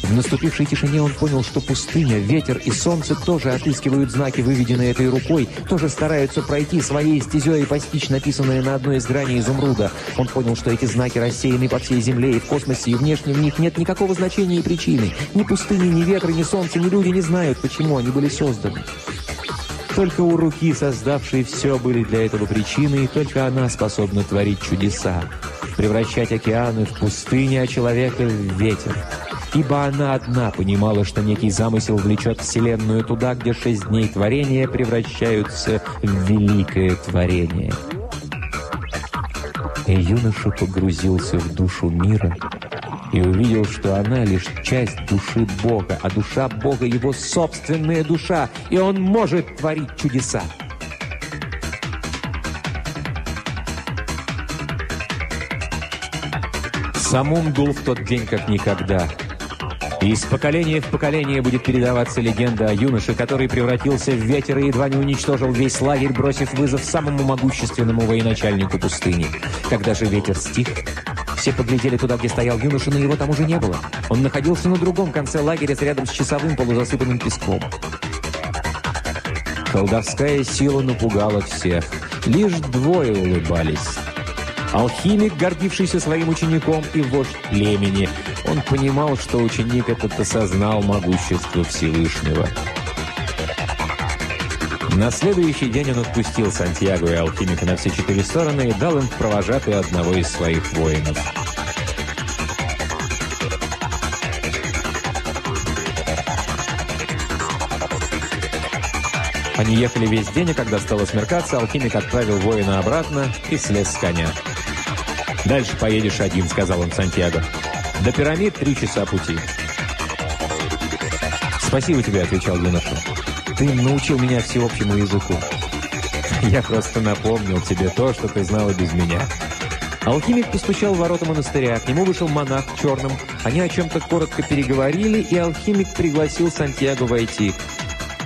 В наступившей тишине он понял, что пустыня, ветер и солнце тоже отыскивают знаки, выведенные этой рукой, тоже стараются пройти своей стезей и постичь написанное на одной из граней изумруда. Он понял, что эти знаки рассеяны по всей Земле и в космосе, и внешне в них нет никакого значения и причины. Ни пустыни, ни ветра, ни солнца, ни люди не знают, почему они были созданы. Только у руки, создавшей все, были для этого причины, и только она способна творить чудеса, превращать океаны в пустыни, а человека в ветер ибо она одна понимала, что некий замысел влечет Вселенную туда, где шесть дней творения превращаются в великое творение. И юноша погрузился в душу мира и увидел, что она лишь часть души Бога, а душа Бога — его собственная душа, и он может творить чудеса. Самум дул в тот день как никогда — и из поколения в поколение будет передаваться легенда о юноше, который превратился в ветер и едва не уничтожил весь лагерь, бросив вызов самому могущественному военачальнику пустыни. Когда же ветер стих, все поглядели туда, где стоял юноша, но его там уже не было. Он находился на другом конце лагеря, рядом с часовым полузасыпанным песком. Колдовская сила напугала всех. Лишь двое улыбались. Алхимик, гордившийся своим учеником, и вождь племени. Он понимал, что ученик этот осознал могущество Всевышнего. На следующий день он отпустил Сантьяго и алхимика на все четыре стороны и дал им провожатую одного из своих воинов. Они ехали весь день, и когда стало смеркаться, алхимик отправил воина обратно и слез с коня. «Дальше поедешь один», — сказал он Сантьяго. «До пирамид три часа пути». «Спасибо тебе», — отвечал юноша. «Ты научил меня всеобщему языку». «Я просто напомнил тебе то, что ты знала без меня». Алхимик постучал в ворота монастыря. К нему вышел монах в черном. Они о чем-то коротко переговорили, и алхимик пригласил Сантьяго войти.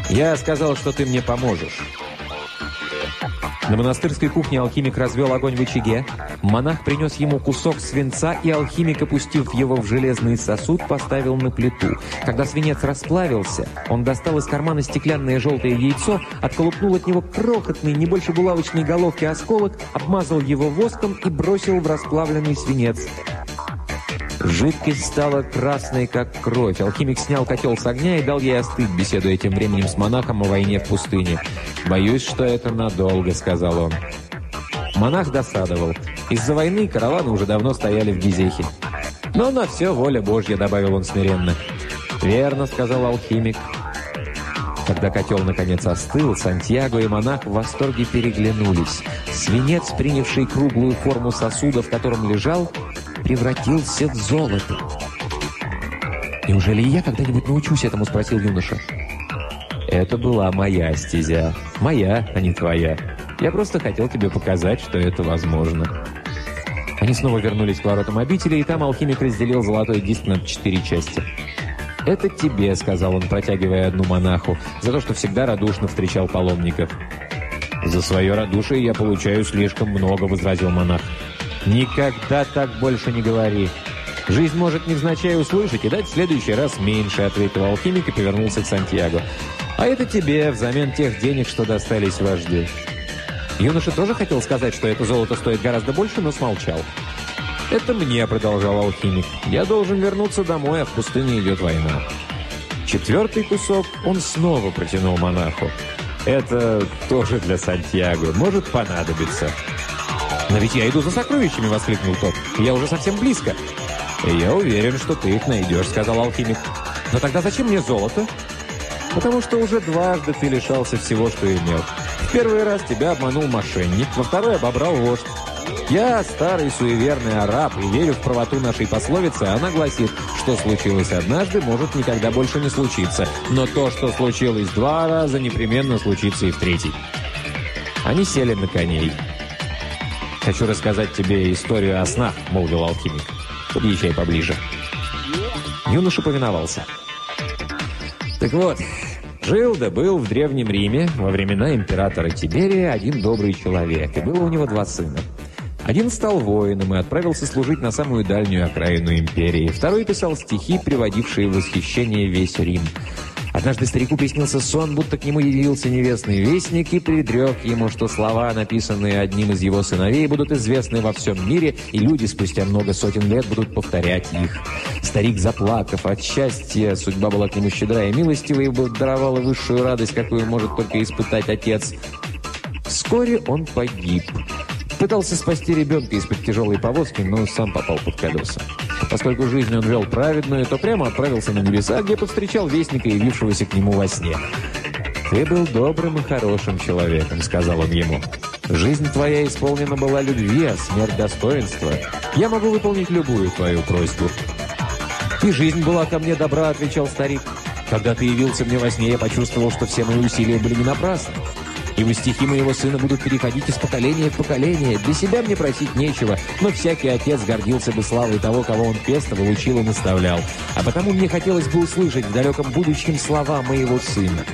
«Я сказал, что ты мне поможешь». На монастырской кухне алхимик развел огонь в очаге. Монах принес ему кусок свинца, и алхимик, опустив его в железный сосуд, поставил на плиту. Когда свинец расплавился, он достал из кармана стеклянное желтое яйцо, отколупнул от него крохотный, не больше булавочной головки осколок, обмазал его воском и бросил в расплавленный свинец. Жидкость стала красной, как кровь. Алхимик снял котел с огня и дал ей остыть, беседуя тем временем с монахом о войне в пустыне. «Боюсь, что это надолго», — сказал он. Монах досадовал. Из-за войны караваны уже давно стояли в Гизехе. «Но на все воля Божья», — добавил он смиренно. «Верно», — сказал алхимик. Когда котел наконец остыл, Сантьяго и монах в восторге переглянулись. Свинец, принявший круглую форму сосуда, в котором лежал, превратился в золото. «Неужели я когда-нибудь научусь этому?» – спросил юноша. «Это была моя стезя. Моя, а не твоя. Я просто хотел тебе показать, что это возможно». Они снова вернулись к воротам обители, и там алхимик разделил золотой диск на четыре части. «Это тебе», — сказал он, протягивая одну монаху, «за то, что всегда радушно встречал паломников». «За свое радушие я получаю слишком много», — возразил монах. «Никогда так больше не говори. Жизнь может невзначай услышать и дать в следующий раз меньше», — ответил алхимик и повернулся к Сантьяго. «А это тебе взамен тех денег, что достались вождю». Юноша тоже хотел сказать, что это золото стоит гораздо больше, но смолчал. «Это мне», — продолжал алхимик. «Я должен вернуться домой, а в пустыне идет война». Четвертый кусок он снова протянул монаху. «Это тоже для Сантьяго. Может понадобиться». «Но ведь я иду за сокровищами!» — воскликнул тот. «Я уже совсем близко!» «Я уверен, что ты их найдешь», — сказал алхимик. «Но тогда зачем мне золото?» «Потому что уже дважды ты лишался всего, что имел. В первый раз тебя обманул мошенник, во второй обобрал вождь. Я старый суеверный араб и верю в правоту нашей пословицы. Она гласит, что случилось однажды, может никогда больше не случиться. Но то, что случилось два раза, непременно случится и в третий. Они сели на коней. «Хочу рассказать тебе историю о снах», — молвил алхимик. «Подъезжай поближе». Юноша повиновался. «Так вот, жил да был в Древнем Риме во времена императора Тиберия один добрый человек, и было у него два сына. Один стал воином и отправился служить на самую дальнюю окраину империи. Второй писал стихи, приводившие в восхищение весь Рим. Однажды старику приснился сон, будто к нему явился невестный вестник и предрек ему, что слова, написанные одним из его сыновей, будут известны во всем мире, и люди спустя много сотен лет будут повторять их. Старик, заплакав от счастья, судьба была к нему щедра и милостива, и даровала высшую радость, какую может только испытать отец. Вскоре он погиб. Пытался спасти ребенка из-под тяжелой повозки, но сам попал под колеса. Поскольку жизнь он вел праведную, то прямо отправился на небеса, где повстречал вестника, явившегося к нему во сне. «Ты был добрым и хорошим человеком», — сказал он ему. «Жизнь твоя исполнена была любви, а смерть — достоинства. Я могу выполнить любую твою просьбу». «И жизнь была ко мне добра», — отвечал старик. «Когда ты явился мне во сне, я почувствовал, что все мои усилия были не напрасны. Ибо стихи моего сына будут переходить из поколения в поколение. Для себя мне просить нечего, но всякий отец гордился бы славой того, кого он пестовал, учил и наставлял. А потому мне хотелось бы услышать в далеком будущем слова моего сына.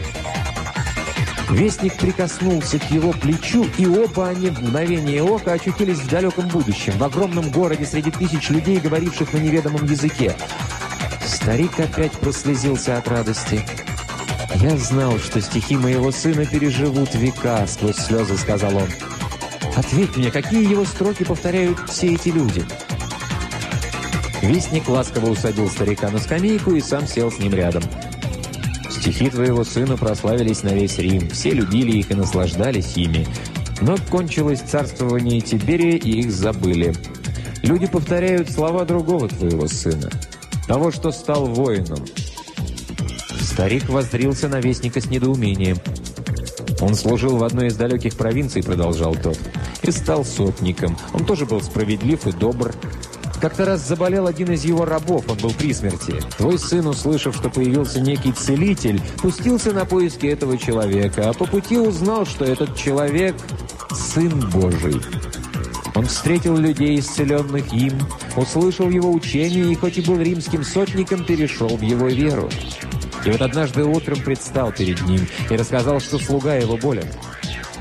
Вестник прикоснулся к его плечу, и оба они в мгновение ока очутились в далеком будущем, в огромном городе среди тысяч людей, говоривших на неведомом языке. Старик опять прослезился от радости. «Я знал, что стихи моего сына переживут века», — сквозь слезы сказал он. «Ответь мне, какие его строки повторяют все эти люди?» Вестник ласково усадил старика на скамейку и сам сел с ним рядом. «Стихи твоего сына прославились на весь Рим, все любили их и наслаждались ими. Но кончилось царствование Тиберия, и их забыли. Люди повторяют слова другого твоего сына, того, что стал воином». Старик воззрился на Вестника с недоумением. «Он служил в одной из далеких провинций», — продолжал тот, — «и стал сотником. Он тоже был справедлив и добр. Как-то раз заболел один из его рабов, он был при смерти. Твой сын, услышав, что появился некий целитель, пустился на поиски этого человека, а по пути узнал, что этот человек — Сын Божий». Он встретил людей, исцеленных им, услышал его учение и, хоть и был римским сотником, перешел в его веру. И вот однажды утром предстал перед ним и рассказал, что слуга его болен.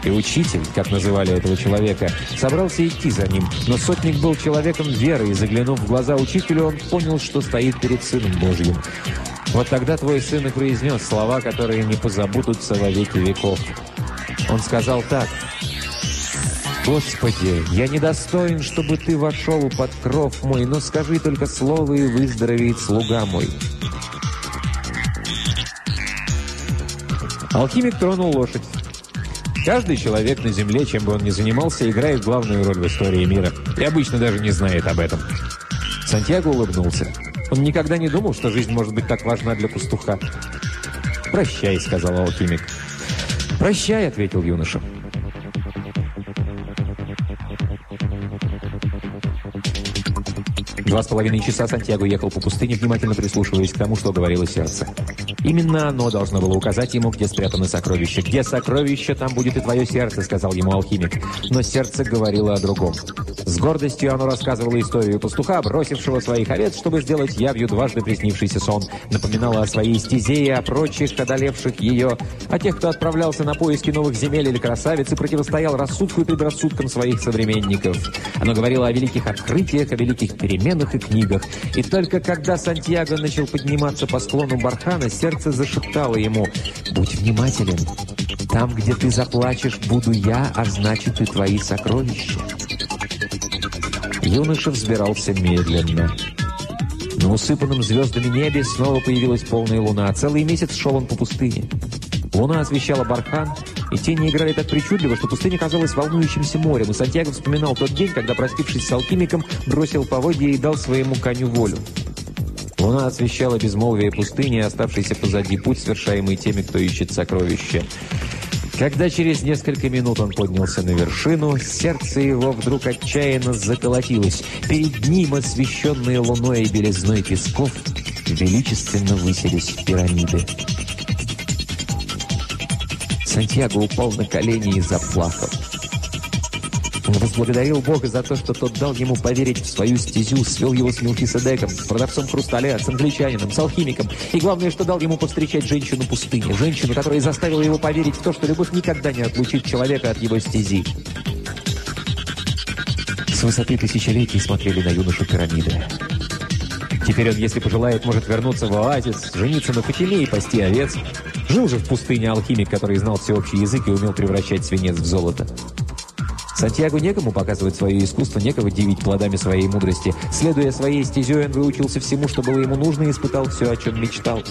И учитель, как называли этого человека, собрался идти за ним, но сотник был человеком веры, и заглянув в глаза учителю, он понял, что стоит перед Сыном Божьим. Вот тогда твой сын и произнес слова, которые не позабудутся во веки веков. Он сказал так. «Господи, я недостоин, чтобы Ты вошел под кров мой, но скажи только слово, и выздоровеет слуга мой». Алхимик тронул лошадь. Каждый человек на Земле, чем бы он ни занимался, играет главную роль в истории мира. И обычно даже не знает об этом. Сантьяго улыбнулся. Он никогда не думал, что жизнь может быть так важна для пастуха. «Прощай», — сказал алхимик. «Прощай», — ответил юноша. Два с половиной часа Сантьяго ехал по пустыне, внимательно прислушиваясь к тому, что говорило сердце. Именно оно должно было указать ему, где спрятаны сокровища. «Где сокровища, там будет и твое сердце», — сказал ему алхимик. Но сердце говорило о другом. С гордостью оно рассказывало историю пастуха, бросившего своих овец, чтобы сделать явью дважды приснившийся сон. Напоминало о своей стезе и о прочих, одолевших ее, о тех, кто отправлялся на поиски новых земель или красавиц и противостоял рассудку и предрассудкам своих современников. Оно говорило о великих открытиях, о великих переменах, романах и книгах. И только когда Сантьяго начал подниматься по склону бархана, сердце зашептало ему «Будь внимателен, там, где ты заплачешь, буду я, а значит и твои сокровища». Юноша взбирался медленно. На усыпанном звездами небе снова появилась полная луна. Целый месяц шел он по пустыне. Луна освещала бархан, И тени играли так причудливо, что пустыня казалась волнующимся морем, и Сантьяго вспоминал тот день, когда, простившись с алхимиком, бросил поводья и дал своему коню волю. Луна освещала безмолвие пустыни, оставшийся позади путь, совершаемый теми, кто ищет сокровища. Когда через несколько минут он поднялся на вершину, сердце его вдруг отчаянно заколотилось. Перед ним, освещенные луной и белизной песков, величественно высились пирамиды. Сантьяго упал на колени и заплакал. Он возблагодарил Бога за то, что тот дал ему поверить в свою стезю, свел его с Мелхиседеком, с продавцом хрусталя, с англичанином, с алхимиком. И главное, что дал ему повстречать женщину пустыни. Женщину, которая заставила его поверить в то, что любовь никогда не отлучит человека от его стези. С высоты тысячелетий смотрели на юношу пирамиды. Теперь он, если пожелает, может вернуться в оазис, жениться на Фатиме и пасти овец. Жил же в пустыне алхимик, который знал всеобщий язык и умел превращать свинец в золото. Сантьяго некому показывать свое искусство, некого дивить плодами своей мудрости. Следуя своей стезей, он выучился всему, что было ему нужно, и испытал все, о чем мечтал.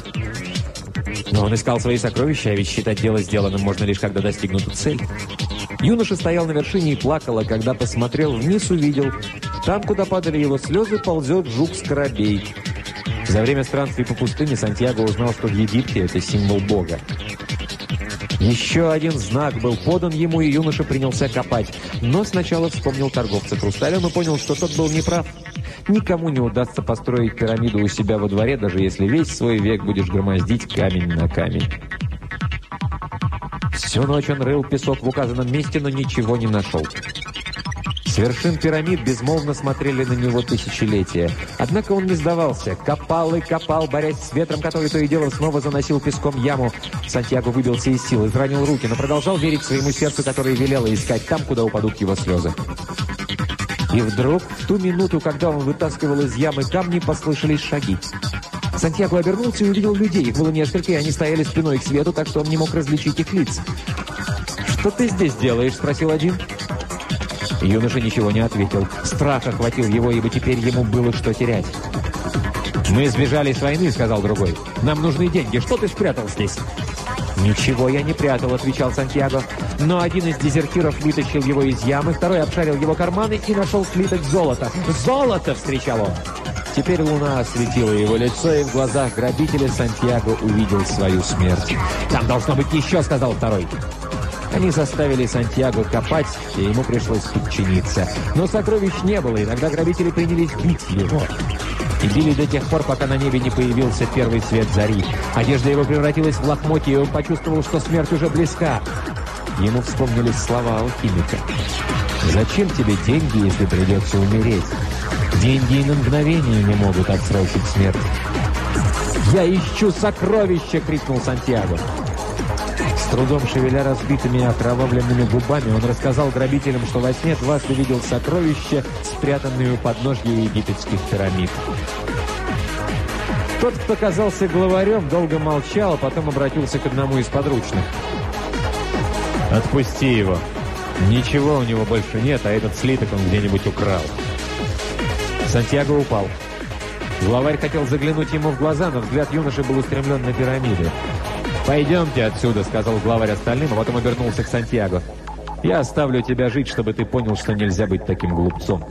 Но он искал свои сокровища, а ведь считать дело сделанным можно лишь, когда достигнута цель. Юноша стоял на вершине и плакал, а когда посмотрел вниз, увидел. Там, куда падали его слезы, ползет жук-скоробей. За время странствий по пустыне Сантьяго узнал, что в Египте это символ Бога. Еще один знак был подан ему, и юноша принялся копать. Но сначала вспомнил торговца хрусталем и понял, что тот был неправ. Никому не удастся построить пирамиду у себя во дворе, даже если весь свой век будешь громоздить камень на камень. Всю ночь он рыл песок в указанном месте, но ничего не нашел. С вершин пирамид безмолвно смотрели на него тысячелетия. Однако он не сдавался. Копал и копал, борясь с ветром, который то и дело снова заносил песком яму. Сантьяго выбился из сил, изранил руки, но продолжал верить своему сердцу, которое велело искать там, куда упадут его слезы. И вдруг, в ту минуту, когда он вытаскивал из ямы камни, послышались шаги. Сантьяго обернулся и увидел людей. Их было несколько, и они стояли спиной к свету, так что он не мог различить их лиц. «Что ты здесь делаешь?» – спросил один. Юноша ничего не ответил. Страх охватил его, ибо теперь ему было что терять. «Мы сбежали с войны», — сказал другой. «Нам нужны деньги. Что ты спрятал здесь?» «Ничего я не прятал», — отвечал Сантьяго. Но один из дезертиров вытащил его из ямы, второй обшарил его карманы и нашел слиток золота. «Золото!» — вскричал он. Теперь луна осветила его лицо, и в глазах грабителя Сантьяго увидел свою смерть. «Там должно быть еще», — сказал второй. Они заставили Сантьяго копать, и ему пришлось подчиниться. Но сокровищ не было, и тогда грабители принялись бить его. И били до тех пор, пока на небе не появился первый свет зари. Одежда его превратилась в лохмотье, и он почувствовал, что смерть уже близка. Ему вспомнились слова алхимика. «Зачем тебе деньги, если придется умереть? Деньги и на мгновение не могут отсрочить смерть». «Я ищу сокровища!» — крикнул Сантьяго трудом шевеля разбитыми и окровавленными губами, он рассказал грабителям, что во сне дважды видел сокровища, спрятанные у подножья египетских пирамид. Тот, кто казался главарем, долго молчал, а потом обратился к одному из подручных. «Отпусти его. Ничего у него больше нет, а этот слиток он где-нибудь украл». Сантьяго упал. Главарь хотел заглянуть ему в глаза, но взгляд юноши был устремлен на пирамиды. «Пойдемте отсюда», — сказал главарь остальным, а потом обернулся к Сантьяго. «Я оставлю тебя жить, чтобы ты понял, что нельзя быть таким глупцом.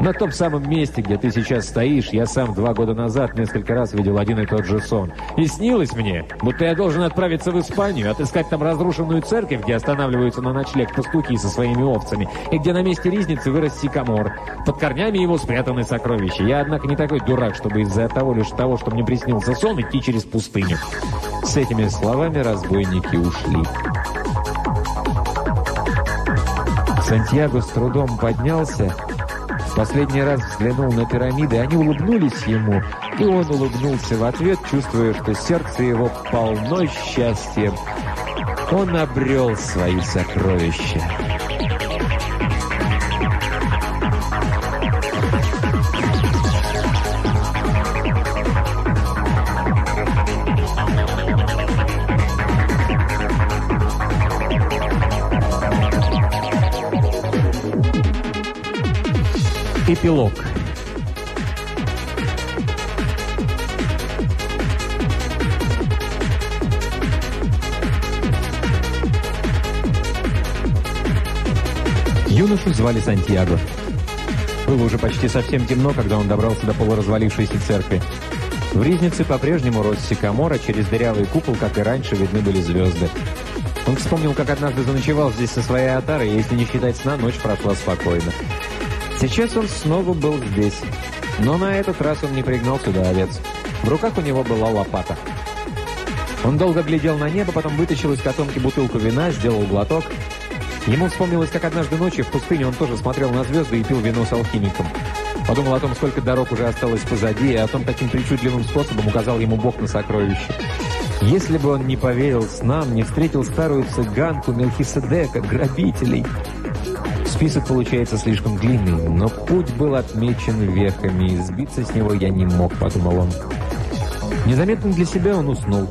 На том самом месте, где ты сейчас стоишь, я сам два года назад несколько раз видел один и тот же сон. И снилось мне, будто я должен отправиться в Испанию, отыскать там разрушенную церковь, где останавливаются на ночлег пастухи со своими овцами, и где на месте ризницы вырос сикамор. Под корнями его спрятаны сокровища. Я, однако, не такой дурак, чтобы из-за того лишь того, что мне приснился сон, идти через пустыню. С этими словами разбойники ушли. Сантьяго с трудом поднялся, последний раз взглянул на пирамиды, они улыбнулись ему, и он улыбнулся в ответ, чувствуя, что сердце его полно счастьем. Он обрел свои сокровища. Эпилог Юношу звали Сантьяго. Было уже почти совсем темно, когда он добрался до полуразвалившейся церкви. В Ризнице по-прежнему рос сикамор, а через дырявый купол, как и раньше, видны были звезды. Он вспомнил, как однажды заночевал здесь со своей отарой, и если не считать сна, ночь прошла спокойно. Сейчас он снова был здесь. Но на этот раз он не пригнал сюда овец. В руках у него была лопата. Он долго глядел на небо, потом вытащил из котомки бутылку вина, сделал глоток. Ему вспомнилось, как однажды ночью в пустыне он тоже смотрел на звезды и пил вино с алхимиком. Подумал о том, сколько дорог уже осталось позади, и о том, каким причудливым способом указал ему Бог на сокровище. Если бы он не поверил снам, не встретил старую цыганку Мелхиседека, грабителей. Список получается слишком длинный, но путь был отмечен вехами, и сбиться с него я не мог, подумал он. Незаметно для себя он уснул.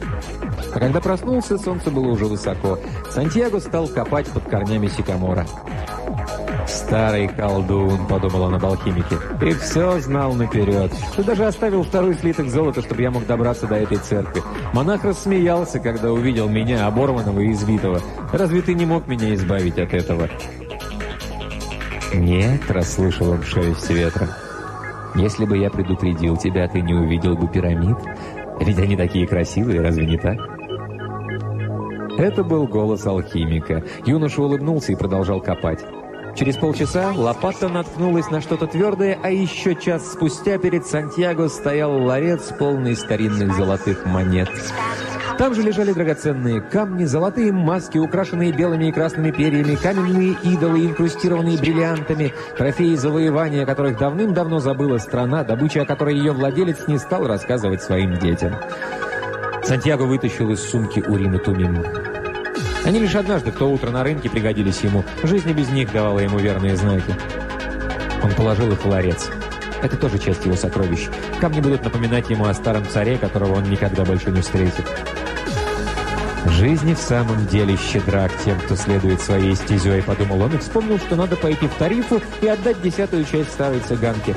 А когда проснулся, солнце было уже высоко. Сантьяго стал копать под корнями сикамора. «Старый колдун», — подумал он об алхимике. «Ты все знал наперед. Ты даже оставил второй слиток золота, чтобы я мог добраться до этой церкви. Монах рассмеялся, когда увидел меня, оборванного и избитого. Разве ты не мог меня избавить от этого?» «Нет», — расслышал он шелест ветра. «Если бы я предупредил тебя, ты не увидел бы пирамид. Ведь они такие красивые, разве не так?» Это был голос алхимика. Юноша улыбнулся и продолжал копать. Через полчаса лопата наткнулась на что-то твердое, а еще час спустя перед Сантьяго стоял ларец, полный старинных золотых монет. Там же лежали драгоценные камни, золотые маски, украшенные белыми и красными перьями, каменные идолы, инкрустированные бриллиантами, трофеи завоевания, которых давным-давно забыла страна, добыча о которой ее владелец не стал рассказывать своим детям. Сантьяго вытащил из сумки Урим и Тумим. Они лишь однажды в то утро на рынке пригодились ему. Жизнь без них давала ему верные знаки. Он положил их в ларец. Это тоже часть его сокровищ. Камни будут напоминать ему о старом царе, которого он никогда больше не встретит. Жизнь в самом деле щедра к тем, кто следует своей стезей, подумал он и вспомнил, что надо пойти в тарифу и отдать десятую часть старой цыганке.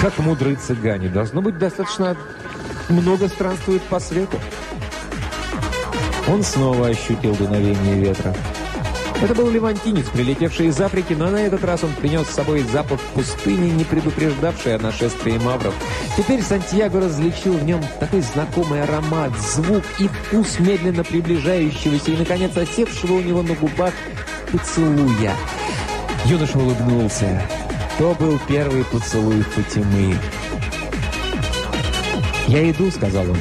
Как мудрые цыгане, должно быть достаточно много странствует по свету. Он снова ощутил дуновение ветра. Это был левантинец, прилетевший из Африки, но на этот раз он принес с собой запах пустыни, не предупреждавший о нашествии мавров. Теперь Сантьяго различил в нем такой знакомый аромат, звук и вкус медленно приближающегося и, наконец, осевшего у него на губах поцелуя. Юноша улыбнулся. То был первый поцелуй Фатимы. «Я иду», — сказал он.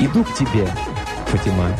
«Иду к тебе, Фатима».